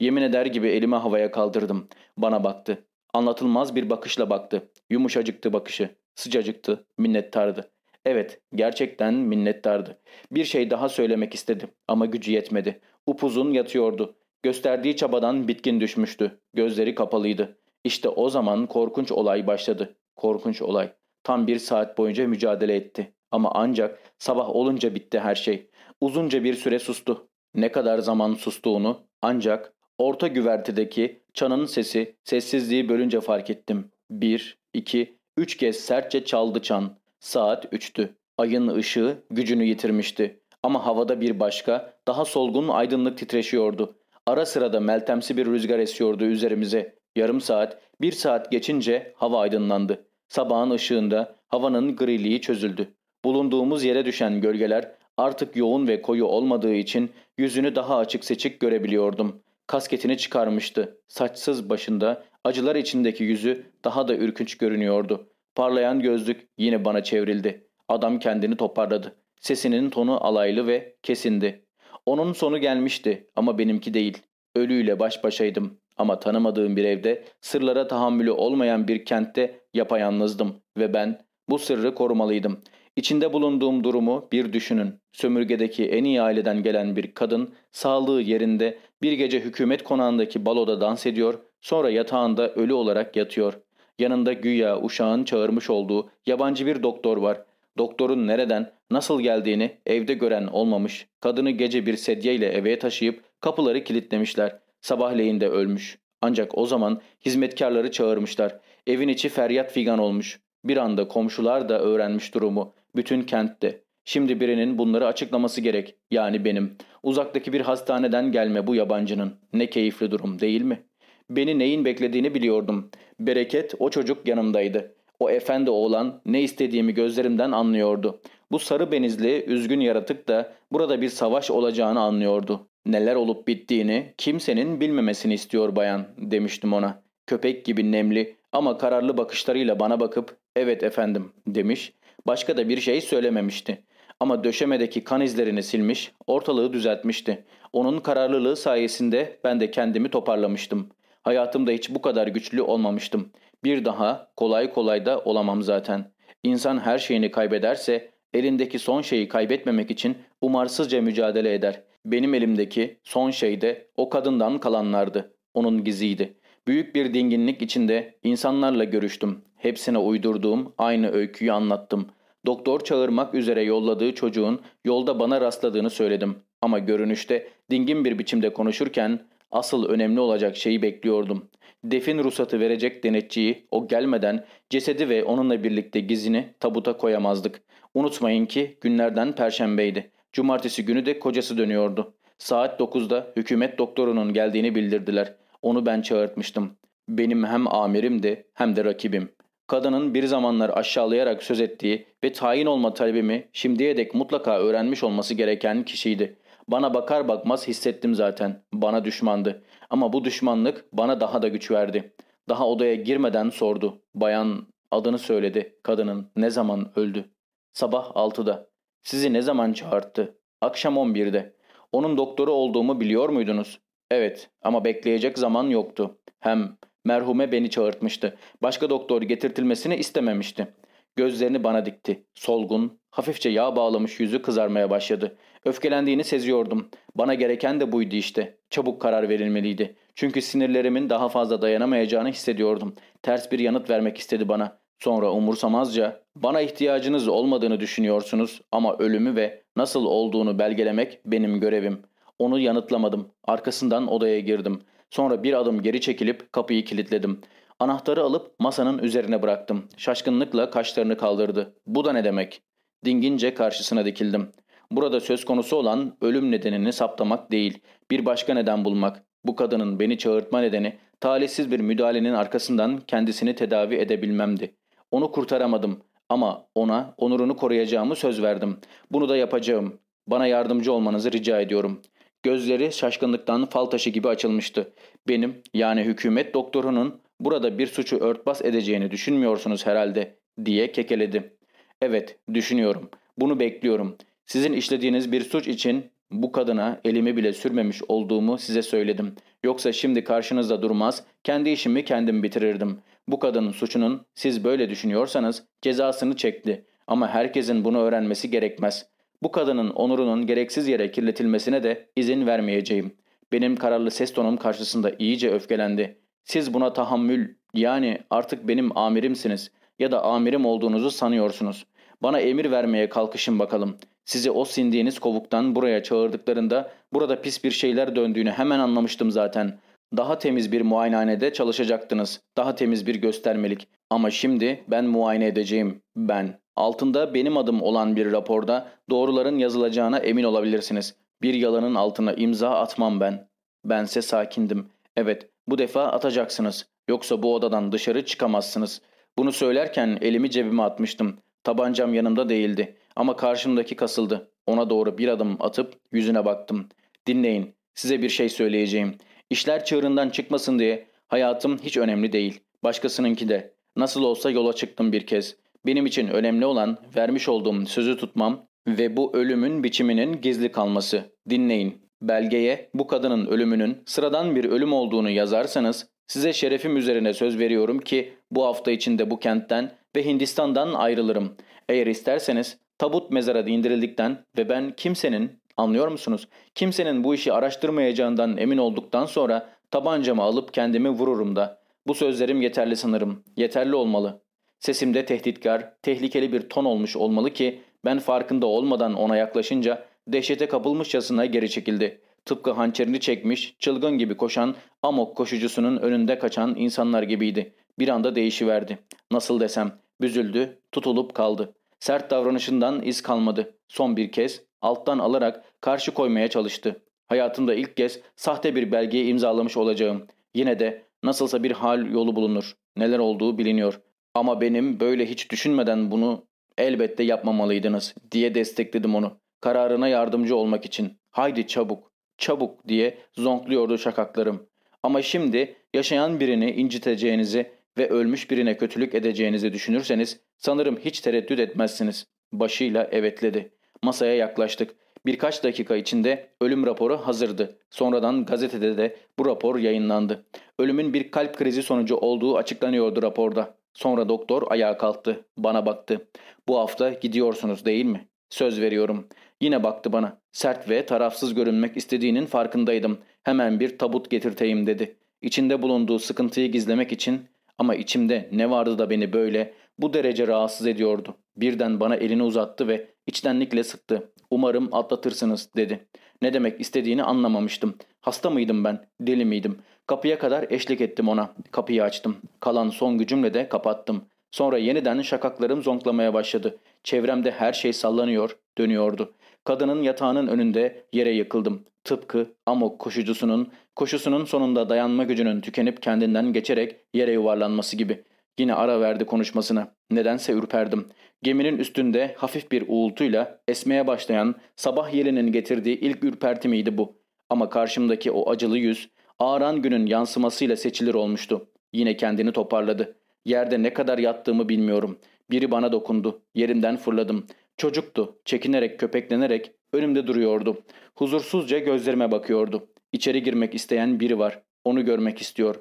Yemin eder gibi elimi havaya kaldırdım. Bana baktı. Anlatılmaz bir bakışla baktı. Yumuşacıktı bakışı. Sıcacıktı, minnettardı. Evet, gerçekten minnettardı. Bir şey daha söylemek istedi ama gücü yetmedi. Upuzun yatıyordu. Gösterdiği çabadan bitkin düşmüştü. Gözleri kapalıydı. İşte o zaman korkunç olay başladı. Korkunç olay. Tam bir saat boyunca mücadele etti. Ama ancak sabah olunca bitti her şey. Uzunca bir süre sustu. Ne kadar zaman sustuğunu ancak orta güvertedeki çanın sesi sessizliği bölünce fark ettim. Bir, iki, üç kez sertçe çaldı çan. Saat üçtü. Ayın ışığı gücünü yitirmişti. Ama havada bir başka, daha solgun aydınlık titreşiyordu. Ara sırada meltemsi bir rüzgar esiyordu üzerimize. Yarım saat, bir saat geçince hava aydınlandı. Sabahın ışığında havanın griliği çözüldü. Bulunduğumuz yere düşen gölgeler artık yoğun ve koyu olmadığı için yüzünü daha açık seçik görebiliyordum. Kasketini çıkarmıştı. Saçsız başında acılar içindeki yüzü daha da ürkünç görünüyordu. Parlayan gözlük yine bana çevrildi. Adam kendini toparladı. Sesinin tonu alaylı ve kesindi. Onun sonu gelmişti ama benimki değil. Ölüyle baş başaydım. Ama tanımadığım bir evde, sırlara tahammülü olmayan bir kentte yapayalnızdım ve ben bu sırrı korumalıydım. İçinde bulunduğum durumu bir düşünün. Sömürgedeki en iyi aileden gelen bir kadın sağlığı yerinde bir gece hükümet konağındaki baloda dans ediyor, sonra yatağında ölü olarak yatıyor. Yanında güya uşağın çağırmış olduğu yabancı bir doktor var. Doktorun nereden, nasıl geldiğini evde gören olmamış. Kadını gece bir sedyeyle eve taşıyıp kapıları kilitlemişler. Sabahleyin de ölmüş. Ancak o zaman hizmetkarları çağırmışlar. Evin içi feryat figan olmuş. Bir anda komşular da öğrenmiş durumu. Bütün kentte. Şimdi birinin bunları açıklaması gerek. Yani benim. Uzaktaki bir hastaneden gelme bu yabancının. Ne keyifli durum değil mi? Beni neyin beklediğini biliyordum. Bereket o çocuk yanımdaydı. O efendi oğlan ne istediğimi gözlerimden anlıyordu. Bu sarı benizli, üzgün yaratık da burada bir savaş olacağını anlıyordu. Neler olup bittiğini kimsenin bilmemesini istiyor bayan demiştim ona. Köpek gibi nemli ama kararlı bakışlarıyla bana bakıp evet efendim demiş. Başka da bir şey söylememişti. Ama döşemedeki kan izlerini silmiş, ortalığı düzeltmişti. Onun kararlılığı sayesinde ben de kendimi toparlamıştım. Hayatımda hiç bu kadar güçlü olmamıştım. Bir daha kolay kolay da olamam zaten. İnsan her şeyini kaybederse elindeki son şeyi kaybetmemek için umarsızca mücadele eder. Benim elimdeki son şey de o kadından kalanlardı. Onun giziydi. Büyük bir dinginlik içinde insanlarla görüştüm. Hepsine uydurduğum aynı öyküyü anlattım. Doktor çağırmak üzere yolladığı çocuğun yolda bana rastladığını söyledim. Ama görünüşte dingin bir biçimde konuşurken asıl önemli olacak şeyi bekliyordum. Defin ruhsatı verecek denetçiyi o gelmeden cesedi ve onunla birlikte gizini tabuta koyamazdık. Unutmayın ki günlerden perşembeydi. Cumartesi günü de kocası dönüyordu. Saat 9'da hükümet doktorunun geldiğini bildirdiler. Onu ben çağırtmıştım. Benim hem amirimdi hem de rakibim. Kadının bir zamanlar aşağılayarak söz ettiği ve tayin olma talebimi şimdiye dek mutlaka öğrenmiş olması gereken kişiydi. Bana bakar bakmaz hissettim zaten. Bana düşmandı. Ama bu düşmanlık bana daha da güç verdi. Daha odaya girmeden sordu. Bayan adını söyledi. Kadının ne zaman öldü? Sabah 6'da. Sizi ne zaman çağırttı? Akşam 11'de. Onun doktoru olduğumu biliyor muydunuz? Evet ama bekleyecek zaman yoktu. Hem merhume beni çağırtmıştı. Başka doktor getirtilmesini istememişti. Gözlerini bana dikti. Solgun, hafifçe yağ bağlamış yüzü kızarmaya başladı. Öfkelendiğini seziyordum. Bana gereken de buydu işte. Çabuk karar verilmeliydi. Çünkü sinirlerimin daha fazla dayanamayacağını hissediyordum. Ters bir yanıt vermek istedi bana. Sonra umursamazca bana ihtiyacınız olmadığını düşünüyorsunuz ama ölümü ve nasıl olduğunu belgelemek benim görevim. Onu yanıtlamadım. Arkasından odaya girdim. Sonra bir adım geri çekilip kapıyı kilitledim. Anahtarı alıp masanın üzerine bıraktım. Şaşkınlıkla kaşlarını kaldırdı. Bu da ne demek? Dingince karşısına dikildim. Burada söz konusu olan ölüm nedenini saptamak değil, bir başka neden bulmak. Bu kadının beni çağırtma nedeni talihsiz bir müdahalenin arkasından kendisini tedavi edebilmemdi. Onu kurtaramadım Ama ona onurunu koruyacağımı söz verdim. Bunu da yapacağım. Bana yardımcı olmanızı rica ediyorum. Gözleri şaşkınlıktan fal taşı gibi açılmıştı. Benim yani hükümet doktorunun burada bir suçu örtbas edeceğini düşünmüyorsunuz herhalde diye kekeledi. Evet düşünüyorum. Bunu bekliyorum. Sizin işlediğiniz bir suç için bu kadına elimi bile sürmemiş olduğumu size söyledim. Yoksa şimdi karşınızda durmaz, kendi işimi kendim bitirirdim. Bu kadının suçunun siz böyle düşünüyorsanız cezasını çekti. Ama herkesin bunu öğrenmesi gerekmez. Bu kadının onurunun gereksiz yere kirletilmesine de izin vermeyeceğim. Benim kararlı ses tonum karşısında iyice öfkelendi. Siz buna tahammül yani artık benim amirimsiniz ya da amirim olduğunuzu sanıyorsunuz. Bana emir vermeye kalkışın bakalım. Sizi o sindiğiniz kovuktan buraya çağırdıklarında burada pis bir şeyler döndüğünü hemen anlamıştım zaten. Daha temiz bir muayenehanede çalışacaktınız. Daha temiz bir göstermelik. Ama şimdi ben muayene edeceğim. Ben. Altında benim adım olan bir raporda doğruların yazılacağına emin olabilirsiniz. Bir yalanın altına imza atmam ben. Bense sakindim. Evet, bu defa atacaksınız. Yoksa bu odadan dışarı çıkamazsınız. Bunu söylerken elimi cebime atmıştım. Tabancam yanımda değildi. Ama karşımdaki kasıldı. Ona doğru bir adım atıp yüzüne baktım. Dinleyin, size bir şey söyleyeceğim. İşler çığırından çıkmasın diye hayatım hiç önemli değil. Başkasınınki de. Nasıl olsa yola çıktım bir kez. Benim için önemli olan vermiş olduğum sözü tutmam ve bu ölümün biçiminin gizli kalması. Dinleyin. Belgeye bu kadının ölümünün sıradan bir ölüm olduğunu yazarsanız size şerefim üzerine söz veriyorum ki bu hafta içinde bu kentten ve Hindistan'dan ayrılırım. Eğer isterseniz tabut mezara indirildikten ve ben kimsenin anlıyor musunuz? Kimsenin bu işi araştırmayacağından emin olduktan sonra tabancamı alıp kendimi vururum da. Bu sözlerim yeterli sanırım. Yeterli olmalı. Sesimde tehditkar, tehlikeli bir ton olmuş olmalı ki ben farkında olmadan ona yaklaşınca dehşete kapılmışçasına geri çekildi. Tıpkı hançerini çekmiş, çılgın gibi koşan, amok koşucusunun önünde kaçan insanlar gibiydi. Bir anda değişiverdi. Nasıl desem, büzüldü, tutulup kaldı. Sert davranışından iz kalmadı. Son bir kez alttan alarak karşı koymaya çalıştı. Hayatımda ilk kez sahte bir belgeyi imzalamış olacağım. Yine de nasılsa bir hal yolu bulunur. Neler olduğu biliniyor. Ama benim böyle hiç düşünmeden bunu elbette yapmamalıydınız diye destekledim onu. Kararına yardımcı olmak için. Haydi çabuk, çabuk diye zonkluyordu şakaklarım. Ama şimdi yaşayan birini inciteceğinizi ve ölmüş birine kötülük edeceğinizi düşünürseniz sanırım hiç tereddüt etmezsiniz. Başıyla evetledi. Masaya yaklaştık. Birkaç dakika içinde ölüm raporu hazırdı. Sonradan gazetede de bu rapor yayınlandı. Ölümün bir kalp krizi sonucu olduğu açıklanıyordu raporda. Sonra doktor ayağa kalktı. Bana baktı. Bu hafta gidiyorsunuz değil mi? Söz veriyorum. Yine baktı bana. Sert ve tarafsız görünmek istediğinin farkındaydım. Hemen bir tabut getirteyim dedi. İçinde bulunduğu sıkıntıyı gizlemek için ama içimde ne vardı da beni böyle bu derece rahatsız ediyordu. Birden bana elini uzattı ve içtenlikle sıktı. Umarım atlatırsınız dedi. Ne demek istediğini anlamamıştım. Hasta mıydım ben? Deli miydim? Kapıya kadar eşlik ettim ona. Kapıyı açtım. Kalan son gücümle de kapattım. Sonra yeniden şakaklarım zonklamaya başladı. Çevremde her şey sallanıyor, dönüyordu. Kadının yatağının önünde yere yıkıldım. Tıpkı amok koşucusunun, koşusunun sonunda dayanma gücünün tükenip kendinden geçerek yere yuvarlanması gibi. Yine ara verdi konuşmasına. Nedense ürperdim. Geminin üstünde hafif bir uğultuyla esmeye başlayan sabah yelinin getirdiği ilk ürperti miydi bu? Ama karşımdaki o acılı yüz ağıran günün yansımasıyla seçilir olmuştu. Yine kendini toparladı. Yerde ne kadar yattığımı bilmiyorum. Biri bana dokundu. Yerimden fırladım. Çocuktu. Çekinerek, köpeklenerek önümde duruyordu. Huzursuzca gözlerime bakıyordu. İçeri girmek isteyen biri var. Onu görmek istiyor.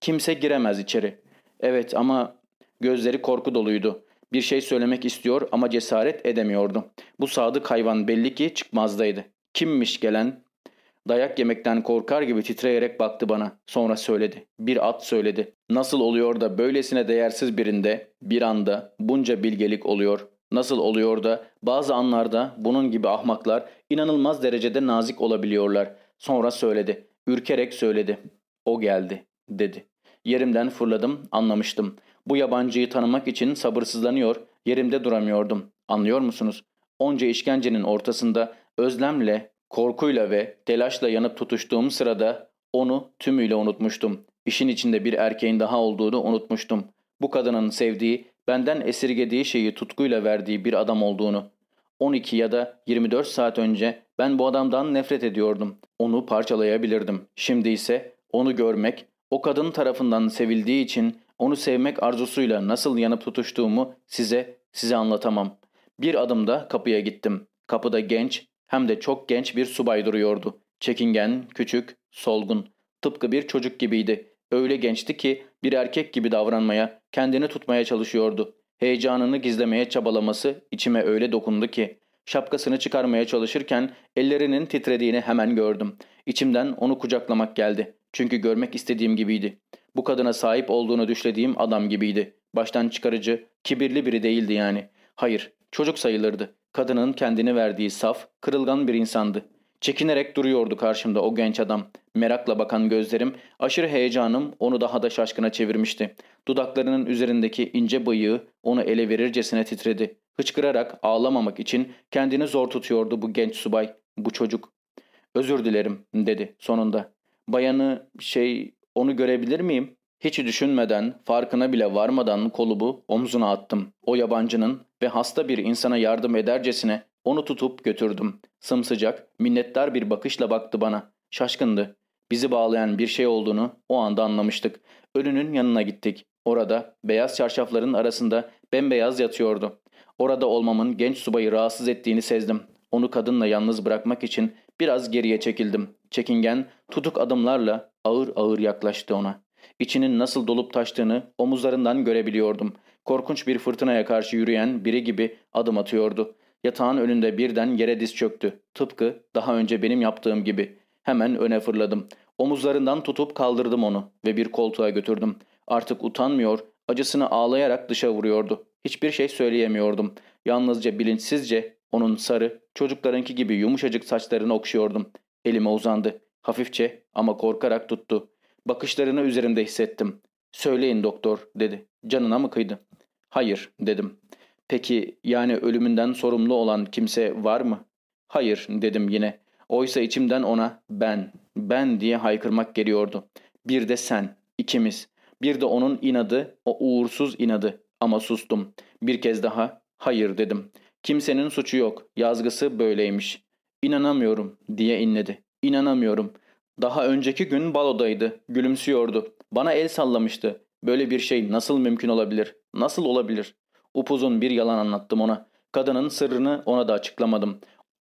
Kimse giremez içeri. Evet ama gözleri korku doluydu. Bir şey söylemek istiyor ama cesaret edemiyordu. Bu sadık hayvan belli ki çıkmazdaydı. Kimmiş gelen? Dayak yemekten korkar gibi titreyerek baktı bana. Sonra söyledi. Bir at söyledi. Nasıl oluyor da böylesine değersiz birinde bir anda bunca bilgelik oluyor? Nasıl oluyor da bazı anlarda bunun gibi ahmaklar inanılmaz derecede nazik olabiliyorlar? Sonra söyledi. Ürkerek söyledi. O geldi dedi. Yerimden fırladım anlamıştım. Bu yabancıyı tanımak için sabırsızlanıyor, yerimde duramıyordum. Anlıyor musunuz? Onca işkencenin ortasında özlemle, korkuyla ve telaşla yanıp tutuştuğum sırada onu tümüyle unutmuştum. İşin içinde bir erkeğin daha olduğunu unutmuştum. Bu kadının sevdiği benden esirgediği şeyi tutkuyla verdiği bir adam olduğunu. 12 ya da 24 saat önce ben bu adamdan nefret ediyordum. Onu parçalayabilirdim. Şimdi ise onu görmek, o kadın tarafından sevildiği için onu sevmek arzusuyla nasıl yanıp tutuştuğumu size, size anlatamam. Bir adımda kapıya gittim. Kapıda genç, hem de çok genç bir subay duruyordu. Çekingen, küçük, solgun. Tıpkı bir çocuk gibiydi. Öyle gençti ki bir erkek gibi davranmaya, kendini tutmaya çalışıyordu. Heyecanını gizlemeye çabalaması içime öyle dokundu ki şapkasını çıkarmaya çalışırken ellerinin titrediğini hemen gördüm. İçimden onu kucaklamak geldi. Çünkü görmek istediğim gibiydi. Bu kadına sahip olduğunu düşlediğim adam gibiydi. Baştan çıkarıcı, kibirli biri değildi yani. Hayır, çocuk sayılırdı. Kadının kendini verdiği saf, kırılgan bir insandı. Çekinerek duruyordu karşımda o genç adam. Merakla bakan gözlerim, aşırı heyecanım onu daha da şaşkına çevirmişti. Dudaklarının üzerindeki ince bıyığı onu ele verircesine titredi. Hıçkırarak ağlamamak için kendini zor tutuyordu bu genç subay, bu çocuk. Özür dilerim dedi sonunda. Bayanı şey onu görebilir miyim? Hiç düşünmeden, farkına bile varmadan kolubu omzuna attım. O yabancının ve hasta bir insana yardım edercesine onu tutup götürdüm. Sımsıcak, minnettar bir bakışla baktı bana. Şaşkındı. Bizi bağlayan bir şey olduğunu o anda anlamıştık. Ölünün yanına gittik. Orada beyaz çarşafların arasında bembeyaz yatıyordu. Orada olmamın genç subayı rahatsız ettiğini sezdim. Onu kadınla yalnız bırakmak için biraz geriye çekildim. Çekingen, tutuk adımlarla ağır ağır yaklaştı ona. İçinin nasıl dolup taştığını omuzlarından görebiliyordum. Korkunç bir fırtınaya karşı yürüyen biri gibi adım atıyordu. Yatağın önünde birden yere diz çöktü. Tıpkı daha önce benim yaptığım gibi. Hemen öne fırladım. Omuzlarından tutup kaldırdım onu ve bir koltuğa götürdüm. Artık utanmıyor, acısını ağlayarak dışa vuruyordu. Hiçbir şey söyleyemiyordum. Yalnızca bilinçsizce onun sarı, çocuklarınki gibi yumuşacık saçlarını okşuyordum. Elime uzandı. Hafifçe ama korkarak tuttu. Bakışlarını üzerimde hissettim. Söyleyin doktor dedi. Canına mı kıydı? Hayır dedim. Peki yani ölümünden sorumlu olan kimse var mı? Hayır dedim yine. Oysa içimden ona ben, ben diye haykırmak geliyordu. Bir de sen, ikimiz. Bir de onun inadı, o uğursuz inadı. Ama sustum. Bir kez daha hayır dedim. Kimsenin suçu yok. Yazgısı böyleymiş. İnanamıyorum diye inledi. İnanamıyorum. Daha önceki gün balodaydı. Gülümsüyordu. Bana el sallamıştı. Böyle bir şey nasıl mümkün olabilir? Nasıl olabilir? Upuzun bir yalan anlattım ona. Kadının sırrını ona da açıklamadım.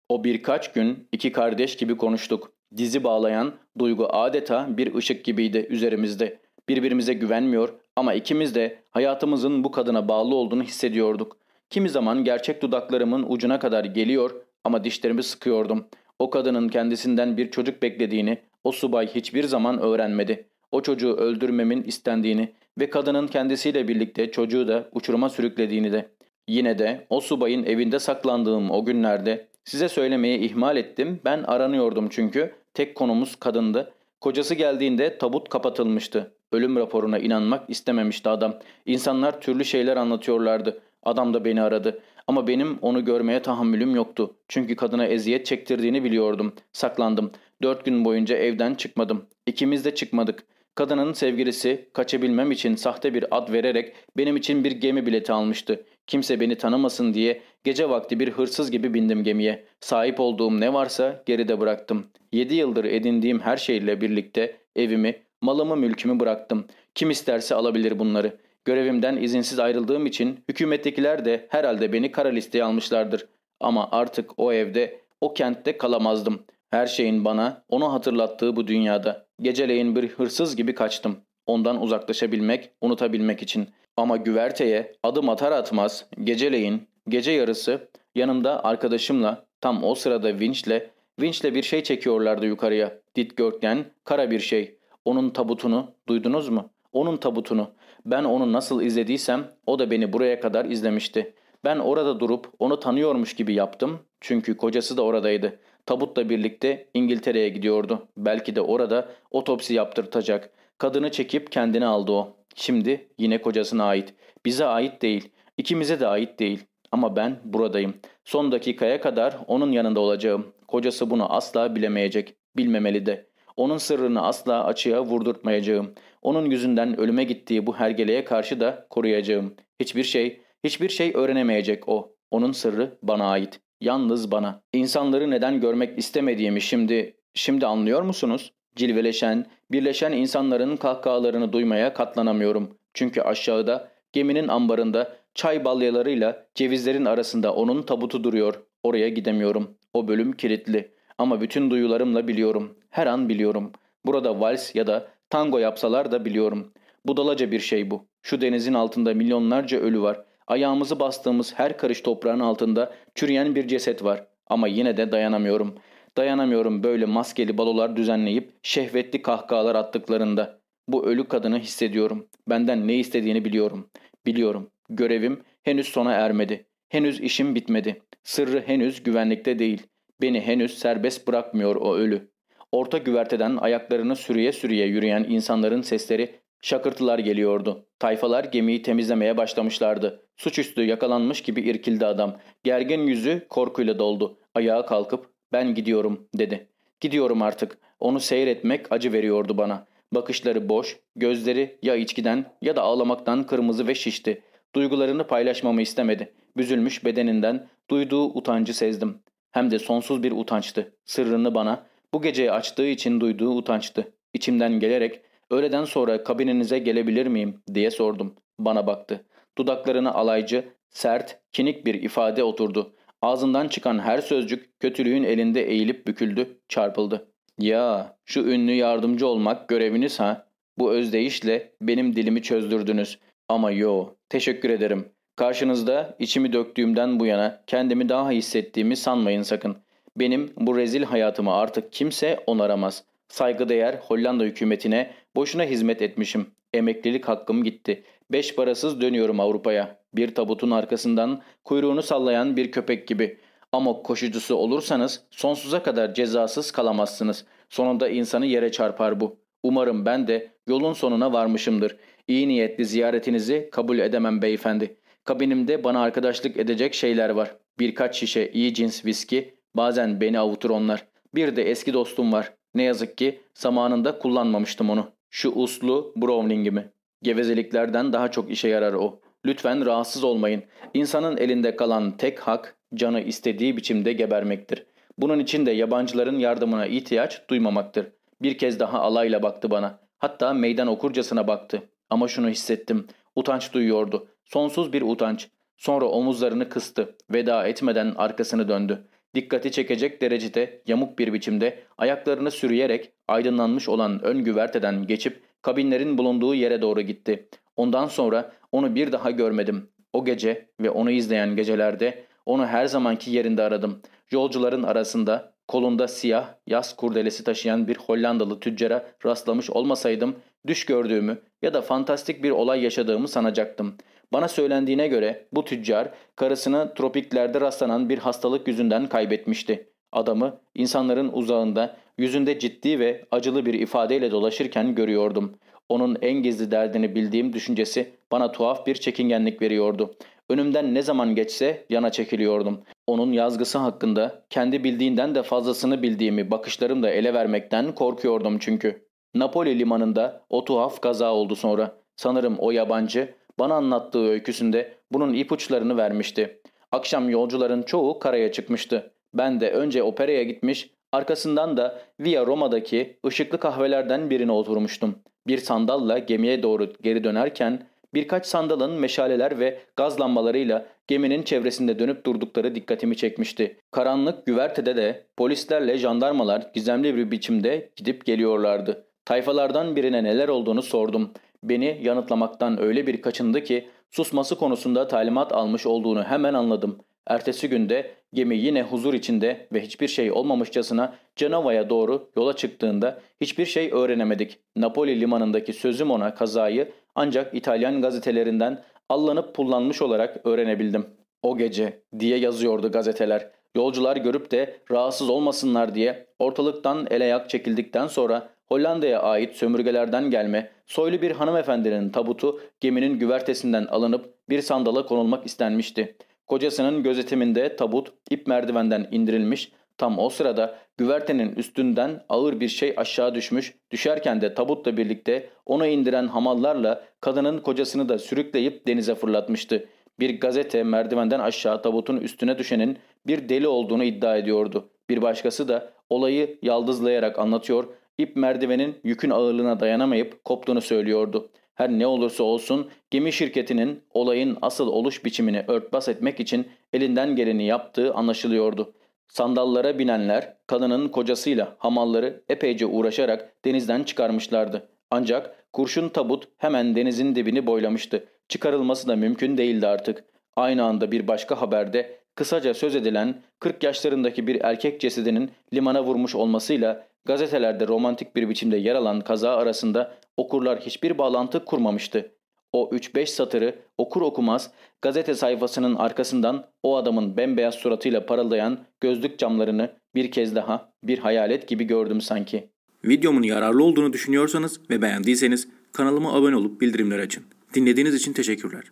O birkaç gün iki kardeş gibi konuştuk. Dizi bağlayan duygu adeta bir ışık gibiydi üzerimizde. Birbirimize güvenmiyor ama ikimiz de hayatımızın bu kadına bağlı olduğunu hissediyorduk. Kimi zaman gerçek dudaklarımın ucuna kadar geliyor ama dişlerimi sıkıyordum. O kadının kendisinden bir çocuk beklediğini o subay hiçbir zaman öğrenmedi. O çocuğu öldürmemin istendiğini ve kadının kendisiyle birlikte çocuğu da uçuruma sürüklediğini de. Yine de o subayın evinde saklandığım o günlerde size söylemeyi ihmal ettim. Ben aranıyordum çünkü tek konumuz kadındı. Kocası geldiğinde tabut kapatılmıştı. Ölüm raporuna inanmak istememişti adam. İnsanlar türlü şeyler anlatıyorlardı. Adam da beni aradı. Ama benim onu görmeye tahammülüm yoktu. Çünkü kadına eziyet çektirdiğini biliyordum. Saklandım. Dört gün boyunca evden çıkmadım. İkimiz de çıkmadık. Kadının sevgilisi kaçabilmem için sahte bir ad vererek benim için bir gemi bileti almıştı. Kimse beni tanımasın diye gece vakti bir hırsız gibi bindim gemiye. Sahip olduğum ne varsa geride bıraktım. Yedi yıldır edindiğim her şeyle birlikte evimi, malımı, mülkümü bıraktım. Kim isterse alabilir bunları. Görevimden izinsiz ayrıldığım için hükümettekiler de herhalde beni kara listeye almışlardır. Ama artık o evde, o kentte kalamazdım. Her şeyin bana onu hatırlattığı bu dünyada. Geceleyin bir hırsız gibi kaçtım. Ondan uzaklaşabilmek, unutabilmek için. Ama güverteye adım atar atmaz geceleyin, gece yarısı yanımda arkadaşımla tam o sırada vinçle, vinçle bir şey çekiyorlardı yukarıya. Dikdörtgen, kara bir şey. Onun tabutunu duydunuz mu? Onun tabutunu. Ben onu nasıl izlediysem o da beni buraya kadar izlemişti. Ben orada durup onu tanıyormuş gibi yaptım. Çünkü kocası da oradaydı. Tabutla birlikte İngiltere'ye gidiyordu. Belki de orada otopsi yaptırtacak. Kadını çekip kendine aldı o. Şimdi yine kocasına ait. Bize ait değil. İkimize de ait değil. Ama ben buradayım. Son dakikaya kadar onun yanında olacağım. Kocası bunu asla bilemeyecek. Bilmemeli de. Onun sırrını asla açığa vurdurtmayacağım. Onun yüzünden ölüme gittiği bu hergeleye karşı da koruyacağım. Hiçbir şey, hiçbir şey öğrenemeyecek o. Onun sırrı bana ait. Yalnız bana. İnsanları neden görmek istemediğimi şimdi, şimdi anlıyor musunuz? Cilveleşen, birleşen insanların kahkahalarını duymaya katlanamıyorum. Çünkü aşağıda, geminin ambarında, çay balyalarıyla cevizlerin arasında onun tabutu duruyor. Oraya gidemiyorum. O bölüm kilitli. Ama bütün duyularımla biliyorum. Her an biliyorum. Burada vals ya da tango yapsalar da biliyorum. Budalaca bir şey bu. Şu denizin altında milyonlarca ölü var. Ayağımızı bastığımız her karış toprağın altında çürüyen bir ceset var. Ama yine de dayanamıyorum. Dayanamıyorum böyle maskeli balolar düzenleyip şehvetli kahkahalar attıklarında. Bu ölü kadını hissediyorum. Benden ne istediğini biliyorum. Biliyorum. Görevim henüz sona ermedi. Henüz işim bitmedi. Sırrı henüz güvenlikte değil. Beni henüz serbest bırakmıyor o ölü. Orta güverteden ayaklarını sürüye sürüye yürüyen insanların sesleri şakırtılar geliyordu. Tayfalar gemiyi temizlemeye başlamışlardı. Suçüstü yakalanmış gibi irkildi adam. Gergin yüzü korkuyla doldu. Ayağa kalkıp ben gidiyorum dedi. Gidiyorum artık. Onu seyretmek acı veriyordu bana. Bakışları boş, gözleri ya içkiden ya da ağlamaktan kırmızı ve şişti. Duygularını paylaşmamı istemedi. Büzülmüş bedeninden duyduğu utancı sezdim. Hem de sonsuz bir utançtı. Sırrını bana bu geceye açtığı için duyduğu utançtı. İçimden gelerek öğleden sonra kabininize gelebilir miyim diye sordum. Bana baktı. Dudaklarına alaycı, sert, kinik bir ifade oturdu. Ağzından çıkan her sözcük kötülüğün elinde eğilip büküldü, çarpıldı. Ya şu ünlü yardımcı olmak göreviniz ha? Bu özdeyişle benim dilimi çözdürdünüz. Ama yo, teşekkür ederim. Karşınızda içimi döktüğümden bu yana kendimi daha hissettiğimi sanmayın sakın. Benim bu rezil hayatımı artık kimse onaramaz. Saygıdeğer Hollanda hükümetine boşuna hizmet etmişim. Emeklilik hakkım gitti. Beş parasız dönüyorum Avrupa'ya. Bir tabutun arkasından kuyruğunu sallayan bir köpek gibi. Amok koşucusu olursanız sonsuza kadar cezasız kalamazsınız. Sonunda insanı yere çarpar bu. Umarım ben de yolun sonuna varmışımdır. İyi niyetli ziyaretinizi kabul edemem beyefendi. Kabinimde bana arkadaşlık edecek şeyler var. Birkaç şişe iyi cins viski, bazen beni avutur onlar. Bir de eski dostum var. Ne yazık ki zamanında kullanmamıştım onu. Şu uslu Browning'imi. Gevezeliklerden daha çok işe yarar o. Lütfen rahatsız olmayın. İnsanın elinde kalan tek hak canı istediği biçimde gebermektir. Bunun için de yabancıların yardımına ihtiyaç duymamaktır. Bir kez daha alayla baktı bana. Hatta meydan okurcasına baktı. Ama şunu hissettim. Utanç duyuyordu. Sonsuz bir utanç. Sonra omuzlarını kıstı. Veda etmeden arkasını döndü. Dikkati çekecek derecede yamuk bir biçimde ayaklarını sürüyerek aydınlanmış olan ön güverteden geçip kabinlerin bulunduğu yere doğru gitti. Ondan sonra onu bir daha görmedim. O gece ve onu izleyen gecelerde onu her zamanki yerinde aradım. Yolcuların arasında kolunda siyah yaz kurdelesi taşıyan bir Hollandalı tüccara rastlamış olmasaydım düş gördüğümü ya da fantastik bir olay yaşadığımı sanacaktım. Bana söylendiğine göre bu tüccar karısını tropiklerde rastlanan bir hastalık yüzünden kaybetmişti. Adamı insanların uzağında yüzünde ciddi ve acılı bir ifadeyle dolaşırken görüyordum. Onun en gizli derdini bildiğim düşüncesi bana tuhaf bir çekingenlik veriyordu. Önümden ne zaman geçse yana çekiliyordum. Onun yazgısı hakkında kendi bildiğinden de fazlasını bildiğimi bakışlarımla ele vermekten korkuyordum çünkü. Napoli limanında o tuhaf kaza oldu sonra. Sanırım o yabancı bana anlattığı öyküsünde bunun ipuçlarını vermişti. Akşam yolcuların çoğu karaya çıkmıştı. Ben de önce operaya gitmiş, arkasından da Via Roma'daki ışıklı kahvelerden birine oturmuştum. Bir sandalla gemiye doğru geri dönerken birkaç sandalın meşaleler ve gaz lambalarıyla geminin çevresinde dönüp durdukları dikkatimi çekmişti. Karanlık güvertede de polislerle jandarmalar gizemli bir biçimde gidip geliyorlardı. Tayfalardan birine neler olduğunu sordum. Beni yanıtlamaktan öyle bir kaçındı ki susması konusunda talimat almış olduğunu hemen anladım. Ertesi günde gemi yine huzur içinde ve hiçbir şey olmamışçasına Cenova'ya doğru yola çıktığında hiçbir şey öğrenemedik. Napoli limanındaki sözüm ona kazayı ancak İtalyan gazetelerinden allanıp pullanmış olarak öğrenebildim. O gece diye yazıyordu gazeteler. Yolcular görüp de rahatsız olmasınlar diye ortalıktan ele yak çekildikten sonra Hollanda'ya ait sömürgelerden gelme soylu bir hanımefendinin tabutu geminin güvertesinden alınıp bir sandala konulmak istenmişti. Kocasının gözetiminde tabut ip merdivenden indirilmiş, Tam o sırada güvertenin üstünden ağır bir şey aşağı düşmüş, düşerken de tabutla birlikte onu indiren hamallarla kadının kocasını da sürükleyip denize fırlatmıştı. Bir gazete merdivenden aşağı tabutun üstüne düşenin bir deli olduğunu iddia ediyordu. Bir başkası da olayı yaldızlayarak anlatıyor, ip merdivenin yükün ağırlığına dayanamayıp koptuğunu söylüyordu. Her ne olursa olsun gemi şirketinin olayın asıl oluş biçimini örtbas etmek için elinden geleni yaptığı anlaşılıyordu. Sandallara binenler kadının kocasıyla hamalları epeyce uğraşarak denizden çıkarmışlardı. Ancak kurşun tabut hemen denizin dibini boylamıştı. Çıkarılması da mümkün değildi artık. Aynı anda bir başka haberde kısaca söz edilen 40 yaşlarındaki bir erkek cesedinin limana vurmuş olmasıyla gazetelerde romantik bir biçimde yer alan kaza arasında okurlar hiçbir bağlantı kurmamıştı. O 3-5 satırı okur okumaz gazete sayfasının arkasından o adamın bembeyaz suratıyla parıldayan gözlük camlarını bir kez daha bir hayalet gibi gördüm sanki. Videomun yararlı olduğunu düşünüyorsanız ve beğendiyseniz kanalıma abone olup bildirimleri açın. Dinlediğiniz için teşekkürler.